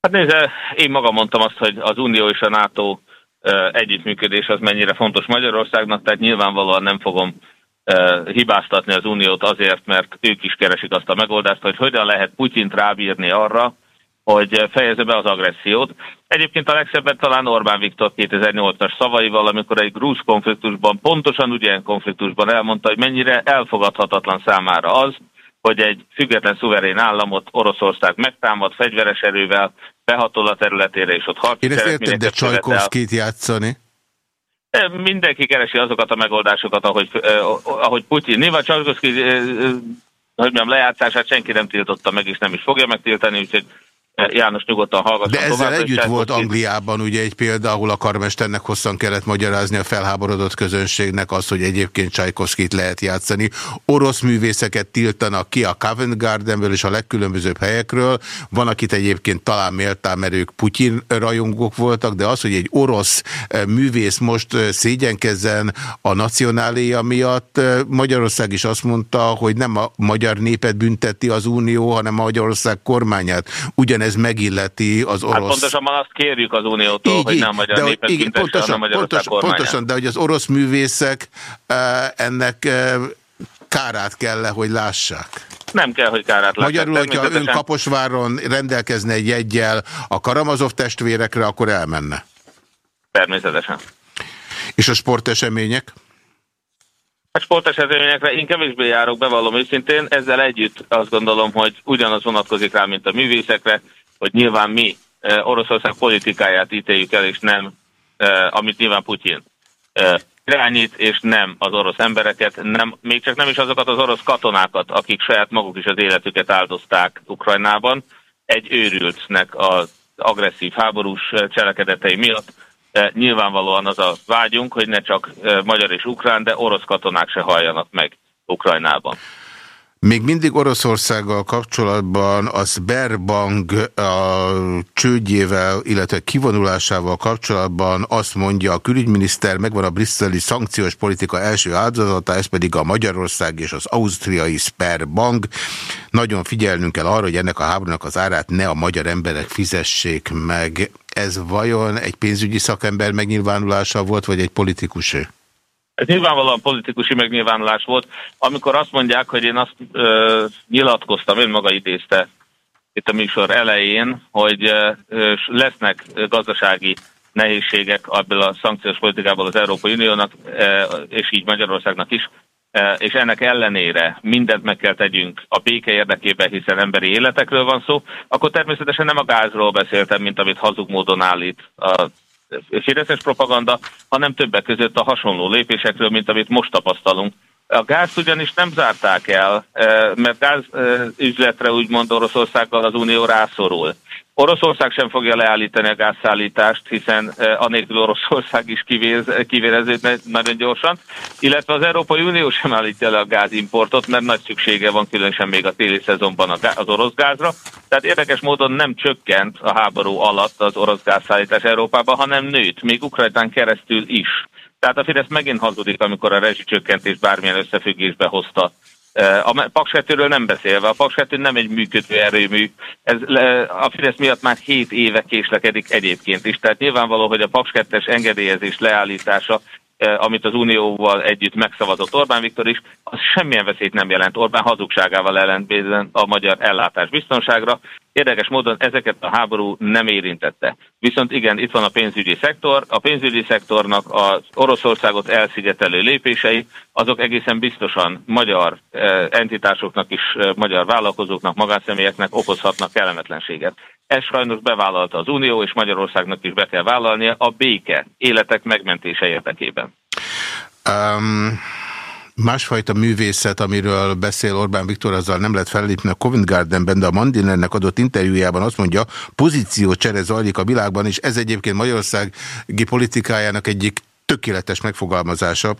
Hát nézze, én magam mondtam azt, hogy az Unió és a NATO együttműködés az mennyire fontos Magyarországnak, tehát nyilvánvalóan nem fogom hibáztatni az Uniót azért, mert ők is keresik azt a megoldást, hogy hogyan lehet Putyint rábírni arra, hogy fejezze be az agressziót. Egyébként a legszebbet talán Orbán Viktor 2008-as szavaival, amikor egy grúz konfliktusban, pontosan ugyan konfliktusban elmondta, hogy mennyire elfogadhatatlan számára az, hogy egy független szuverén államot Oroszország megtámad fegyveres erővel, behatol a területére, és ott harci Én ezt értem, de Csajkovszkit játszani? Mindenki keresi azokat a megoldásokat, ahogy, ahogy Putyin. Nyilván Csajkovszki hogy mondjam, lejátszását senki nem tiltotta meg, és nem is fogja megtiltani, úgyhogy János nyugodtan hallgasson De ezzel tovább, együtt volt Angliában ugye egy példa, ahol a karmesternek hosszan kellett magyarázni a felháborodott közönségnek az, hogy egyébként Csajkovszkit lehet játszani. Orosz művészeket tiltanak ki a Covent Gardenből és a legkülönbözőbb helyekről. Van, akit egyébként talán méltán, mert ők Putyin rajongók voltak, de az, hogy egy orosz eh, művész most eh, szégyenkezzen a nacionáléja miatt, eh, Magyarország is azt mondta, hogy nem a magyar népet bünteti az Unió, hanem a Magyarország kormányát. Ugyan ez megilleti az hát orosz... Hát pontosan azt kérjük az Uniótól, így, hogy nem magyar de, népet igen, pontosan, hanem pontosan, pontosan, de hogy az orosz művészek uh, ennek uh, kárát kell -e, hogy lássák? Nem kell, hogy kárát lássák. Magyarul, hogyha ön Kaposváron rendelkezne egy jegyel a Karamazov testvérekre, akkor elmenne? Természetesen. És a sportesemények? A sporteseményekre én kevésbé járok, bevallom őszintén. Ezzel együtt azt gondolom, hogy ugyanaz vonatkozik rá, mint a művészekre, hogy nyilván mi eh, Oroszország politikáját ítéljük el, és nem, eh, amit nyilván Putyin eh, irányít, és nem az orosz embereket, nem, még csak nem is azokat az orosz katonákat, akik saját maguk is az életüket áldozták Ukrajnában, egy őrültnek az agresszív háborús cselekedetei miatt, Nyilvánvalóan az a vágyunk, hogy ne csak magyar és ukrán, de orosz katonák se halljanak meg Ukrajnában. Még mindig Oroszországgal kapcsolatban a Sberbank a csődjével, illetve kivonulásával kapcsolatban azt mondja a külügyminiszter, megvan a brüsszeli szankciós politika első áldozata, ez pedig a Magyarország és az ausztriai Sberbank. Nagyon figyelnünk kell arra, hogy ennek a háborúnak az árát ne a magyar emberek fizessék meg. Ez vajon egy pénzügyi szakember megnyilvánulása volt, vagy egy politikusé? Ez nyilvánvalóan politikusi megnyilvánulás volt, amikor azt mondják, hogy én azt ö, nyilatkoztam, ön maga idézte itt a műsor elején, hogy ö, lesznek gazdasági nehézségek ebből a szankciós politikából az Európai Uniónak, ö, és így Magyarországnak is, és ennek ellenére mindent meg kell tegyünk a béke érdekében, hiszen emberi életekről van szó, akkor természetesen nem a gázról beszéltem, mint amit hazug módon állít a fideszes propaganda, hanem többek között a hasonló lépésekről, mint amit most tapasztalunk. A gáz ugyanis nem zárták el, eh, mert gáz eh, üzletre úgymond Oroszországgal az Unió rászorul. Oroszország sem fogja leállítani a gázszállítást, hiszen eh, anélkül Oroszország is kivéz, kivéreződne nagyon gyorsan, illetve az Európai Unió sem állítja le a gázimportot, mert nagy szüksége van különösen még a téli szezonban az orosz gázra. Tehát érdekes módon nem csökkent a háború alatt az orosz gázszállítás Európában, hanem nőtt, még Ukrajnán keresztül is. Tehát a Fidesz megint hazudik, amikor a rezsicsökkentést bármilyen összefüggésbe hozta a Paks 2 nem beszélve, a Paks 2 nem egy működő erőmű, ez a Fidesz miatt már 7 éve késlekedik egyébként is, tehát nyilvánvaló, hogy a Paks 2-es engedélyezés leállítása amit az Unióval együtt megszavazott Orbán Viktor is, az semmilyen veszélyt nem jelent Orbán hazugságával ellentétben a magyar ellátás biztonságra. Érdekes módon ezeket a háború nem érintette. Viszont igen, itt van a pénzügyi szektor. A pénzügyi szektornak az Oroszországot elszigetelő lépései, azok egészen biztosan magyar entitásoknak is, magyar vállalkozóknak, magánszemélyeknek okozhatnak kellemetlenséget. Ez sajnos bevállalta az Unió, és Magyarországnak is be kell vállalnia a béke életek megmentése érdekében. Um, másfajta művészet, amiről beszél Orbán Viktor, azzal nem lehet fellépni a Covent Gardenben, de a Mandinernek adott interjújában azt mondja, pozíciócsere zajlik a világban, és ez egyébként Magyarországi politikájának egyik tökéletes megfogalmazása.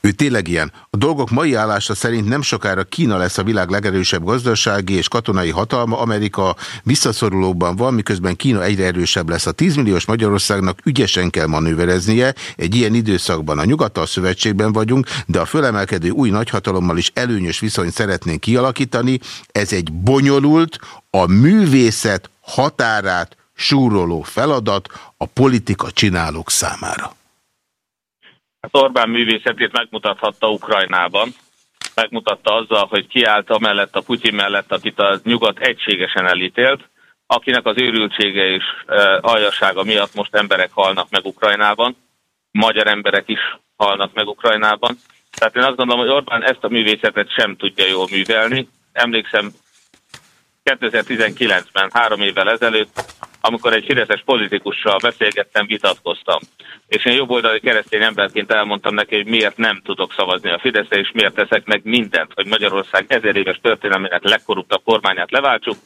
Ő tényleg ilyen. A dolgok mai állása szerint nem sokára Kína lesz a világ legerősebb gazdasági és katonai hatalma, Amerika visszaszorulóban van, miközben Kína egyre erősebb lesz. A 10 milliós Magyarországnak ügyesen kell manővereznie, egy ilyen időszakban a nyugattal szövetségben vagyunk, de a fölemelkedő új nagyhatalommal is előnyös viszonyt szeretnénk kialakítani. Ez egy bonyolult, a művészet határát súroló feladat a politika csinálók számára. Hát Orbán művészetét megmutathatta Ukrajnában, megmutatta azzal, hogy kiállt amellett a Putyin mellett, akit a nyugat egységesen elítélt, akinek az őrültsége és e, aljasága miatt most emberek halnak meg Ukrajnában, magyar emberek is halnak meg Ukrajnában. Tehát én azt gondolom, hogy Orbán ezt a művészetet sem tudja jól művelni. Emlékszem 2019-ben, három évvel ezelőtt, amikor egy fideszes politikussal beszélgettem, vitatkoztam. És én jobboldali keresztény emberként elmondtam neki, hogy miért nem tudok szavazni a Fideszre, és miért teszek meg mindent, hogy Magyarország ezer éves történelmének legkorruptabb kormányát leváltsuk,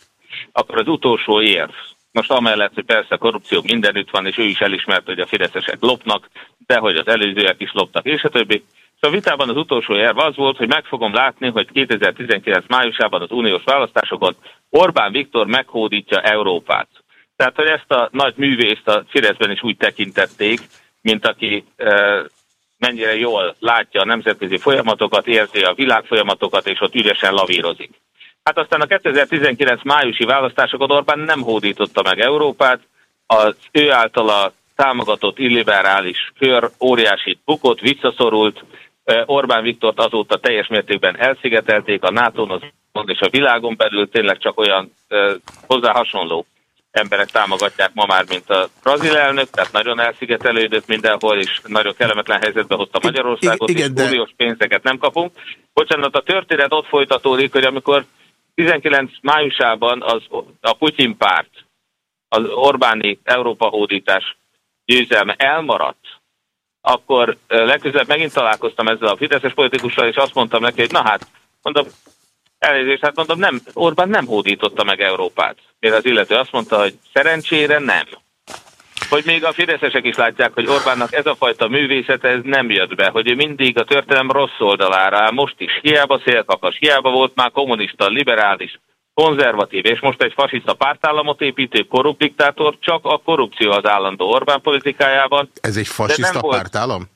akkor az utolsó érv, most amellett, hogy persze a korrupció mindenütt van, és ő is elismert, hogy a fideszesek lopnak, de hogy az előzőek is loptak, és a többi. Szóval a vitában az utolsó érv az volt, hogy meg fogom látni, hogy 2019 májusában az uniós választásokat Orbán Viktor meghódítja Európát. Tehát, hogy ezt a nagy művészt a Fideszben is úgy tekintették, mint aki e, mennyire jól látja a nemzetközi folyamatokat, érzi a világ folyamatokat, és ott üresen lavírozik. Hát aztán a 2019 májusi választásokat Orbán nem hódította meg Európát, az ő általa támogatott illiberális kör óriásit bukott, visszaszorult, Orbán Viktort azóta teljes mértékben elszigetelték, a nato és a világon belül tényleg csak olyan hozzá hasonló emberek támogatják ma már, mint a brazil elnök, tehát nagyon elszigetelődött mindenhol, és nagyon kellemetlen helyzetbe hozta Magyarországot, igen, és de... uniós pénzeket nem kapunk. Bocsánat, a történet ott folytatódik, hogy amikor 19 májusában az, a Putyin párt, az Orbáni Európa hódítás győzelme elmaradt, akkor legközelebb megint találkoztam ezzel a fideszes politikussal, és azt mondtam neki, hogy na hát, mondom, elnézést, hát mondom, nem, Orbán nem hódította meg Európát. Mire az illető azt mondta, hogy szerencsére nem. Hogy még a fideszesek is látják, hogy Orbánnak ez a fajta művészet ez nem jött be, hogy ő mindig a történelem rossz oldalára, most is hiába szélkakas, hiába volt már kommunista, liberális, konzervatív, és most egy fasiszta pártállamot építő korrupt diktátor, csak a korrupció az állandó Orbán politikájában. Ez egy fasiszta pártállam?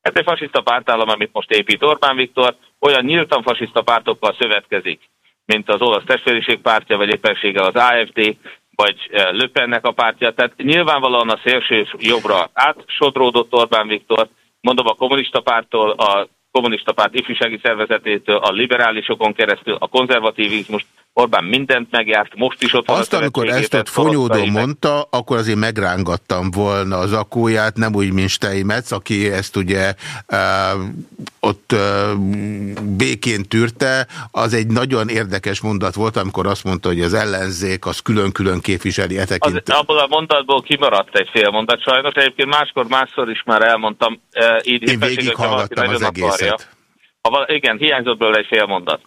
Ez egy fasiszta pártállam, amit most épít Orbán Viktor, olyan nyíltan fasiszta pártokkal szövetkezik, mint az olasz testvériség pártja, vagy éppenséggel az AFD, vagy eh, Löpennek a pártja. Tehát nyilvánvalóan a szélső jobbra átsodródott Orbán Viktor, mondom a kommunista pártól, a kommunista párt ifjúsági szervezetétől, a liberálisokon keresztül, a konzervativizmust, Orbán mindent megjárt, most is ott van Azt, amikor ezt ott fonyódó mondta, akkor azért megrángattam volna az akóját, nem úgy, mint Steinmetz, aki ezt ugye uh, ott uh, békén tűrte. Az egy nagyon érdekes mondat volt, amikor azt mondta, hogy az ellenzék az külön-külön képviseli e tekint. Az, abból a mondatból kimaradt egy fél mondat sajnos, egyébként máskor, másszor is már elmondtam. Uh, így Én végighallgattam az egészet. Akarja. Ha, igen, hiányzott belőle egy fél mondat.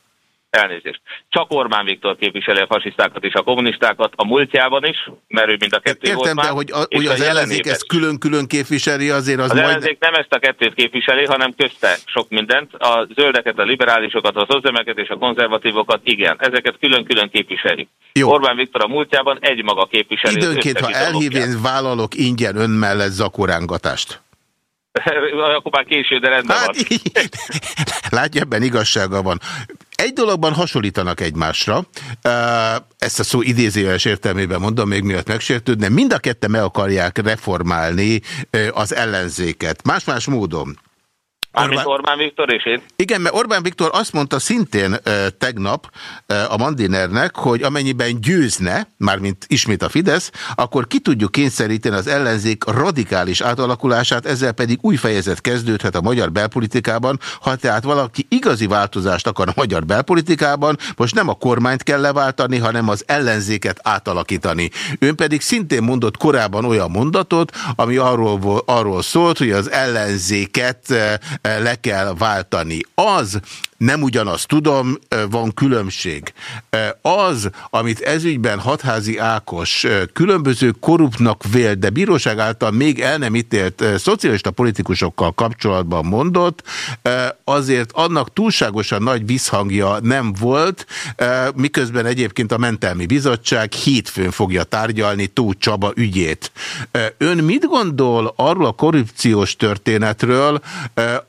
Elnézést. Csak Orbán Viktor képviseli a fasisztákat és a kommunistákat a múltjában is, mert ő mind a kettő Értem, volt már, de hogy, a, hogy az ellenzék ezt külön-külön képviseli, azért az, az majd... ellenzék nem ezt a kettőt képviseli, hanem közte sok mindent. A zöldeket, a liberálisokat, az özemeket és a konzervatívokat, igen, ezeket külön-külön képviseli. Jó. Orbán Viktor a múltjában egymaga képviseli. Időnként, ha elhívén vállalok ingyen ön mellett zakorángatást. Akkor már késő, de rendben hát, van. Látja, ebben igazsága van. Egy dologban hasonlítanak egymásra, ezt a szó idézőjeles értelmében mondom, még miatt megsértődne, mind a ketten meg akarják reformálni az ellenzéket. Más-más módon. Orbán... Orbán Viktor és én? Igen, mert Orbán Viktor azt mondta szintén e, tegnap e, a Mandinernek, hogy amennyiben győzne, mármint ismét a Fidesz, akkor ki tudjuk kényszeríteni az ellenzék radikális átalakulását, ezzel pedig új fejezet kezdődhet a magyar belpolitikában, ha tehát valaki igazi változást akar a magyar belpolitikában, most nem a kormányt kell leváltani, hanem az ellenzéket átalakítani. Ön pedig szintén mondott korábban olyan mondatot, ami arról, arról szólt, hogy az ellenzéket le kell váltani. Az, nem ugyanazt tudom, van különbség. Az, amit ezügyben Hatházi Ákos különböző korruptnak vélt, de bíróság által még el nem ítélt szocialista politikusokkal kapcsolatban mondott, azért annak túlságosan nagy visszhangja nem volt, miközben egyébként a Mentelmi Bizottság hétfőn fogja tárgyalni Tóth Csaba ügyét. Ön mit gondol arról a korrupciós történetről,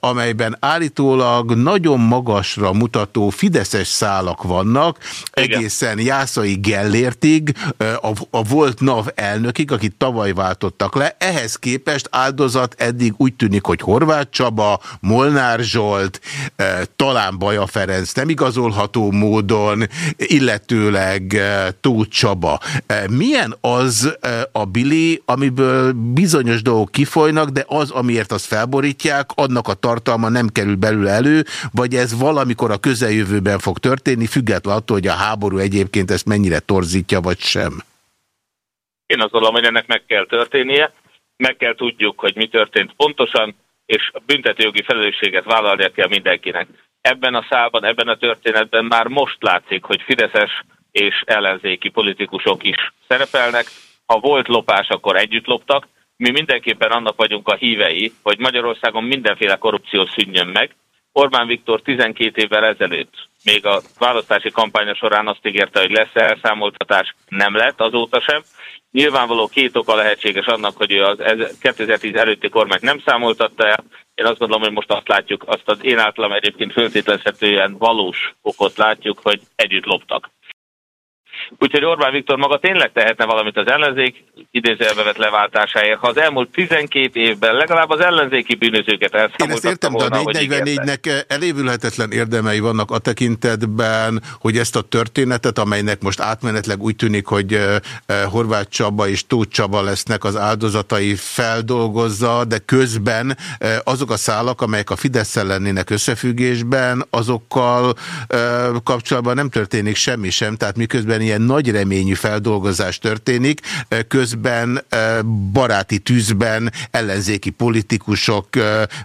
amelyben állítólag nagyon magas magasra mutató fideszes szálak vannak, Igen. egészen Jászai Gellértig, a, a volt NAV elnökig, akit tavaly váltottak le. Ehhez képest áldozat eddig úgy tűnik, hogy Horváth Csaba, Molnár Zsolt, talán Baja Ferenc nem igazolható módon, illetőleg Tóth Csaba. Milyen az a bili, amiből bizonyos dolgok kifolynak, de az, amiért azt felborítják, annak a tartalma nem kerül belül elő, vagy ez valamikor a közeljövőben fog történni, függetlenül attól, hogy a háború egyébként ezt mennyire torzítja, vagy sem? Én azt gondolom, hogy ennek meg kell történnie, meg kell tudjuk, hogy mi történt pontosan, és a büntetőjogi felelősséget vállalnia kell mindenkinek. Ebben a szálban, ebben a történetben már most látszik, hogy fideszes és ellenzéki politikusok is szerepelnek. Ha volt lopás, akkor együtt loptak. Mi mindenképpen annak vagyunk a hívei, hogy Magyarországon mindenféle korrupció szűnjön meg. Orbán Viktor 12 évvel ezelőtt, még a választási kampánya során azt ígérte, hogy lesz elszámoltatás, nem lett azóta sem. Nyilvánvaló két oka lehetséges annak, hogy ő az 2010 előtti kormányt nem számoltatta el. Én azt gondolom, hogy most azt látjuk, azt az én általam egyébként föltételezhetően valós okot látjuk, hogy együtt loptak. Úgyhogy Orbán Viktor maga tényleg tehetne valamit az ellenzék idézőjelbe vett leváltásáért. Ha az elmúlt 12 évben legalább az ellenzéki bűnözőket elszámoltatta Én ezt értem, de volna, a hogy ígérte. 444-nek elévülhetetlen érdemei vannak a tekintetben, hogy ezt a történetet, amelynek most átmenetleg úgy tűnik, hogy Horváth Csaba és Tóth Csaba lesznek az áldozatai feldolgozza, de közben azok a szálak, amelyek a fidesz lennének összefüggésben, azokkal kapcsolatban nem történik semmi sem, tehát miközben ilyen nagy reményű feldolgozás történik, közben baráti tűzben ellenzéki politikusok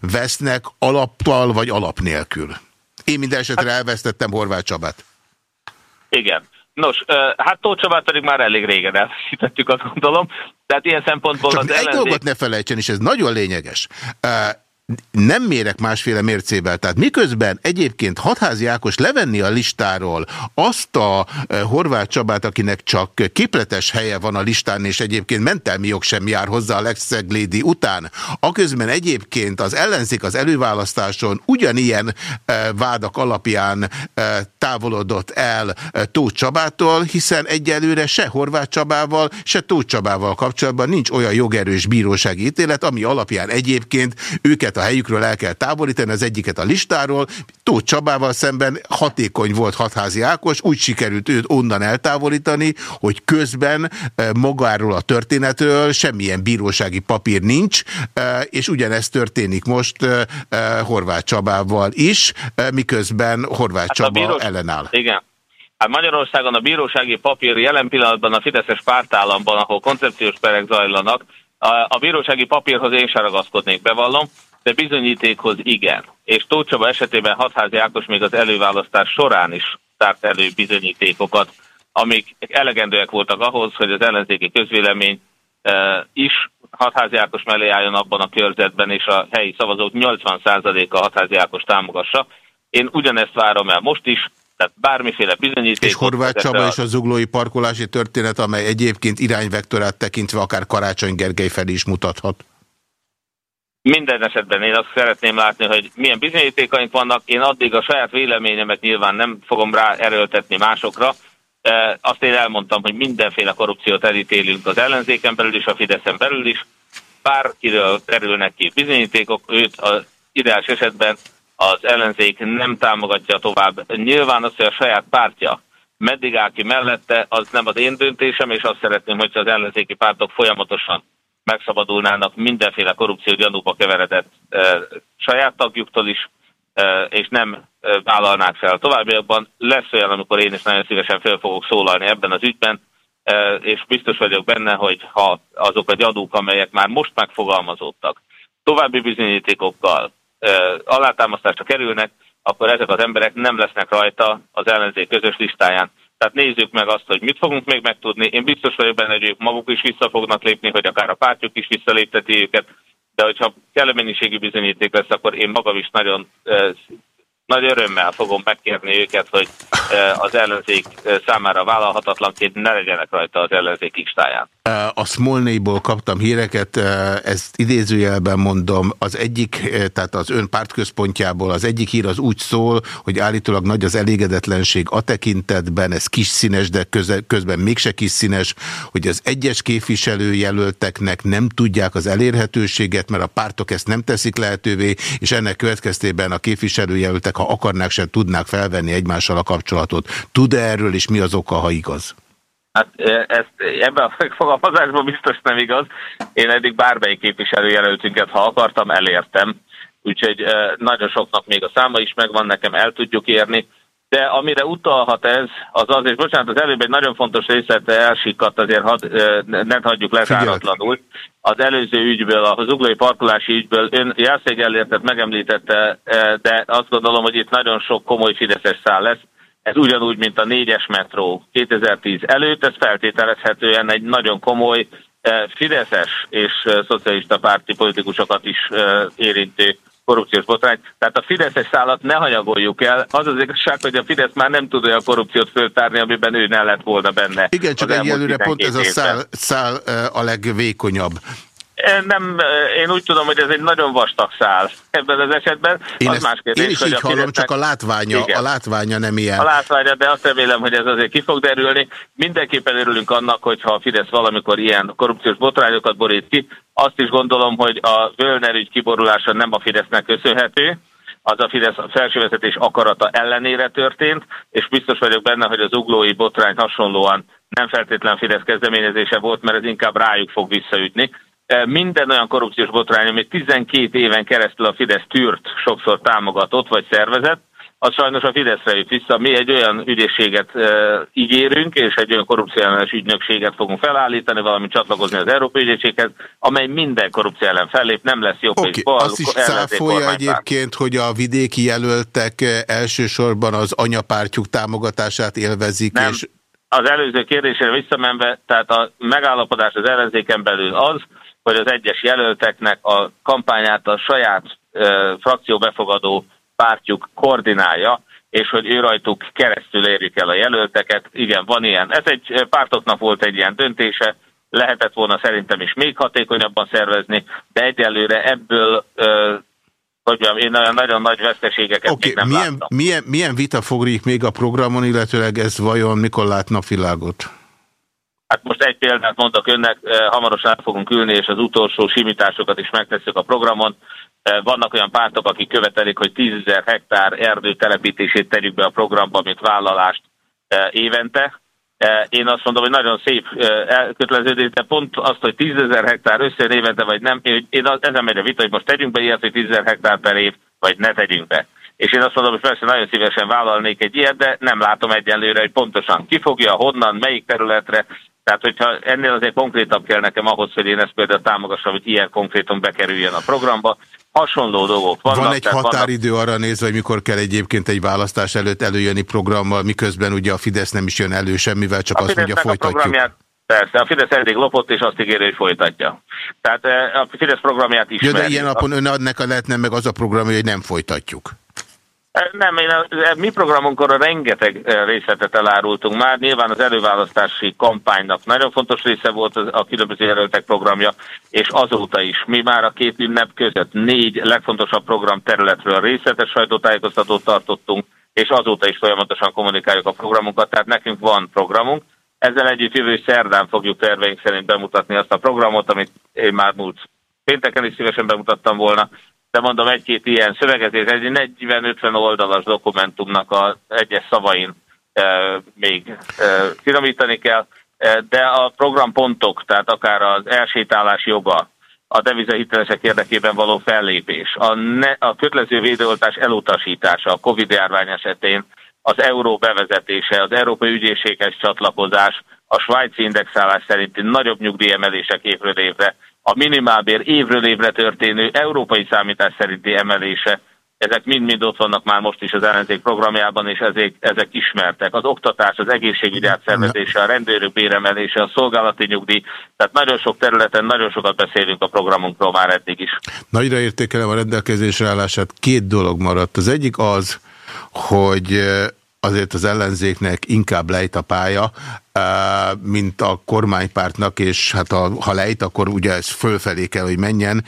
vesznek alappal vagy alap nélkül. Én minden esetre elvesztettem Horváth Csabát. Igen. Nos, hát Tóth Csabát pedig már elég régen elveszítettük, azt gondolom. Tehát ilyen szempontból Csak az egy ellenzék... dolgot ne felejtsen, és ez nagyon lényeges. Nem mérek másféle mércével. Tehát miközben egyébként Hatházi Ákos levenni a listáról azt a eh, Horváth Csabát, akinek csak képletes helye van a listán, és egyébként mentelmi jog sem jár hozzá a Lexeglédi után, aközben egyébként az ellenzék az előválasztáson ugyanilyen eh, vádak alapján eh, távolodott el Tóth Csabától, hiszen egyelőre se Horváth Csabával, se Tóth Csabával kapcsolatban nincs olyan jogerős bírósági ítélet, ami alapján egyébként őket a helyükről el kell távolítani, az egyiket a listáról. Tóth Csabával szemben hatékony volt Hatházi Ákos, úgy sikerült őt onnan eltávolítani, hogy közben eh, magáról a történetről semmilyen bírósági papír nincs, eh, és ugyanezt történik most eh, Horváth Csabával is, miközben Horváth Hát Csaba bírós- ellenáll. Igen. Hát Magyarországon a bírósági papír jelen pillanatban a Fideszes pártállamban, ahol koncepciós perek zajlanak, a, a bírósági papírhoz én sem ragaszkodnék, bevallom, de bizonyítékhoz igen. És Tóth Csaba esetében Hatházi Ákos még az előválasztás során is tárt elő bizonyítékokat, amik elegendőek voltak ahhoz, hogy az ellenzéki közvélemény e, is Hatházi Ákos mellé álljon abban a körzetben, és a helyi szavazók 80%-a Hatházi Ákos támogassa. Én ugyanezt várom el most is, tehát bármiféle bizonyíték. És Horváth Csaba és a zuglói parkolási történet, amely egyébként irányvektorát tekintve akár Karácsony Gergely felé is mutathat. Minden esetben én azt szeretném látni, hogy milyen bizonyítékaink vannak. Én addig a saját véleményemet nyilván nem fogom rá erőltetni másokra. E, Azt én elmondtam, hogy mindenféle korrupciót elítélünk az ellenzéken belül is, a Fideszen belül is. Bárkiről terülnek ki bizonyítékok, őt az ideális esetben az ellenzék nem támogatja tovább. Nyilván az, hogy a saját pártja meddig áll ki mellette, az nem az én döntésem, és azt szeretném, hogy az ellenzéki pártok folyamatosan megszabadulnának mindenféle korrupció gyanúba keveredett e, saját tagjuktól is, e, és nem e, vállalnák fel. Továbbiakban lesz olyan, amikor én is nagyon szívesen fel fogok szólalni ebben az ügyben, e, és biztos vagyok benne, hogy ha azok a gyanúk, amelyek már most megfogalmazódtak, további bizonyítékokkal e, alátámasztásra kerülnek, akkor ezek az emberek nem lesznek rajta az ellenzék közös listáján. Tehát nézzük meg azt, hogy mit fogunk még megtudni. Én biztos vagyok benne, hogy ők maguk is vissza fognak lépni, hogy akár a pártjuk is visszalépteti őket, de hogyha kellő mennyiségű bizonyíték lesz, akkor én magam is nagyon nagy örömmel fogom megkérni őket, hogy az ellenzék számára vállalhatatlanként ne legyenek rajta az ellenzék listáján. A Smolneyból kaptam híreket, ezt idézőjelben mondom, az egyik, tehát az ön pártközpontjából az egyik hír az úgy szól, hogy állítólag nagy az elégedetlenség a tekintetben, ez kis színes, de közben mégse kis színes, hogy az egyes képviselőjelölteknek nem tudják az elérhetőséget, mert a pártok ezt nem teszik lehetővé, és ennek következtében a képviselőjelöltek, ha akarnák, sem tudnák felvenni egymással a kapcsolatot. Tud -e erről, és mi az oka, ha igaz? Hát ezt ebben a fogalmazásban biztos nem igaz. Én eddig bármelyik képviselőjelöltünket, ha akartam, elértem. Úgyhogy nagyon soknak még a száma is megvan, nekem el tudjuk érni. De amire utalhat ez, az az, és bocsánat, az előbb egy nagyon fontos részlet elsikadt, azért had, ne hagyjuk lezáratlanul. Az előző ügyből, a zuglói parkolási ügyből ön Jászeg elértet megemlítette, de azt gondolom, hogy itt nagyon sok komoly fideszes szál lesz. Ez ugyanúgy, mint a négyes metró 2010 előtt, ez feltételezhetően egy nagyon komoly fideszes és szocialista párti politikusokat is érintő korrupciós botrány. Tehát a Fideszes szállat ne hanyagoljuk el. Az az igazság, hogy a Fidesz már nem tud olyan korrupciót föltárni, amiben ő ne lett volna benne. Igen, csak egyelőre pont ez a szál, szál a legvékonyabb. Nem, én úgy tudom, hogy ez egy nagyon vastag szál ebben az esetben. Én, az ezt, más kérdés, én is így hallom, Fidesznek... csak a látványa, a látványa nem ilyen. A látványa, de azt remélem, hogy ez azért ki fog derülni. Mindenképpen örülünk annak, hogyha a Fidesz valamikor ilyen korrupciós botrányokat borít ki. Azt is gondolom, hogy a Völner ügy kiborulása nem a Fidesznek köszönhető, az a Fidesz felsővezetés akarata ellenére történt, és biztos vagyok benne, hogy az uglói botrány hasonlóan nem feltétlen Fidesz kezdeményezése volt, mert ez inkább rájuk fog visszaütni minden olyan korrupciós botrány, amit 12 éven keresztül a Fidesz tűrt, sokszor támogatott vagy szervezett, az sajnos a Fideszre jut vissza. Mi egy olyan ügyészséget e, ígérünk, és egy olyan korrupciállenes ügynökséget fogunk felállítani, valamint csatlakozni az Európai Ügyészséghez, amely minden korrupció ellen fellép, nem lesz jobb okay, és bal. Azt is száfolja egyébként, hogy a vidéki jelöltek elsősorban az anyapártjuk támogatását élvezik, nem. és az előző kérdésére visszamenve, tehát a megállapodás az ellenzéken belül az, hogy az egyes jelölteknek a kampányát a saját e, frakcióbefogadó pártjuk koordinálja, és hogy ő rajtuk keresztül érjük el a jelölteket. Igen, van ilyen. Ez egy pártoknak volt egy ilyen döntése, lehetett volna szerintem is még hatékonyabban szervezni, de egyelőre ebből hogy mondjam, én nagyon, nagyon nagy veszteségeket okay, még nem milyen, Milyen, milyen vita fogrik még a programon, illetőleg ez vajon mikor lát napvilágot? Hát most egy példát mondok önnek, eh, hamarosan el fogunk ülni, és az utolsó simításokat is megtesszük a programon. Eh, vannak olyan pártok, akik követelik, hogy 10.000 hektár erdő telepítését tegyük be a programba, mint vállalást eh, évente. Én azt mondom, hogy nagyon szép elköteleződés, de pont azt, hogy 10.000 hektár összejön évente, vagy nem, én ezen megy a vita, hogy most tegyünk be ilyet, hogy 10.000 hektár per év, vagy ne tegyünk be. És én azt mondom, hogy persze nagyon szívesen vállalnék egy ilyet, de nem látom egyelőre, hogy pontosan ki fogja, honnan, melyik területre, tehát, hogyha ennél azért konkrétabb kell nekem ahhoz, hogy én ezt például támogassam, hogy ilyen konkrétum bekerüljön a programba. Hasonló dolgok vannak. Van egy határidő vannak... arra nézve, hogy mikor kell egyébként egy választás előtt előjönni programmal, miközben ugye a Fidesz nem is jön elő semmivel, csak a azt mondja, folytatjuk. Persze, a Fidesz eddig lopott, és azt ígéri, hogy folytatja. Tehát eh, a Fidesz programját is. Ja, de ilyen napon ön adnak a lehetne meg az a program, hogy nem folytatjuk. Nem, én a, mi programunkon rengeteg részletet elárultunk már. Nyilván az előválasztási kampánynak nagyon fontos része volt a különböző jelöltek programja, és azóta is. Mi már a két ünnep között négy legfontosabb program területről részletes sajtótájékoztatót tartottunk, és azóta is folyamatosan kommunikáljuk a programunkat, tehát nekünk van programunk. Ezzel együtt jövő szerdán fogjuk terveink szerint bemutatni azt a programot, amit én már múlt pénteken is szívesen bemutattam volna, de mondom egy-két ilyen szövegezés, egy 40-50 oldalas dokumentumnak a egyes szavain e, még e, finomítani kell, e, de a programpontok, tehát akár az elsétálás joga, a devizahitelesek érdekében való fellépés, a, ne, a kötelező védőoltás elutasítása a Covid-járvány esetén, az euró bevezetése, az Európai Ügyészséghez csatlakozás, a svájci indexálás szerinti nagyobb nyugdíjemelések évről évre, minimálbér évről évre történő európai számítás szerinti emelése, ezek mind-mind ott vannak már most is az ellenzék programjában, és ezek, ezek ismertek. Az oktatás, az egészségügyi átszervezése, a rendőrök béremelése, a szolgálati nyugdíj, tehát nagyon sok területen nagyon sokat beszélünk a programunkról már eddig is. Nagyra értékelem a rendelkezésre állását. Két dolog maradt. Az egyik az, hogy azért az ellenzéknek inkább lejt a pálya, mint a kormánypártnak, és hát a, ha lejt, akkor ugye ez fölfelé kell, hogy menjen.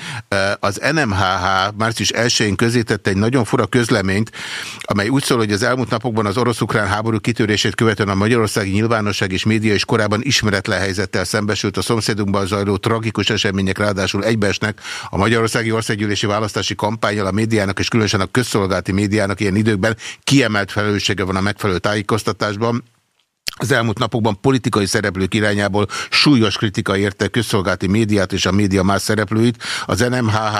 Az NMHH március 1-én közétette egy nagyon fura közleményt, amely úgy szól, hogy az elmúlt napokban az orosz-ukrán háború kitörését követően a magyarországi nyilvánosság és média is korábban ismeretlen helyzettel szembesült a szomszédunkban zajló tragikus események ráadásul egybeesnek a magyarországi országgyűlési választási kampányal a médiának és különösen a közszolgálati médiának ilyen időkben kiemelt felelőssége van a megfelelő tájékoztatásban az elmúlt napokban politikai szereplők irányából súlyos kritika érte közszolgálati médiát és a média más szereplőit. Az NMHH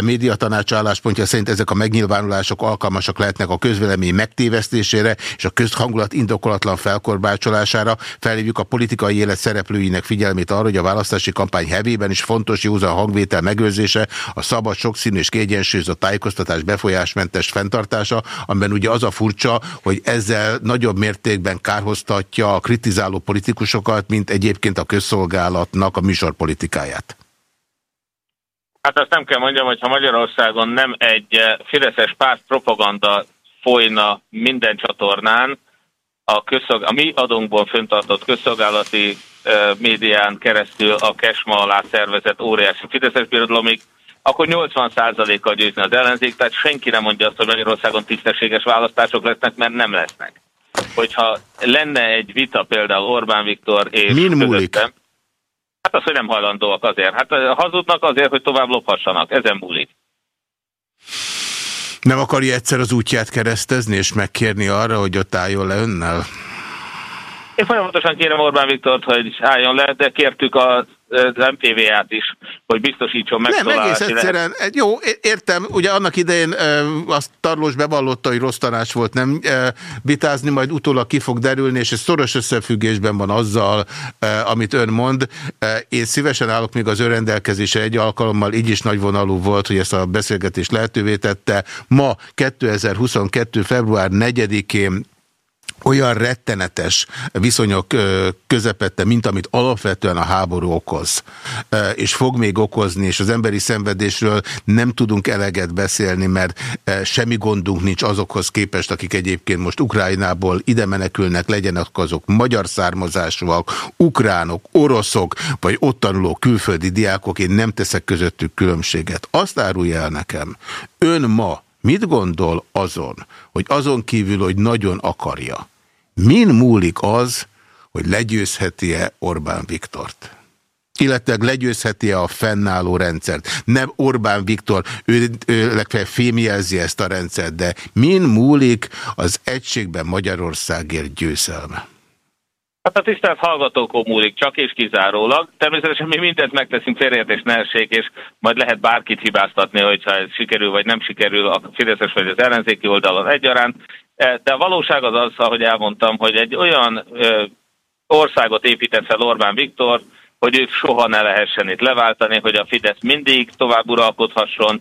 média tanács álláspontja szerint ezek a megnyilvánulások alkalmasak lehetnek a közvélemény megtévesztésére és a közhangulat indokolatlan felkorbácsolására. Felhívjuk a politikai élet szereplőinek figyelmét arra, hogy a választási kampány hevében is fontos józan hangvétel megőrzése, a szabad, sokszínű és kiegyensúlyozott tájékoztatás befolyásmentes fenntartása, amiben ugye az a furcsa, hogy ezzel nagyobb mértékben kárhoztatja támogatja a kritizáló politikusokat, mint egyébként a közszolgálatnak a műsorpolitikáját? Hát azt nem kell mondjam, hogy Magyarországon nem egy eh, fideszes párt propaganda folyna minden csatornán, a, közszolg... a mi adónkból föntartott közszolgálati uh, médián keresztül a Kesma alá szervezett óriási fideszes birodalomig, akkor 80%-kal győzni az ellenzék, tehát senki nem mondja azt, hogy Magyarországon tisztességes választások lesznek, mert nem lesznek hogyha lenne egy vita például Orbán Viktor és Min múlik? Hát az, hogy nem hajlandóak azért. Hát hazudnak azért, hogy tovább lophassanak. Ezen múlik. Nem akarja egyszer az útját keresztezni, és megkérni arra, hogy ott álljon le önnel? Én folyamatosan kérem Orbán Viktort, hogy álljon le, de kértük az MTV-át is, hogy biztosítson meg. Nem, egész egyszerűen, egy, jó, értem, ugye annak idején azt Tarlós bevallotta, hogy rossz tanács volt nem vitázni, majd utólag ki fog derülni, és ez szoros összefüggésben van azzal, amit ön mond. Én szívesen állok még az önrendelkezése egy alkalommal, így is nagyvonalú volt, hogy ezt a beszélgetést lehetővé tette. Ma 2022. február 4-én olyan rettenetes viszonyok közepette, mint amit alapvetően a háború okoz, és fog még okozni, és az emberi szenvedésről nem tudunk eleget beszélni, mert semmi gondunk nincs azokhoz képest, akik egyébként most Ukrajnából ide menekülnek, legyenek azok magyar származásúak, ukránok, oroszok, vagy ott tanuló külföldi diákok, én nem teszek közöttük különbséget. Azt árulja el nekem, ön ma mit gondol azon, hogy azon kívül, hogy nagyon akarja, Min múlik az, hogy legyőzheti-e Orbán Viktort? illetve legyőzheti-e a fennálló rendszert. Nem Orbán Viktor, ő, ő legfeljebb fémjelzi ezt a rendszert, de min múlik az egységben Magyarországért győzelme? Hát a tisztelt hallgatókon múlik, csak és kizárólag. Természetesen mi mindent megteszünk félreértés nehézség, és majd lehet bárkit hibáztatni, hogyha ez sikerül vagy nem sikerül a Fideszes vagy az ellenzéki oldalon egyaránt. E, de a valóság az az, ahogy elmondtam, hogy egy olyan országot épített fel Orbán Viktor, hogy őt soha ne lehessen itt leváltani, hogy a Fidesz mindig tovább uralkodhasson,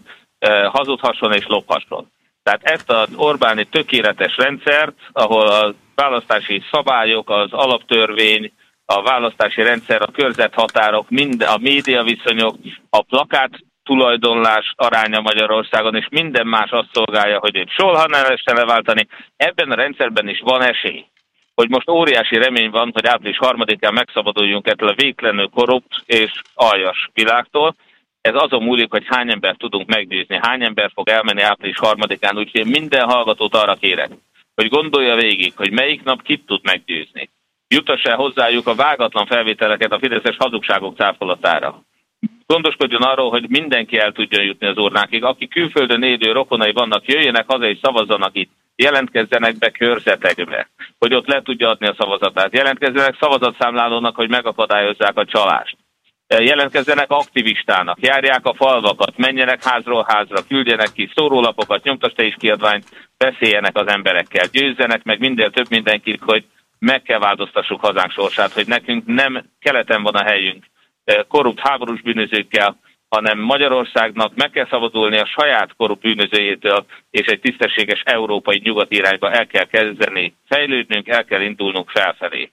hazudhasson és lophasson. Tehát ezt az Orbáni tökéletes rendszert, ahol a választási szabályok, az alaptörvény, a választási rendszer, a körzethatárok, mind, a médiaviszonyok, a plakát tulajdonlás aránya Magyarországon, és minden más azt szolgálja, hogy őt soha ne lehessen leváltani. Ebben a rendszerben is van esély, hogy most óriási remény van, hogy április harmadikán megszabaduljunk ettől a végtelenül korrupt és aljas világtól. Ez azon múlik, hogy hány ember tudunk meggyőzni, hány ember fog elmenni április harmadikán, úgyhogy minden hallgatót arra kérek, hogy gondolja végig, hogy melyik nap kit tud meggyőzni. Jutassa hozzájuk a vágatlan felvételeket a fideszes hazugságok cáfolatára gondoskodjon arról, hogy mindenki el tudjon jutni az urnákig. Aki külföldön élő rokonai vannak, jöjjenek haza és szavazzanak itt. Jelentkezzenek be körzetekbe, hogy ott le tudja adni a szavazatát. Jelentkezzenek szavazatszámlálónak, hogy megakadályozzák a csalást. Jelentkezzenek aktivistának, járják a falvakat, menjenek házról házra, küldjenek ki szórólapokat, nyomtaste is kiadványt, beszéljenek az emberekkel, győzzenek meg minden több mindenkit, hogy meg kell változtassuk hazánk sorsát, hogy nekünk nem keleten van a helyünk, korrupt háborús bűnözőkkel, hanem Magyarországnak meg kell szabadulni a saját korrupt bűnözőjétől, és egy tisztességes európai nyugati irányba el kell kezdeni fejlődnünk, el kell indulnunk felfelé.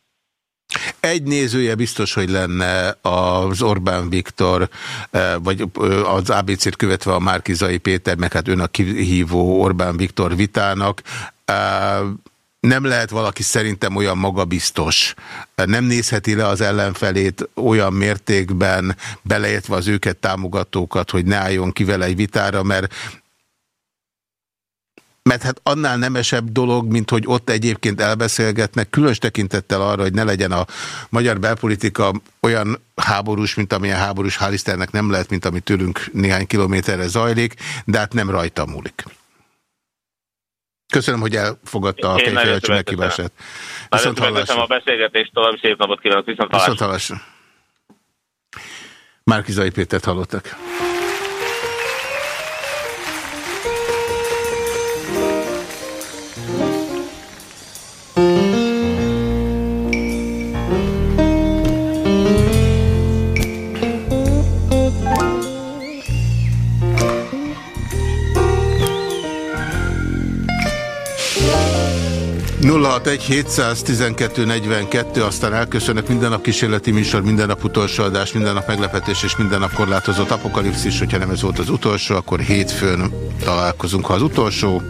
Egy nézője biztos, hogy lenne az Orbán Viktor, vagy az ABC-t követve a Márkizai Péter, meg hát ön a kihívó Orbán Viktor vitának. Nem lehet valaki szerintem olyan magabiztos, nem nézheti le az ellenfelét olyan mértékben, beleértve az őket támogatókat, hogy ne álljon ki vele egy vitára, mert mert hát annál nemesebb dolog, mint hogy ott egyébként elbeszélgetnek, különös tekintettel arra, hogy ne legyen a magyar belpolitika olyan háborús, mint amilyen háborús hál' Istennek nem lehet, mint ami tőlünk néhány kilométerre zajlik, de hát nem rajta múlik. Köszönöm, hogy elfogadta a kejfejjelcső meghívását. Viszont hallásra. a beszélgetést, további szép napot kívánok, viszont hallásra. Viszont hallásra. Márkizai Pétert hallottak. 061-712-42, aztán elköszönök minden nap kísérleti műsor, minden nap utolsó adás, minden nap meglepetés és minden nap korlátozott apokalipszis. Hogyha nem ez volt az utolsó, akkor hétfőn találkozunk, ha az utolsó.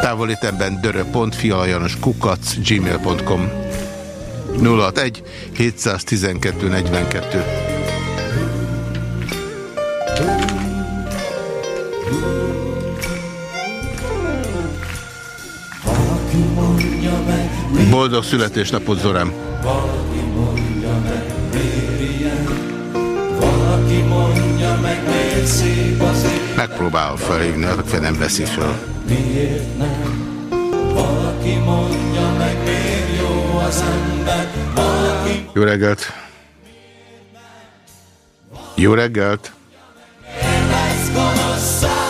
Távolítemben dörö.fialajanos kukac gmail.com 061 712 42 Boldog születésnapot, Zorám! Valaki mondja meg, miért ilyen? Valaki mondja meg, miért szép az én? Megpróbálom felhívni, akkor nem veszi fel. Miért nem? Valaki mondja meg, miért jó az ember? Valaki... Jó reggelt! Jó reggelt! Valaki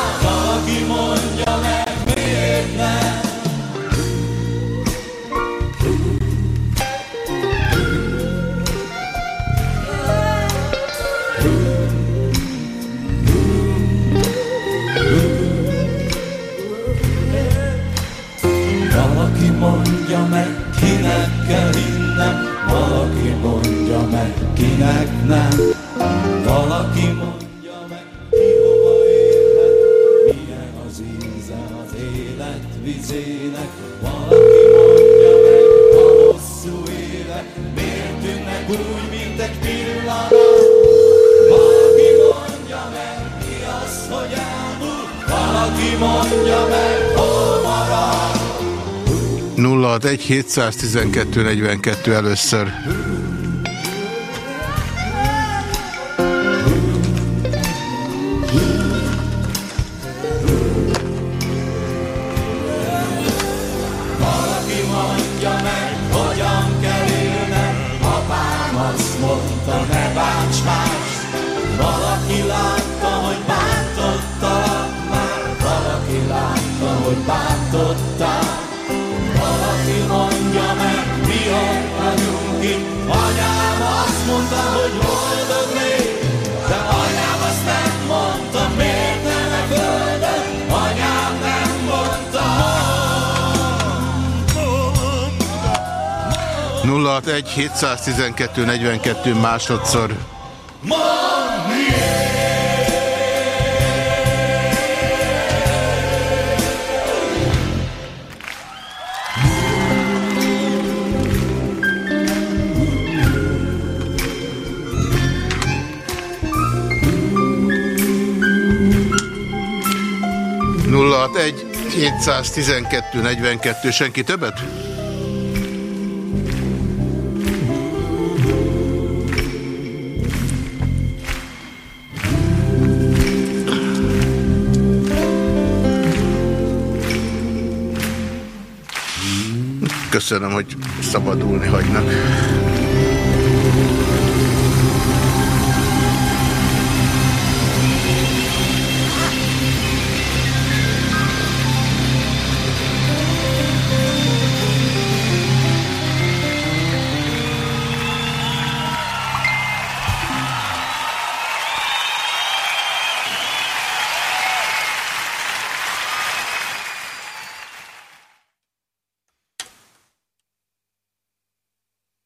valaki mondja meg, kinek nem. Valaki mondja meg, ki hova élhet, milyen az íze az élet vizének. Valaki mondja meg, a hosszú éve, miért tűnnek úgy, mint egy pillanat. Valaki mondja meg, mi az, hogy elmúlt, valaki mondja meg. 061 712 42 először. Egy 712 42 másodszor. Nulla egy 712 42 senki többet? Köszönöm, hogy szabadulni hagynak.